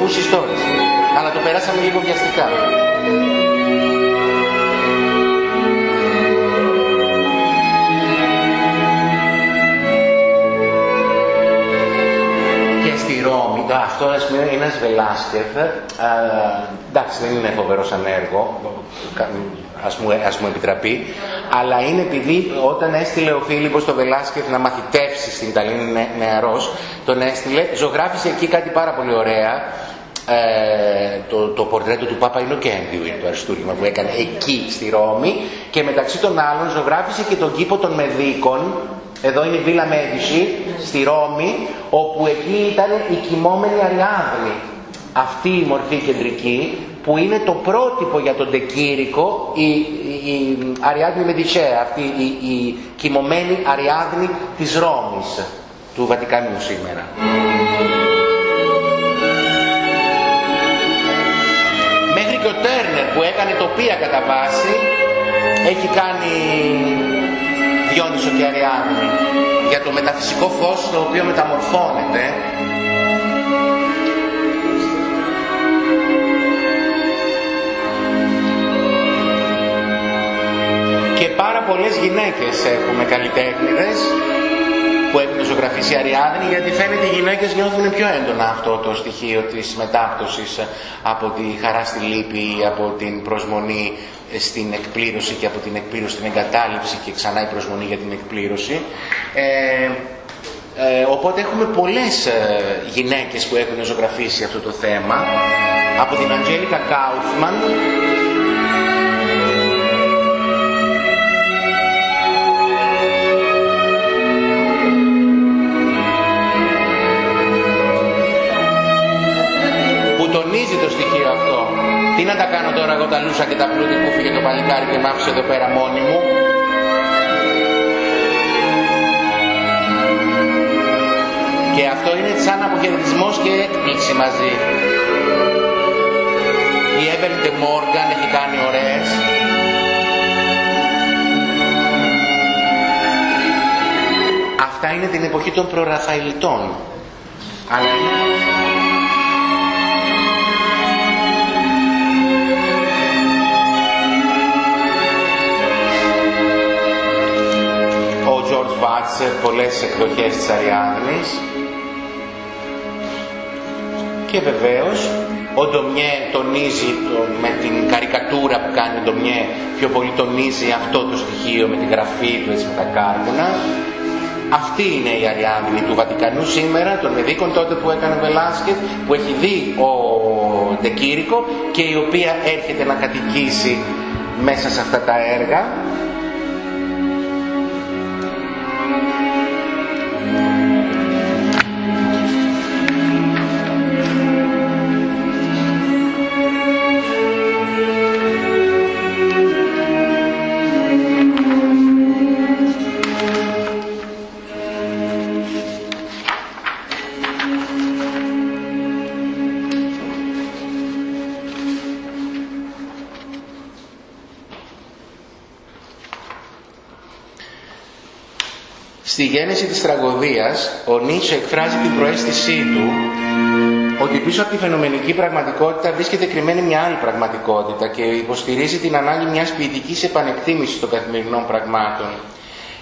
Στο Pussy Stories. Αλλά το περάσαμε λίγο βιαστικά. Και στη Ρώμη, το- αυτό ας πούμε είναι ένας Βελάσκεφ, α, εντάξει δεν είναι φοβερός ανέργο, κα- ας μου, ας μου επιτραπεί, αλλά είναι επειδή όταν έστειλε ο Φίλιππος το Βελάσκεφ να μαθητεύσει στην Ιταλία, είναι νε- νεαρός, τον έστειλε, ζωγράφησε εκεί κάτι πάρα πολύ ωραία, ε, το, το πορτρέτο του Πάπα Ινοκέντιου είναι το αριστούργημα που έκανε εκεί στη Ρώμη. Και μεταξύ των άλλων ζωγράφησε και τον κήπο των Μεδίκων. Εδώ είναι η Βίλα Μέδιση στη Ρώμη όπου εκεί ήταν η κοιμόμενη Αριάδνη. Αυτή η μορφή κεντρική που είναι το πρότυπο για τον Τεκήρικο η, η, η Αριάδνη Μεντιτσέα αυτή η, η κοιμωμένη Αριάδνη της Ρώμης του Βατικανού σήμερα Τέρνερ που έκανε τοπία κατά βάση. Έχει κάνει Διόνυσο και Αριάδνη για το μεταφυσικό φως το οποίο μεταμορφώνεται. Και πάρα πολλές γυναίκες έχουμε καλλιτέχνηδες που έχουν ζωγραφίσει η Αριάδνη γιατί φαίνεται οι γυναίκες νιώθουν πιο έντονα αυτό το στοιχείο της μετάπτωσης από τη χαρά στη λύπη, από την προσμονή στην εκπλήρωση και από την εκπλήρωση στην εγκατάλειψη και ξανά η προσμονή για την εκπλήρωση. Ε, ε, οπότε έχουμε πολλές ε, γυναίκες που έχουν ζωγραφίσει αυτό το θέμα από την Αντζέλικα Κάουφμαν που τονίζει το στοιχείο αυτό. Τι να τα κάνω τώρα εγώ τα λούσα και τα πλούτη που φύγε το παλικάρι και μ' άφησε εδώ πέρα μόνη μου; Και αυτό είναι σαν αποχαιρετισμός και έκπληξη μαζί. Η Evelyn de Morgan έχει κάνει ωραίες. Αυτά είναι την εποχή των προραφαηλιτών. Αλλά είναι ο George Watts σε πολλές εκδοχές της Αριάδνης και βεβαίως ο Ντομιέ τονίζει το- με την καρικατούρα που κάνει ο Ντομιέ πιο πολύ τονίζει αυτό το στοιχείο με τη γραφή του έτσι με τα κάρβουνα. Αυτή είναι η Αριάδνη του Βατικανού σήμερα, των Μεδίκων τότε που έκανε ο Βελάσκεφ, που έχει δει ο Ντεκήρικο και η οποία έρχεται να κατοικήσει μέσα σε αυτά τα έργα Στη γέννηση της τραγωδίας, ο Νίτσο εκφράζει την προαίσθησή του ότι πίσω από τη φαινομενική πραγματικότητα βρίσκεται κρυμμένη μια άλλη πραγματικότητα και υποστηρίζει την ανάγκη μιας ποιητικής επανεκτίμησης των καθημερινών πραγμάτων.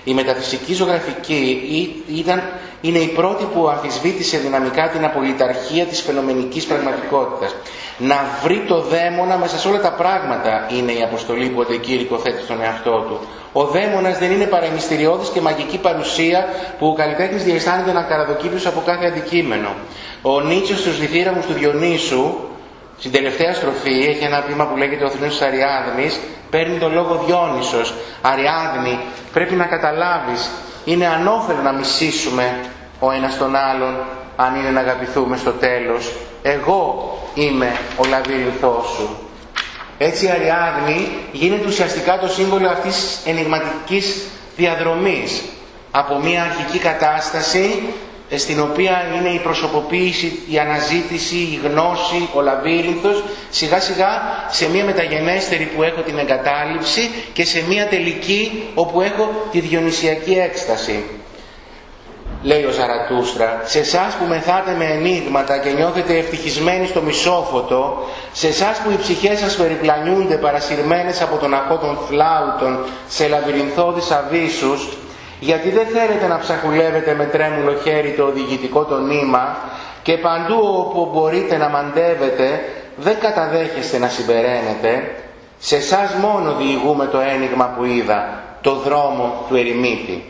Η μεταφυσική ζωγραφική ή- ήταν είναι η πρώτη που αμφισβήτησε δυναμικά την απολυταρχία της φαινομενικής πραγματικότητας. Να βρει το δαίμονα μέσα σε όλα τα πράγματα είναι η αποστολή που ο Τεκήρικο θέτει στον εαυτό του. Ο δαίμονας δεν είναι παρά και μαγική παρουσία που ο καλλιτέχνης διαισθάνεται να καραδοκύπτει από κάθε αντικείμενο. Ο Νίτσος στους λιθύραμους του Διονύσου, στην τελευταία στροφή, έχει ένα ποίημα που λέγεται «Ο Θρήνος της Αριάδνης», παίρνει τον λόγο Διόνυσος, Αριάδνη, πρέπει να καταλάβεις, είναι ανώφελο να μισήσουμε ο ένας τον άλλον, αν είναι να αγαπηθούμε στο τέλος. Εγώ είμαι ο λαβύρινθός σου. Έτσι η Αριάδνη γίνεται ουσιαστικά το σύμβολο αυτής της ενηγματικής διαδρομής. Από μια αρχική κατάσταση στην οποία είναι η προσωποποίηση, η αναζήτηση, η γνώση, ο λαβύρινθος, σιγά σιγά σε μια μεταγενέστερη που έχω την εγκατάλειψη και σε μια τελική όπου έχω τη διονυσιακή έκσταση. Λέει ο Ζαρατούστρα, σε εσάς που μεθάτε με ενίγματα και νιώθετε ευτυχισμένοι στο μισόφωτο, σε εσάς που οι ψυχές σας περιπλανιούνται παρασυρμένες από τον αχώ των φλάουτων σε λαβυρινθώδεις αβύσους, γιατί δεν θέλετε να ψαχουλεύετε με τρέμουλο χέρι το οδηγητικό το νήμα και παντού όπου μπορείτε να μαντεύετε δεν καταδέχεστε να συμπεραίνετε, σε εσάς μόνο διηγούμε το ένιγμα που είδα, το δρόμο του ερημίτη.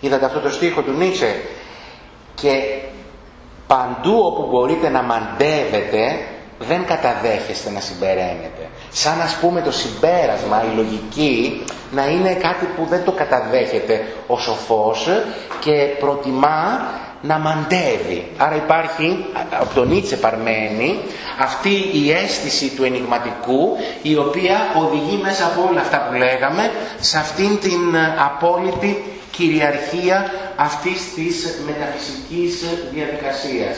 Είδατε αυτό το στίχο του Νίτσε; Και παντού όπου μπορείτε να μαντεύετε δεν καταδέχεστε να συμπεραίνετε. Σαν ας πούμε το συμπέρασμα, η λογική, να είναι κάτι που δεν το καταδέχεται ο σοφός και προτιμά να μαντεύει. Άρα υπάρχει, από τον Νίτσε παρμένη, αυτή η αίσθηση του ενηγματικού, η οποία οδηγεί μέσα από όλα αυτά που λέγαμε, σε αυτήν την απόλυτη κυριαρχία αυτής της μεταφυσικής διαδικασίας.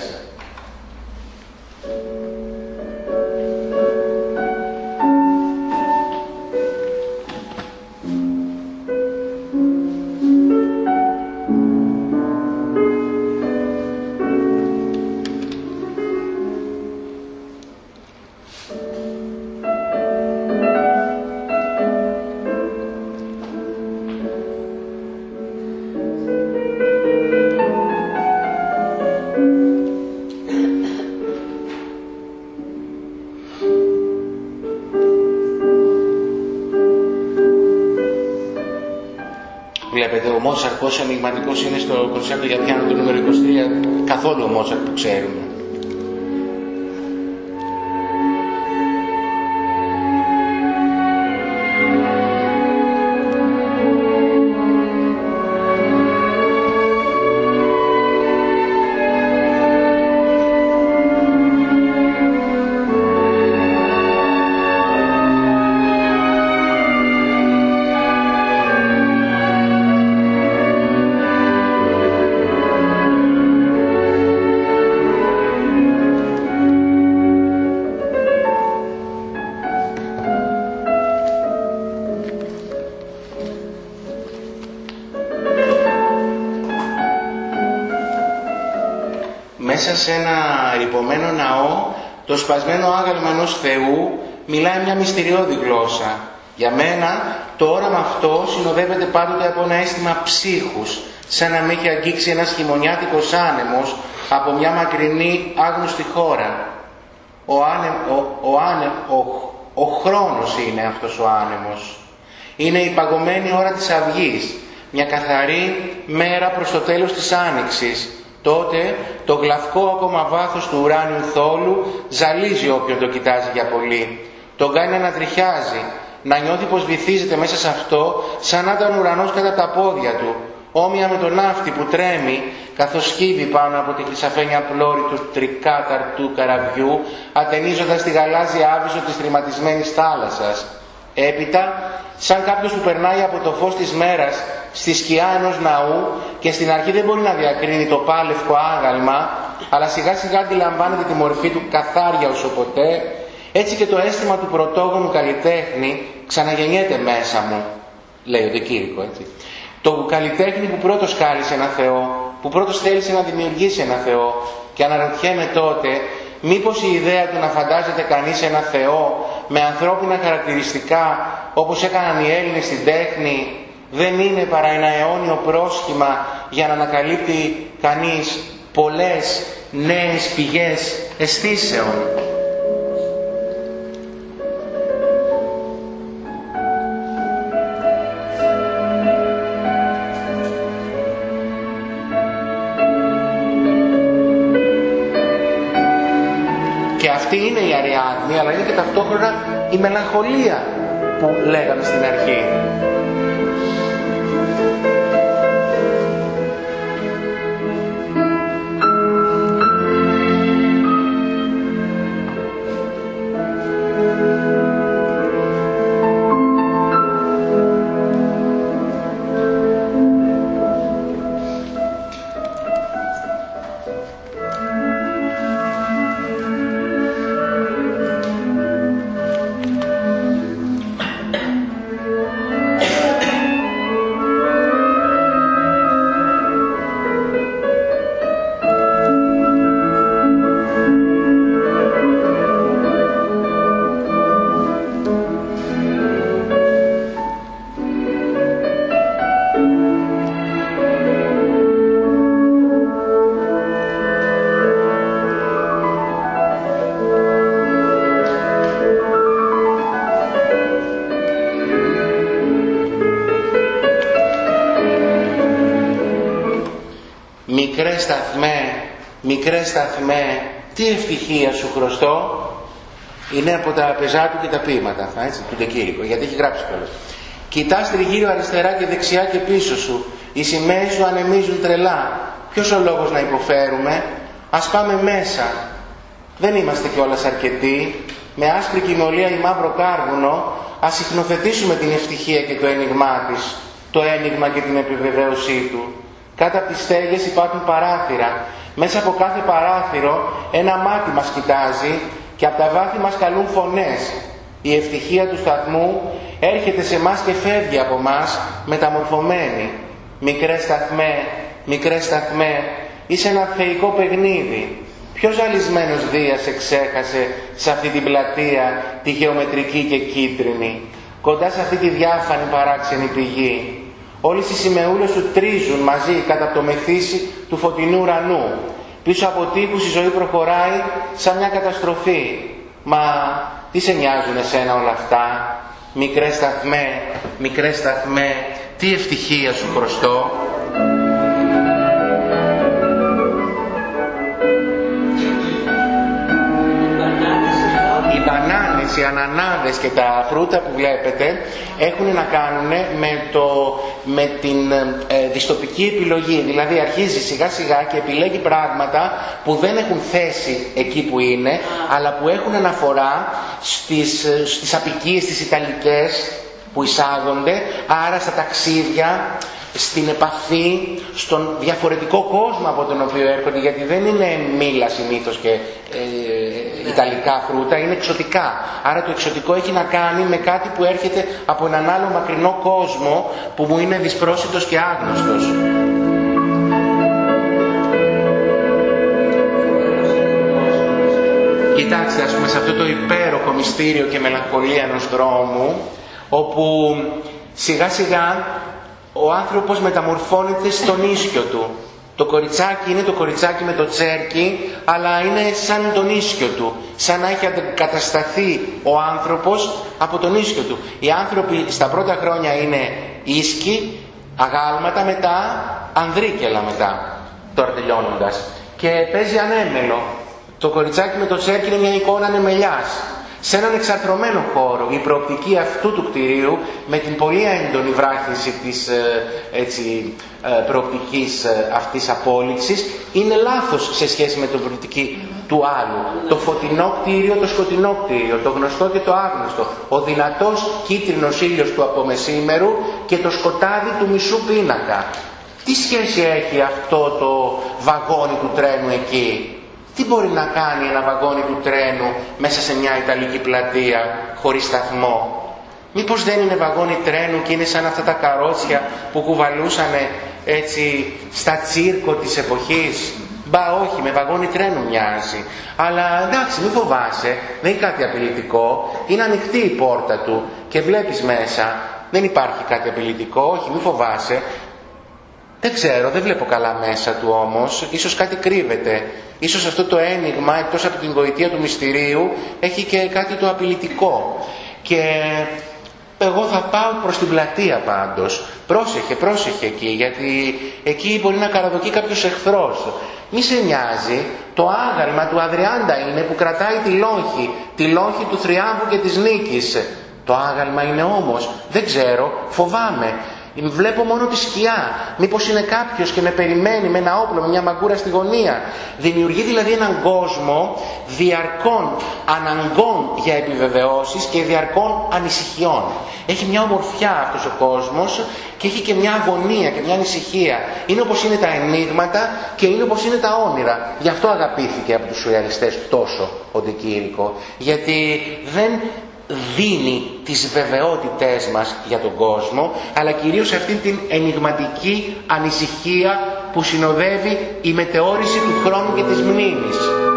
Μότσαρ πόσο ενηγματικός είναι στο κονσέρτο για πιάνο το νούμερο 23, καθόλου ο Μότσαρ που ξέρουμε. Σε ένα ρηπωμένο ναό το σπασμένο άγαλμα ενός Θεού μιλάει μια μυστηριώδη γλώσσα. Για μένα το όραμα αυτό συνοδεύεται πάντοτε από ένα αίσθημα ψύχους, σαν να με έχει αγγίξει ένας χειμωνιάτικος άνεμος από μια μακρινή άγνωστη χώρα. Ο, άνε, ο, ο, ο, ο χρόνος είναι αυτός ο άνεμος. Είναι η παγωμένη ώρα της αυγής, μια καθαρή μέρα προς το τέλος της άνοιξης, τότε το γλαυκό ακόμα βάθος του ουράνιου θόλου ζαλίζει όποιον το κοιτάζει για πολύ. Τον κάνει να τριχιάζει, να νιώθει πως βυθίζεται μέσα σε αυτό σαν να ήταν ουρανός κατά τα πόδια του, όμοια με τον ναύτη που τρέμει καθώς σκύβει πάνω από τη χρυσαφένια πλώρη του τρικάταρτου καραβιού ατενίζοντας τη γαλάζια άβυσο της τρηματισμένης θάλασσας. Έπειτα, σαν κάποιος που περνάει από το φως της μέρας στη σκιά ενός ναού και στην αρχή δεν μπορεί να διακρίνει το πάλευκο άγαλμα, αλλά σιγά σιγά αντιλαμβάνεται τη μορφή του καθάρια όσο ποτέ, έτσι και το αίσθημα του πρωτόγονου καλλιτέχνη ξαναγεννιέται μέσα μου, λέει ο Δεκήρυκο έτσι. Το καλλιτέχνη που πρώτος χάρισε ένα Θεό, που πρώτος θέλησε να δημιουργήσει ένα Θεό και αναρωτιέμαι τότε μήπως η ιδέα του να φαντάζεται κανείς ένα Θεό με ανθρώπινα χαρακτηριστικά όπως έκαναν οι Έλληνες στην τέχνη δεν είναι παρά ένα αιώνιο πρόσχημα για να ανακαλύπτει κανείς πολλές νέες πηγές αισθήσεων. Και αυτή είναι η Αριάδνη, αλλά είναι και ταυτόχρονα η μελαγχολία που λέγαμε στην αρχή. Τι ευτυχία σου χρωστώ, είναι από τα πεζά του και τα ποίηματα, έτσι, του Ντεκήρικο, γιατί έχει γράψει κιόλας. Κοιτά τριγύρω αριστερά και δεξιά και πίσω σου, οι σημαίες σου ανεμίζουν τρελά. Ποιος ο λόγος να υποφέρουμε, ας πάμε μέσα. Δεν είμαστε κιόλας αρκετοί, με άσπρη κοιμωλία ή μαύρο κάρβουνο, ας συχνοθετήσουμε την ευτυχία και το ένιγμά της, το ένιγμα και την επιβεβαίωσή του. Κάτω από τις στέγες υπάρχουν παράθυρα μέσα από κάθε παράθυρο ένα μάτι μας κοιτάζει και από τα βάθη μας καλούν φωνές. Η ευτυχία του σταθμού έρχεται σε μας και φεύγει από μας μεταμορφωμένη. Μικρέ σταθμέ, μικρέ σταθμέ, είσαι ένα θεϊκό παιχνίδι. Ποιος ζαλισμένος Δίας εξέχασε σε αυτή την πλατεία, τη γεωμετρική και κίτρινη, κοντά σε αυτή τη διάφανη παράξενη πηγή. Όλες οι σημεούλες σου τρίζουν μαζί κατά το μεθύσι του φωτεινού ουρανού. Πίσω από τείχους η ζωή προχωράει σαν μια καταστροφή. Μα τι σε νοιάζουν εσένα όλα αυτά, μικρές σταθμέ, μικρές σταθμέ, τι ευτυχία σου προστώ. οι ανανάδες και τα φρούτα που βλέπετε έχουν να κάνουν με, το, με την ε, διστοπική επιλογή. Δηλαδή αρχίζει σιγά σιγά και επιλέγει πράγματα που δεν έχουν θέση εκεί που είναι, αλλά που έχουν αναφορά στις, ε, στις απικίες, στις ιταλικές που εισάγονται, άρα στα ταξίδια, στην επαφή, στον διαφορετικό κόσμο από τον οποίο έρχονται, γιατί δεν είναι μήλα συνήθως και ε, ιταλικά φρούτα, είναι εξωτικά. Άρα το εξωτικό έχει να κάνει με κάτι που έρχεται από έναν άλλο μακρινό κόσμο που μου είναι δυσπρόσιτος και άγνωστος. Κοιτάξτε, ας πούμε, σε αυτό το υπέροχο μυστήριο και μελαγχολία ενός δρόμου, όπου σιγά σιγά ο άνθρωπος μεταμορφώνεται στον ίσιο του. Το κοριτσάκι είναι το κοριτσάκι με το τσέρκι, αλλά είναι σαν τον ίσιο του. Σαν να έχει αντικατασταθεί ο άνθρωπος από τον ίσιο του. Οι άνθρωποι στα πρώτα χρόνια είναι ίσκοι, αγάλματα μετά, ανδρίκελα μετά, τώρα τελειώνοντας. Και παίζει ανέμελο. Το κοριτσάκι με το τσέρκι είναι μια εικόνα νεμελιάς σε έναν εξαρτρωμένο χώρο η προοπτική αυτού του κτηρίου με την πολύ έντονη βράχυνση της ε, έτσι, ε, προοπτικής ε, αυτής απόλυξης είναι λάθος σε σχέση με την προοπτική του άλλου. Το φωτεινό κτίριο, το σκοτεινό κτίριο, το γνωστό και το άγνωστο, ο δυνατός κίτρινος ήλιος του απομεσήμερου και το σκοτάδι του μισού πίνακα. Τι σχέση έχει αυτό το βαγόνι του τρένου εκεί; Τι μπορεί να κάνει ένα βαγόνι του τρένου μέσα σε μια Ιταλική πλατεία χωρίς σταθμό; Μήπως δεν είναι βαγόνι τρένου και είναι σαν αυτά τα καρότσια που κουβαλούσαν έτσι στα τσίρκο της εποχής; Μπα όχι, με βαγόνι τρένου μοιάζει. Αλλά εντάξει, μην φοβάσαι, δεν είναι κάτι απειλητικό. Είναι ανοιχτή η πόρτα του και βλέπεις μέσα δεν υπάρχει κάτι απειλητικό, όχι μη φοβάσαι. Δεν ξέρω, δεν βλέπω καλά μέσα του όμως, ίσως κάτι κρύβεται. Ίσως αυτό το ένιγμα, εκτός από την γοητεία του μυστηρίου, έχει και κάτι το απειλητικό. Και εγώ θα πάω προς την πλατεία πάντως. Πρόσεχε, πρόσεχε εκεί, γιατί εκεί μπορεί να καραδοκεί κάποιος εχθρός. Μη σε νοιάζει, το άγαλμα του Αδριάντα είναι που κρατάει τη λόγχη, τη λόγχη του θριάμβου και της νίκης. Το άγαλμα είναι όμως, δεν ξέρω, φοβάμαι. Βλέπω μόνο τη σκιά. Μήπως είναι κάποιος και με περιμένει με ένα όπλο, με μια μαγκούρα στη γωνία. Δημιουργεί δηλαδή έναν κόσμο διαρκών αναγκών για επιβεβαιώσεις και διαρκών ανησυχιών. Έχει μια ομορφιά αυτός ο κόσμος και έχει και μια αγωνία και μια ανησυχία. Είναι όπως είναι τα ενίγματα και είναι όπως είναι τα όνειρα. Γι' αυτό αγαπήθηκε από τους σουρεαλιστές τόσο ο Ντεκήρικο. Γιατί δεν δίνει τις βεβαιότητές μας για τον κόσμο, αλλά κυρίως αυτή την ενηγματική ανησυχία που συνοδεύει η μετεώρηση του χρόνου και της μνήμης.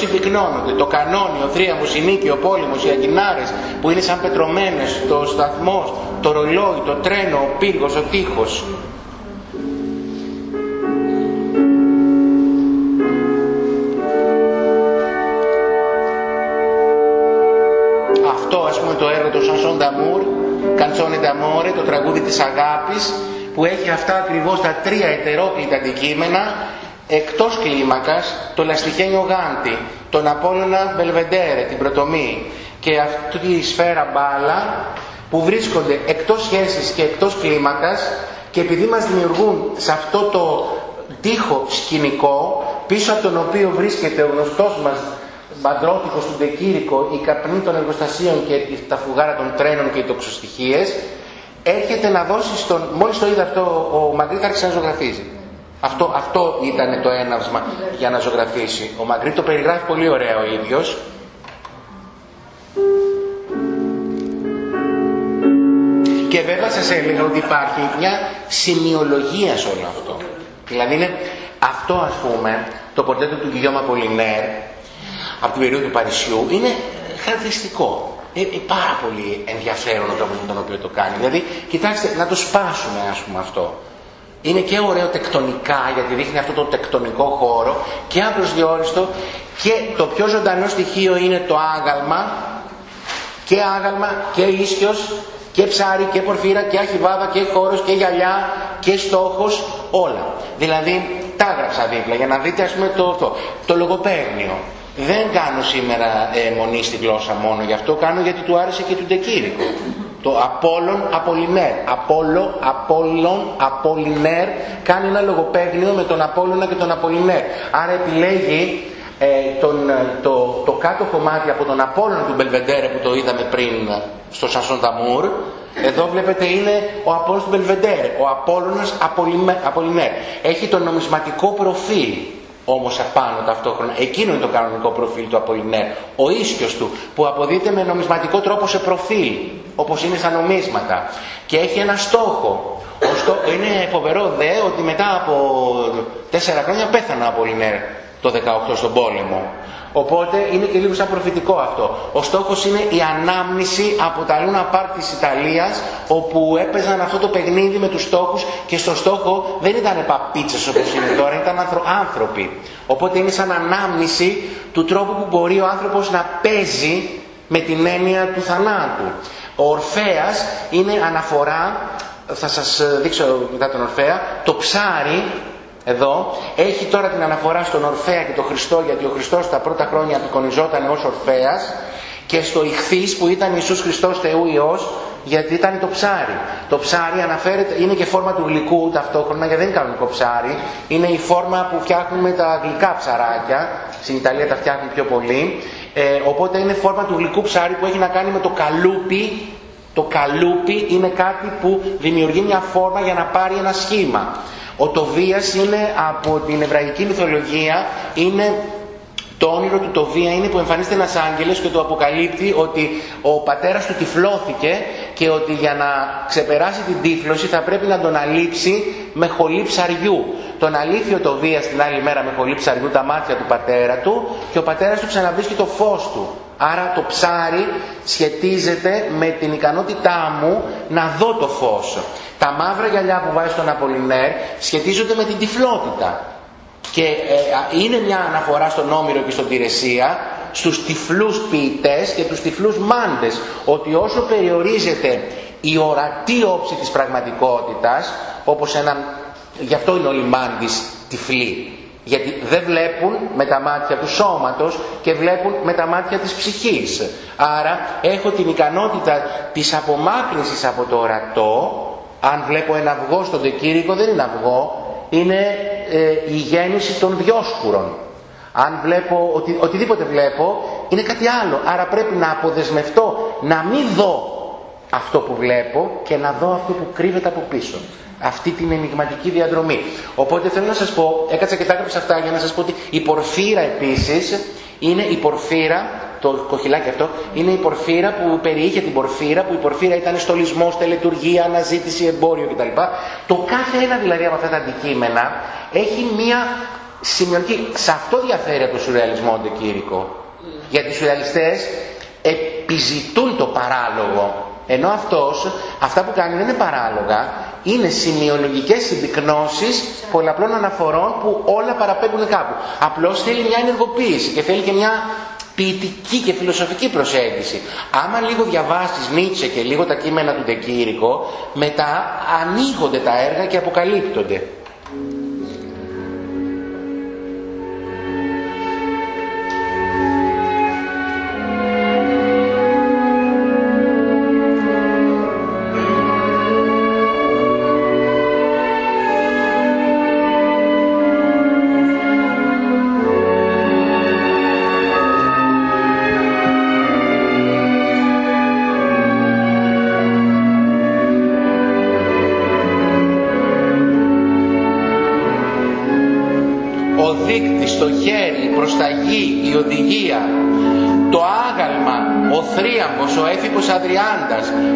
Συμπυκνώνονται. Το κανόνι, ο θρίαμβος, η νίκη, ο πόλεμος, οι αγκινάρες που είναι σαν πετρωμένες, το σταθμός, το ρολόι, το τρένο, ο πύργος, ο τείχος. Αυτό ας πούμε το έργο του Σανσόν Νταμούρ, Καντσόνε Νταμόρε, το τραγούδι της αγάπης, που έχει αυτά ακριβώς τα τρία ετερόκλητα αντικείμενα εκτός κλίμακας το Λαστιχένιο Γάντι, τον Απόλλωνα Μπελβεντέρε, την Πρωτομή και αυτή τη σφαίρα μπάλα που βρίσκονται εκτός σχέσης και εκτός κλίμακας και επειδή μας δημιουργούν σε αυτό το τείχο σκηνικό πίσω από τον οποίο βρίσκεται ο γνωστός μας μπαντρότυχος του Ντεκήρικο, η καπνή των εργοστασίων και τα φουγάρα των τρένων και οι τοξοστοιχίες έρχεται να δώσει στον... Μόλις το είδε αυτό ο Μαγκρίτ άρχισε να ζωγραφίζει. Αυτό, αυτό ήταν το έναυσμα για να ζωγραφίσει. Ο Μαγκρίτ το περιγράφει πολύ ωραία ο ίδιος. Και βέβαια σας έλεγα ότι υπάρχει μια σημειολογία σε όλο αυτό. Δηλαδή είναι αυτό ας πούμε, το πορτέτο του Γκυγιώμα Πολυνέρ, από την περίοδο του Παρισιού, είναι χαρακτηριστικό. Είναι πάρα πολύ ενδιαφέρον ο τρόπο με τον οποίο το κάνει. Δηλαδή, κοιτάξτε, να το σπάσουμε ας πούμε αυτό. Είναι και ωραίο τεκτονικά γιατί δείχνει αυτό το τεκτονικό χώρο και απροσδιόριστο και το πιο ζωντανό στοιχείο είναι το άγαλμα και άγαλμα και ίσιος και ψάρι και πορφύρα και αχιβάδα και χώρος και γυαλιά και στόχος όλα. Δηλαδή τα έγραψα δίπλα για να δείτε ας πούμε το, το, το λογοπαίγνιο. Δεν κάνω σήμερα ε, μονή στη γλώσσα μόνο γι' αυτό κάνω γιατί του άρεσε και του Ντεκήρικο. Το Απόλλων Απολινέρ. Απόλλο, Απόλλων, Απολινέρ κάνει ένα λογοπαίγνιο με τον Απόλλωνα και τον Απολινέρ. Άρα επιλέγει ε, τον, ε, το, το κάτω κομμάτι από τον Απόλλωνα του Μπελβεντέρε που το είδαμε πριν στο Σανσόν Ταμούρ. Εδώ βλέπετε είναι ο Απόλλωνας του Μπελβεντέρε, ο Απόλλωνας Απολινέρ. Έχει το νομισματικό προφίλ όμως απάνω ταυτόχρονα. Εκείνο είναι το κανονικό προφίλ του Απολινέρ. Ο ίσκιος του που αποδίδεται με νομισματικό τρόπο σε προφίλ, όπως είναι στα νομίσματα. Και έχει ένα στόχο. Ο Είναι φοβερό δε ότι μετά από τέσσερα χρόνια πέθανε ο Απολινέρ το 18 στον πόλεμο. Οπότε είναι και λίγο σαν προφητικό αυτό. Ο στόχος είναι η ανάμνηση από τα Λούνα Πάρκ της Ιταλίας όπου έπαιζαν αυτό το παιχνίδι με τους στόχους και στο στόχο δεν ήταν παπίτσες όπως είναι τώρα, ήταν άνθρωποι. Οπότε είναι σαν ανάμνηση του τρόπου που μπορεί ο άνθρωπος να παίζει με την έννοια του θανάτου. Ο Ορφέας είναι αναφορά, θα σας δείξω μετά τον Ορφέα, το ψάρι εδώ έχει τώρα την αναφορά στον Ορφέα και τον Χριστό γιατί ο Χριστός τα πρώτα χρόνια απεικονιζόταν ως Ορφέας και στο ηχθής που ήταν Ιησούς Χριστός Θεού Υιός γιατί ήταν το ψάρι. Το ψάρι αναφέρεται, είναι και φόρμα του γλυκού ταυτόχρονα, γιατί δεν είναι κανονικό ψάρι. Είναι η φόρμα που φτιάχνουμε τα γλυκά ψαράκια. Στην Ιταλία τα φτιάχνουν πιο πολύ. Ε, οπότε είναι φόρμα του γλυκού ψάρι που έχει να κάνει με το καλούπι. Το καλούπι είναι κάτι που δημιουργεί μια φόρμα για να πάρει ένα σχήμα. Ο Τοβίας είναι από την εβραϊκή μυθολογία, είναι το όνειρο του Τοβία είναι που εμφανίζεται ένας άγγελος και το αποκαλύπτει ότι ο πατέρας του τυφλώθηκε και ότι για να ξεπεράσει την τύφλωση θα πρέπει να τον αλείψει με χολή ψαριού. Τον αλήθει ο Τοβίας την άλλη μέρα με χολή ψαριού τα μάτια του πατέρα του και ο πατέρας του ξαναβρίσκει το φως του. Άρα το ψάρι σχετίζεται με την ικανότητά μου να δω το φως. Τα μαύρα γυαλιά που βάζει στον Απολινέρ σχετίζονται με την τυφλότητα. Και ε, είναι μια αναφορά στον Όμηρο και στον Τηρεσία, στους τυφλούς ποιητές και τους τυφλούς μάντες, ότι όσο περιορίζεται η ορατή όψη της πραγματικότητας, όπως ένα, γι' αυτό είναι όλοι μάντες τυφλοί, γιατί δεν βλέπουν με τα μάτια του σώματος και βλέπουν με τα μάτια της ψυχής. Άρα έχω την ικανότητα της απομάκρυνσης από το ορατό, αν βλέπω ένα αυγό στον τεκήρικο δεν είναι αυγό, είναι ε, η γέννηση των διόσκουρων. Αν βλέπω, οτι, οτιδήποτε βλέπω, είναι κάτι άλλο. Άρα πρέπει να αποδεσμευτώ, να μην δω αυτό που βλέπω και να δω αυτό που κρύβεται από πίσω. Αυτή την ενηγματική διαδρομή. Οπότε θέλω να σας πω, έκατσα και τα έγραψα αυτά για να σας πω ότι η πορφύρα επίσης είναι η πορφύρα το κοχυλάκι αυτό, είναι η πορφύρα που περιείχε την πορφύρα, που η πορφύρα ήταν στολισμός, τελετουργία, αναζήτηση, εμπόριο κτλ. Το κάθε ένα δηλαδή από αυτά τα αντικείμενα έχει μία σημειωτική. Σε αυτό διαφέρει από το σουρεαλισμό αντικήρικο. Γιατί οι σουρεαλιστές επιζητούν το παράλογο. Ενώ αυτός, αυτά που κάνει δεν είναι παράλογα, είναι σημειολογικές συμπυκνώσεις πολλαπλών αναφορών που όλα παραπέμπουν κάπου. Απλώς θέλει μια ενεργοποίηση και θέλει και μια ποιητική και φιλοσοφική προσέγγιση. Άμα λίγο διαβάσεις Νίτσε και λίγο τα κείμενα του Ντεκήρικο, μετά ανοίγονται τα έργα και αποκαλύπτονται.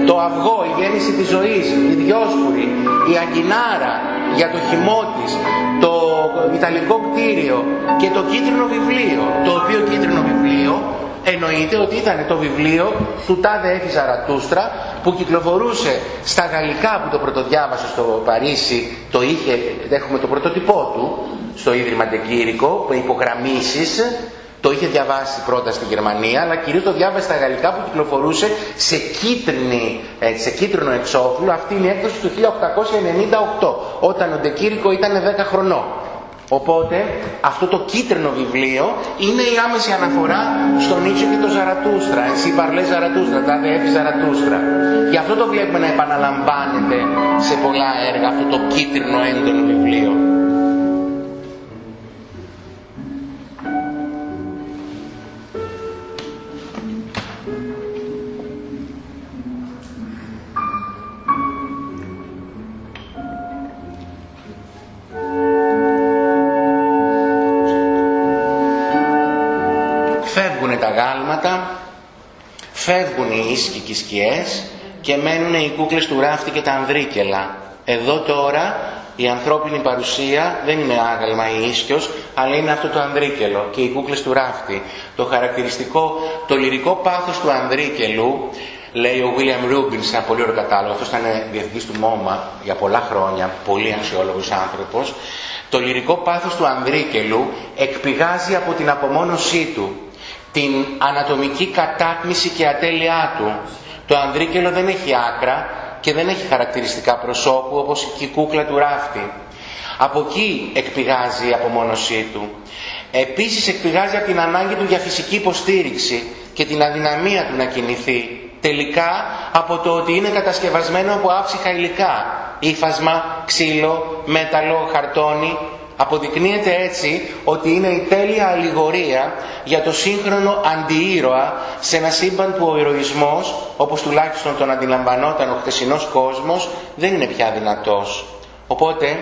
Το αυγό, η γέννηση της ζωής, η διόσπουρη, η αγκινάρα για το χυμό της, το ιταλικό κτίριο και το κίτρινο βιβλίο, το οποίο κίτρινο βιβλίο εννοείται ότι ήταν το βιβλίο του Τάδε Έφη Ζαρατούστρα που κυκλοφορούσε στα γαλλικά που το πρωτοδιάβασε στο Παρίσι, το είχε, έχουμε το πρωτοτυπό του, στο Ίδρυμα Τεκήρικο, με υπογραμμίσεις το είχε διαβάσει πρώτα στη Γερμανία, αλλά κυρίως το διάβασε στα γαλλικά που κυκλοφορούσε σε, κίτρινη, ε, σε κίτρινο εξώφυλλο. Αυτή είναι η έκδοση του 1898, όταν ο Ντεκήρικο ήταν 10 χρονών. Οπότε αυτό το κίτρινο βιβλίο είναι η άμεση αναφορά στον Νίτσο και τον Ζαρατούστρα. Εσύ παρλέ Ζαρατούστρα, τα έφη Ζαρατούστρα. Γι' αυτό το βλέπουμε να επαναλαμβάνεται σε πολλά έργα αυτό το κίτρινο έντονο βιβλίο. Και οι σκιές και μένουν οι κούκλες του ράφτη και τα ανδρίκελα. Εδώ τώρα η ανθρώπινη παρουσία δεν είναι άγαλμα ή ίσκιος, αλλά είναι αυτό το ανδρίκελο και οι κούκλες του ράφτη. Το χαρακτηριστικό, το λυρικό πάθος του ανδρίκελου, λέει ο William Rubin σε ένα πολύ ωραίο κατάλογο, αυτός ήταν διευθυντής του ΜΟΜΑ για πολλά χρόνια, πολύ αξιόλογος άνθρωπος, το λυρικό πάθος του ανδρίκελου εκπηγάζει από την απομόνωσή του την ανατομική κατάκμηση και ατέλειά του. Το ανδρίκελο δεν έχει άκρα και δεν έχει χαρακτηριστικά προσώπου όπως και η κούκλα του ράφτη. Από εκεί εκπηγάζει η απομόνωσή του. Επίσης εκπηγάζει από την ανάγκη του για φυσική υποστήριξη και την αδυναμία του να κινηθεί. τελικά από το ότι είναι κατασκευασμένο από άψυχα υλικά. Ήφασμα, ξύλο, μέταλλο, χαρτόνι. Αποδεικνύεται έτσι ότι είναι η τέλεια αλληγορία για το σύγχρονο αντιήρωα σε ένα σύμπαν που ο ηρωισμός, όπως τουλάχιστον τον αντιλαμβανόταν ο χτεσινός κόσμος, δεν είναι πια δυνατός. Οπότε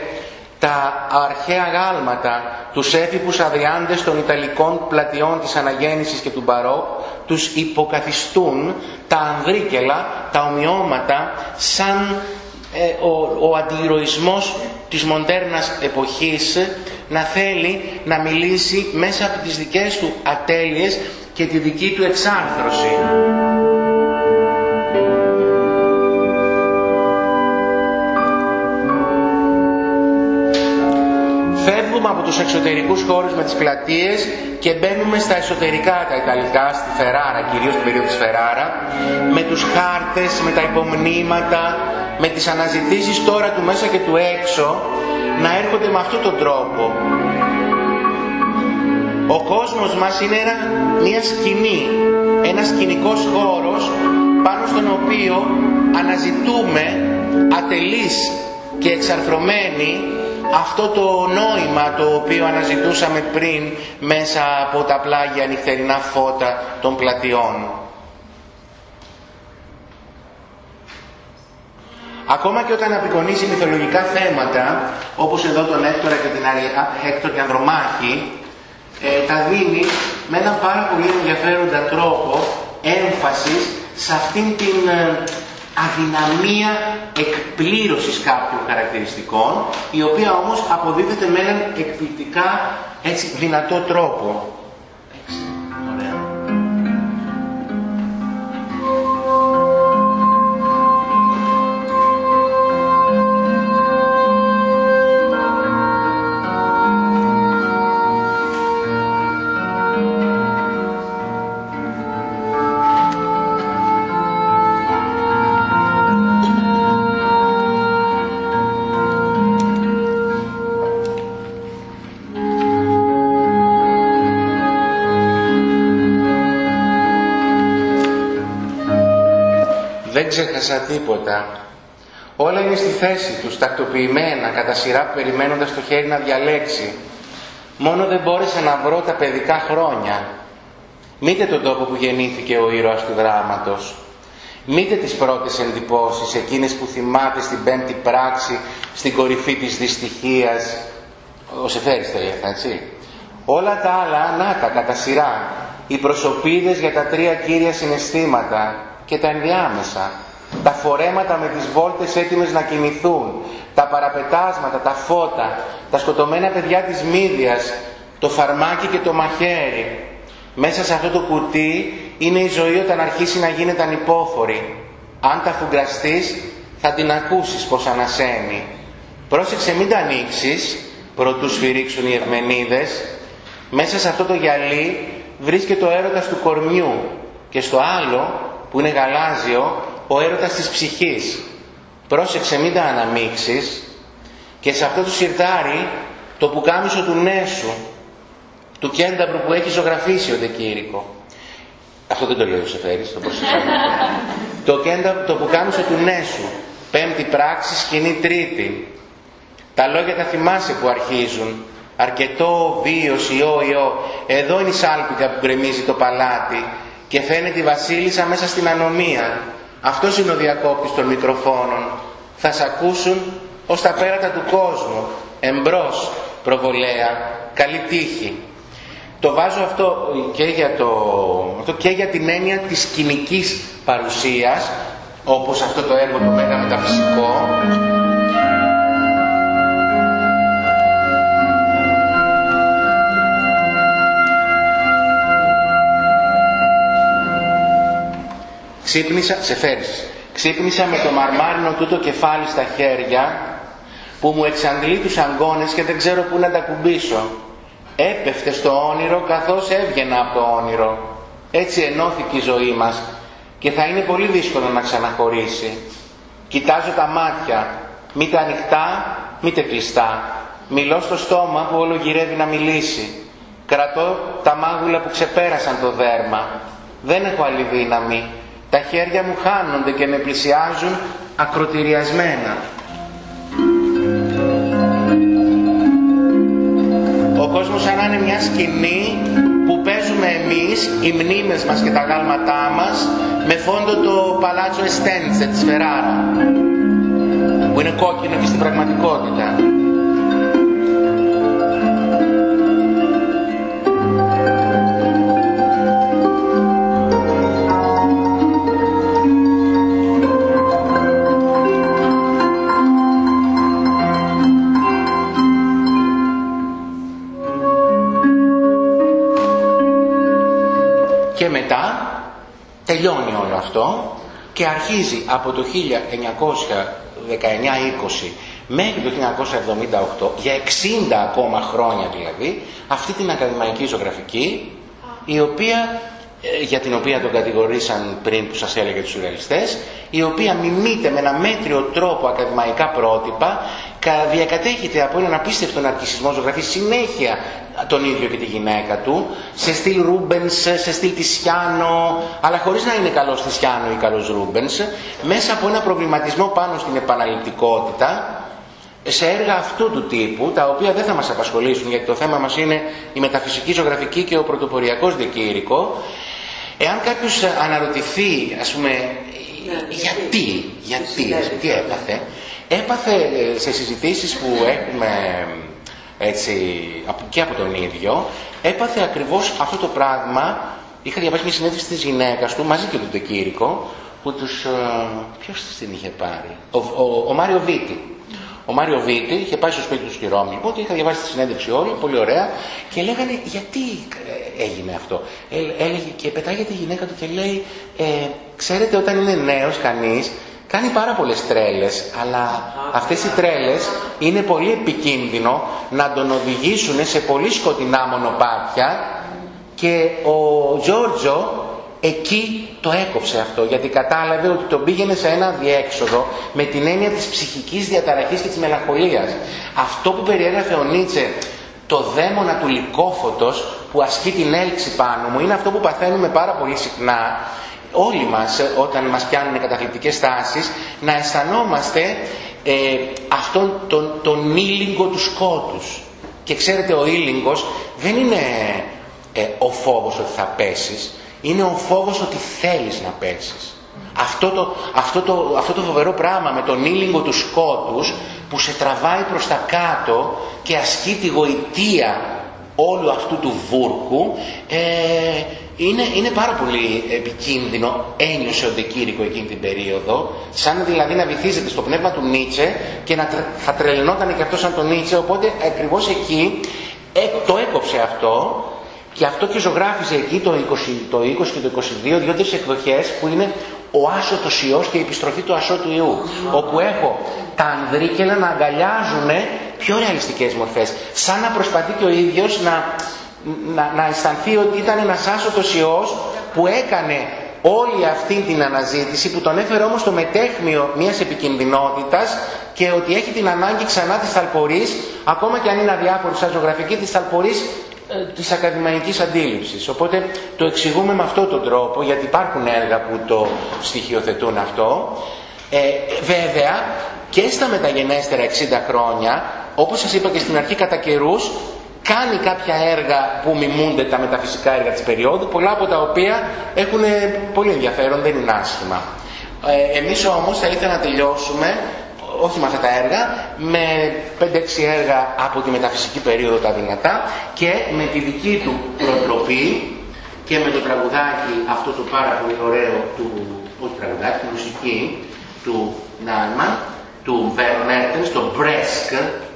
τα αρχαία γάλματα, τους έφυπους αδριάντες των Ιταλικών πλατιών της Αναγέννησης και του Μπαρόκ, τους υποκαθιστούν τα ανδρίκελα, τα ομοιώματα, σαν ε, ο, ο αντιηρωισμός της μοντέρνας εποχής να θέλει να μιλήσει μέσα από τις δικές του ατέλειες και τη δική του εξάρθρωση. από τους εξωτερικούς χώρους με τις πλατείες και μπαίνουμε στα εσωτερικά τα Ιταλικά, στη Φεράρα, κυρίως στην περίοδο της Φεράρα, με τους χάρτες, με τα υπομνήματα, με τις αναζητήσεις τώρα του μέσα και του έξω, να έρχονται με αυτόν τον τρόπο. Ο κόσμος μας είναι ένα, μια σκηνή, ένας σκηνικός χώρος πάνω στον οποίο αναζητούμε ατελείς και εξαρθρωμένοι αυτό το νόημα το οποίο αναζητούσαμε πριν μέσα από τα πλάγια νυχτερινά φώτα των πλατιών. Ακόμα και όταν απεικονίζει μυθολογικά θέματα, όπως εδώ τον Έκτορα και την Αρία, Έκτορ και Ανδρομάχη, ε, τα δίνει με έναν πάρα πολύ ενδιαφέροντα τρόπο έμφασης σε αυτήν την ε, αδυναμία εκπλήρωσης κάποιων χαρακτηριστικών, η οποία όμως αποδίδεται με έναν εκπληκτικά έτσι, δυνατό τρόπο. Ξέχασα τίποτα. Όλα είναι στη θέση τους, τακτοποιημένα, κατά σειρά περιμένοντας το χέρι να διαλέξει. Μόνο δεν μπόρεσα να βρω τα παιδικά χρόνια. Μήτε τον τόπο που γεννήθηκε ο ήρωας του δράματος. Μήτε τις πρώτες εντυπώσεις, εκείνες που θυμάται στην πέμπτη πράξη, στην κορυφή της δυστυχίας. Ο Σεφέρης θέλει αυτά, έτσι. Όλα τα άλλα, να τα, κατά σειρά. Οι προσωπίδες για τα τρία κύρια συναισθήματα και τα ενδιάμεσα τα φορέματα με τις βόλτες έτοιμες να κινηθούν, τα παραπετάσματα, τα φώτα, τα σκοτωμένα παιδιά της μύδιας, το φαρμάκι και το μαχαίρι. Μέσα σε αυτό το κουτί είναι η ζωή όταν αρχίσει να γίνεται ανυπόφορη. Αν τα φουγκραστείς θα την ακούσεις πως ανασένει. Πρόσεξε μην τα ανοίξεις, προτού σφυρίξουν οι ευμενίδες. Μέσα σε αυτό το γυαλί βρίσκεται ο έρωτας του κορμιού και στο άλλο που είναι γαλάζιο ο έρωτας της ψυχής. Πρόσεξε μην τα αναμίξεις και σε αυτό το σιρτάρι το πουκάμισο του νέσου, του κένταμπρου που έχει ζωγραφίσει ο Δεκήρυκο. Αυτό δεν το λέει ο Σεφέρης, το [laughs] το, κέντα, το πουκάμισο του νέσου, πέμπτη πράξη, σκηνή τρίτη. Τα λόγια τα θυμάσαι που αρχίζουν. Αρκετό, βίος, ιό, ιό. Εδώ είναι η σάλπικα που γκρεμίζει το παλάτι και φαίνεται η βασίλισσα μέσα στην ανομία. Αυτός είναι ο διακόπτης των μικροφώνων. Θα σ' ακούσουν ως τα πέρατα του κόσμου. Εμπρός, προβολέα, καλή τύχη. Το βάζω αυτό και για, το, αυτό και για την έννοια της σκηνικής παρουσίας, όπως αυτό το έργο το Μέγα Μεταφυσικό, Ξύπνησα, σε φέρεις, ξύπνησα με το μαρμάρινο τούτο κεφάλι στα χέρια που μου εξαντλεί τους αγκώνες και δεν ξέρω πού να τα κουμπίσω. Έπεφτε στο όνειρο καθώς έβγαινα από το όνειρο. Έτσι ενώθηκε η ζωή μας και θα είναι πολύ δύσκολο να ξαναχωρήσει. Κοιτάζω τα μάτια, μήτε ανοιχτά, μήτε κλειστά. Μιλώ στο στόμα που όλο γυρεύει να μιλήσει. Κρατώ τα μάγουλα που ξεπέρασαν το δέρμα. Δεν έχω άλλη δύναμη Τα χέρια μου χάνονται και με πλησιάζουν ακροτηριασμένα. Ο κόσμος σαν να είναι μια σκηνή που παίζουμε εμείς, οι μνήμες μας και τα γάλματά μας, με φόντο το Παλάτσο Εστέντσε της Φεράρα, που είναι κόκκινο και στην πραγματικότητα. Τελειώνει όλο αυτό και αρχίζει από το 1919-20 μέχρι το 1978, για 60 ακόμα χρόνια δηλαδή, αυτή την ακαδημαϊκή ζωγραφική, η οποία, ε, για την οποία τον κατηγορήσαν πριν που σας έλεγε τους σουρεαλιστές, η οποία μιμείται με ένα μέτριο τρόπο ακαδημαϊκά πρότυπα, διακατέχεται από έναν απίστευτο ναρκισισμό ζωγραφής συνέχεια τον ίδιο και τη γυναίκα του, σε στυλ Ρούμπενς, σε στυλ Τισιάνο, αλλά χωρίς να είναι καλός Τισιάνο ή καλός Ρούμπενς, μέσα από ένα προβληματισμό πάνω στην επαναληπτικότητα, σε έργα αυτού του τύπου, τα οποία δεν θα μας απασχολήσουν, γιατί το θέμα μας είναι η μεταφυσική ζωγραφική και ο πρωτοποριακός ντε Κίρικο, εάν κάποιος αναρωτηθεί, ας πούμε, γιατί, γιατί, τι έπαθε, έπαθε ε, σε συζητήσεις που έχουμε έτσι, και από τον ίδιο, έπαθε ακριβώς αυτό το πράγμα. Είχα διαβάσει μια συνέντευξη της γυναίκας του, μαζί και του Τεκύρικο, που τους... Ε, ποιος την είχε πάρει, ο, ο, ο Μάριο Βίτη. Ο Μάριο Βίτη είχε πάει στο σπίτι του στη Ρώμη, οπότε είχα διαβάσει τη συνέντευξη όλη, πολύ ωραία, και λέγανε γιατί ε, έγινε αυτό; Ε, έλεγε και πετάγεται η γυναίκα του και λέει, ε, ξέρετε όταν είναι νέος κανείς, κάνει πάρα πολλές τρέλες, αλλά αυτές οι τρέλες είναι πολύ επικίνδυνο να τον οδηγήσουν σε πολύ σκοτεινά μονοπάτια και ο Γιώργο εκεί το έκοψε αυτό γιατί κατάλαβε ότι τον πήγαινε σε ένα διέξοδο με την έννοια της ψυχικής διαταραχής και της μελαγχολίας. Αυτό που περιέγραφε ο Νίτσε το δαίμονα του λυκόφωτος που ασκεί την έλξη πάνω μου είναι αυτό που παθαίνουμε πάρα πολύ συχνά όλοι μας ε, όταν μας πιάνουν καταθλιπτικές τάσεις να αισθανόμαστε ε, αυτόν τον, τον ήλιγκο του σκότους. Και ξέρετε ο ήλιγκος δεν είναι ε, ο φόβος ότι θα πέσεις, είναι ο φόβος ότι θέλεις να πέσεις. Αυτό το, αυτό, το, αυτό το φοβερό πράγμα με τον ήλιγκο του σκότους που σε τραβάει προς τα κάτω και ασκεί τη γοητεία όλου αυτού του βούρκου ε, είναι, είναι πάρα πολύ επικίνδυνο, ένιωσε ο Ντεκήρικο εκείνη την περίοδο, σαν δηλαδή να βυθίζεται στο πνεύμα του Νίτσε και να θα τρελνόταν και αυτός σαν τον Νίτσε, οπότε ακριβώς εκεί ε, το έκοψε αυτό και αυτό και ζωγράφιζε εκεί το 20, το 20 και το 22 δύο-τρεις εκδοχές που είναι ο άσωτος ιός και η επιστροφή του ασώτου ιού όπου έχω τα ανδρίκελα να αγκαλιάζουν πιο ρεαλιστικές μορφές σαν να προσπαθεί και ο ίδιος να να, να αισθανθεί ότι ήταν ένας άσωτος ιός που έκανε όλη αυτή την αναζήτηση που τον έφερε όμως το μετέχμιο μιας επικινδυνότητας και ότι έχει την ανάγκη ξανά της θαλπορής ακόμα και αν είναι αδιάφορη σαν ζωγραφική της θαλπορής ε, της ακαδημαϊκής αντίληψης. Οπότε το εξηγούμε με αυτόν τον τρόπο γιατί υπάρχουν έργα που το στοιχειοθετούν αυτό. Ε, βέβαια και στα μεταγενέστερα 60 χρόνια όπως σας είπα και στην αρχή κατά καιρούς κάνει κάποια έργα που μιμούνται τα μεταφυσικά έργα της περίοδου, πολλά από τα οποία έχουν πολύ ενδιαφέρον, δεν είναι άσχημα. Ε, εμείς όμως θα ήθελα να τελειώσουμε, όχι με αυτά τα έργα, με 5-6 έργα από τη μεταφυσική περίοδο τα δυνατά και με τη δική του προτροπή και με το τραγουδάκι αυτό το πάρα πολύ ωραίο του, όχι τραγουδάκι, τη μουσική του Νάιμαν, του Βερνέτεν, το Μπρέσκ,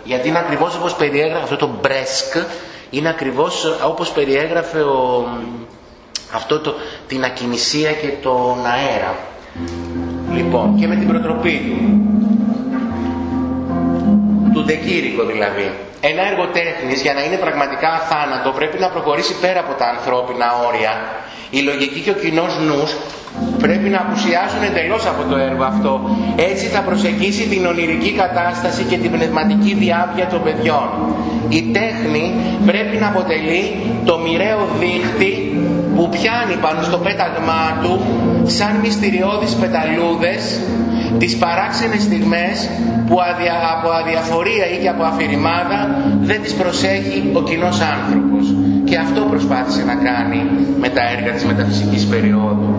γιατί είναι ακριβώς όπως περιέγραφε αυτό το Μπρέσκ, είναι ακριβώς όπως περιέγραφε ο, αυτό το, την ακινησία και τον αέρα. Λοιπόν, και με την προτροπή του. Του Ντεκήρικο δηλαδή. Ένα έργο τέχνης για να είναι πραγματικά αθάνατο πρέπει να προχωρήσει πέρα από τα ανθρώπινα όρια. Η λογική και ο κοινός νους πρέπει να απουσιάσουν εντελώς από το έργο αυτό. Έτσι θα προσεγγίσει την ονειρική κατάσταση και την πνευματική διάβια των παιδιών. Η τέχνη πρέπει να αποτελεί το μοιραίο δίχτυ που πιάνει πάνω στο πέταγμά του σαν μυστηριώδεις πεταλούδες τις παράξενες στιγμές που από αδιαφορία ή και από αφηρημάδα δεν τις προσέχει ο κοινός άνθρωπος. Και αυτό προσπάθησε να κάνει με τα έργα της μεταφυσικής περίοδου.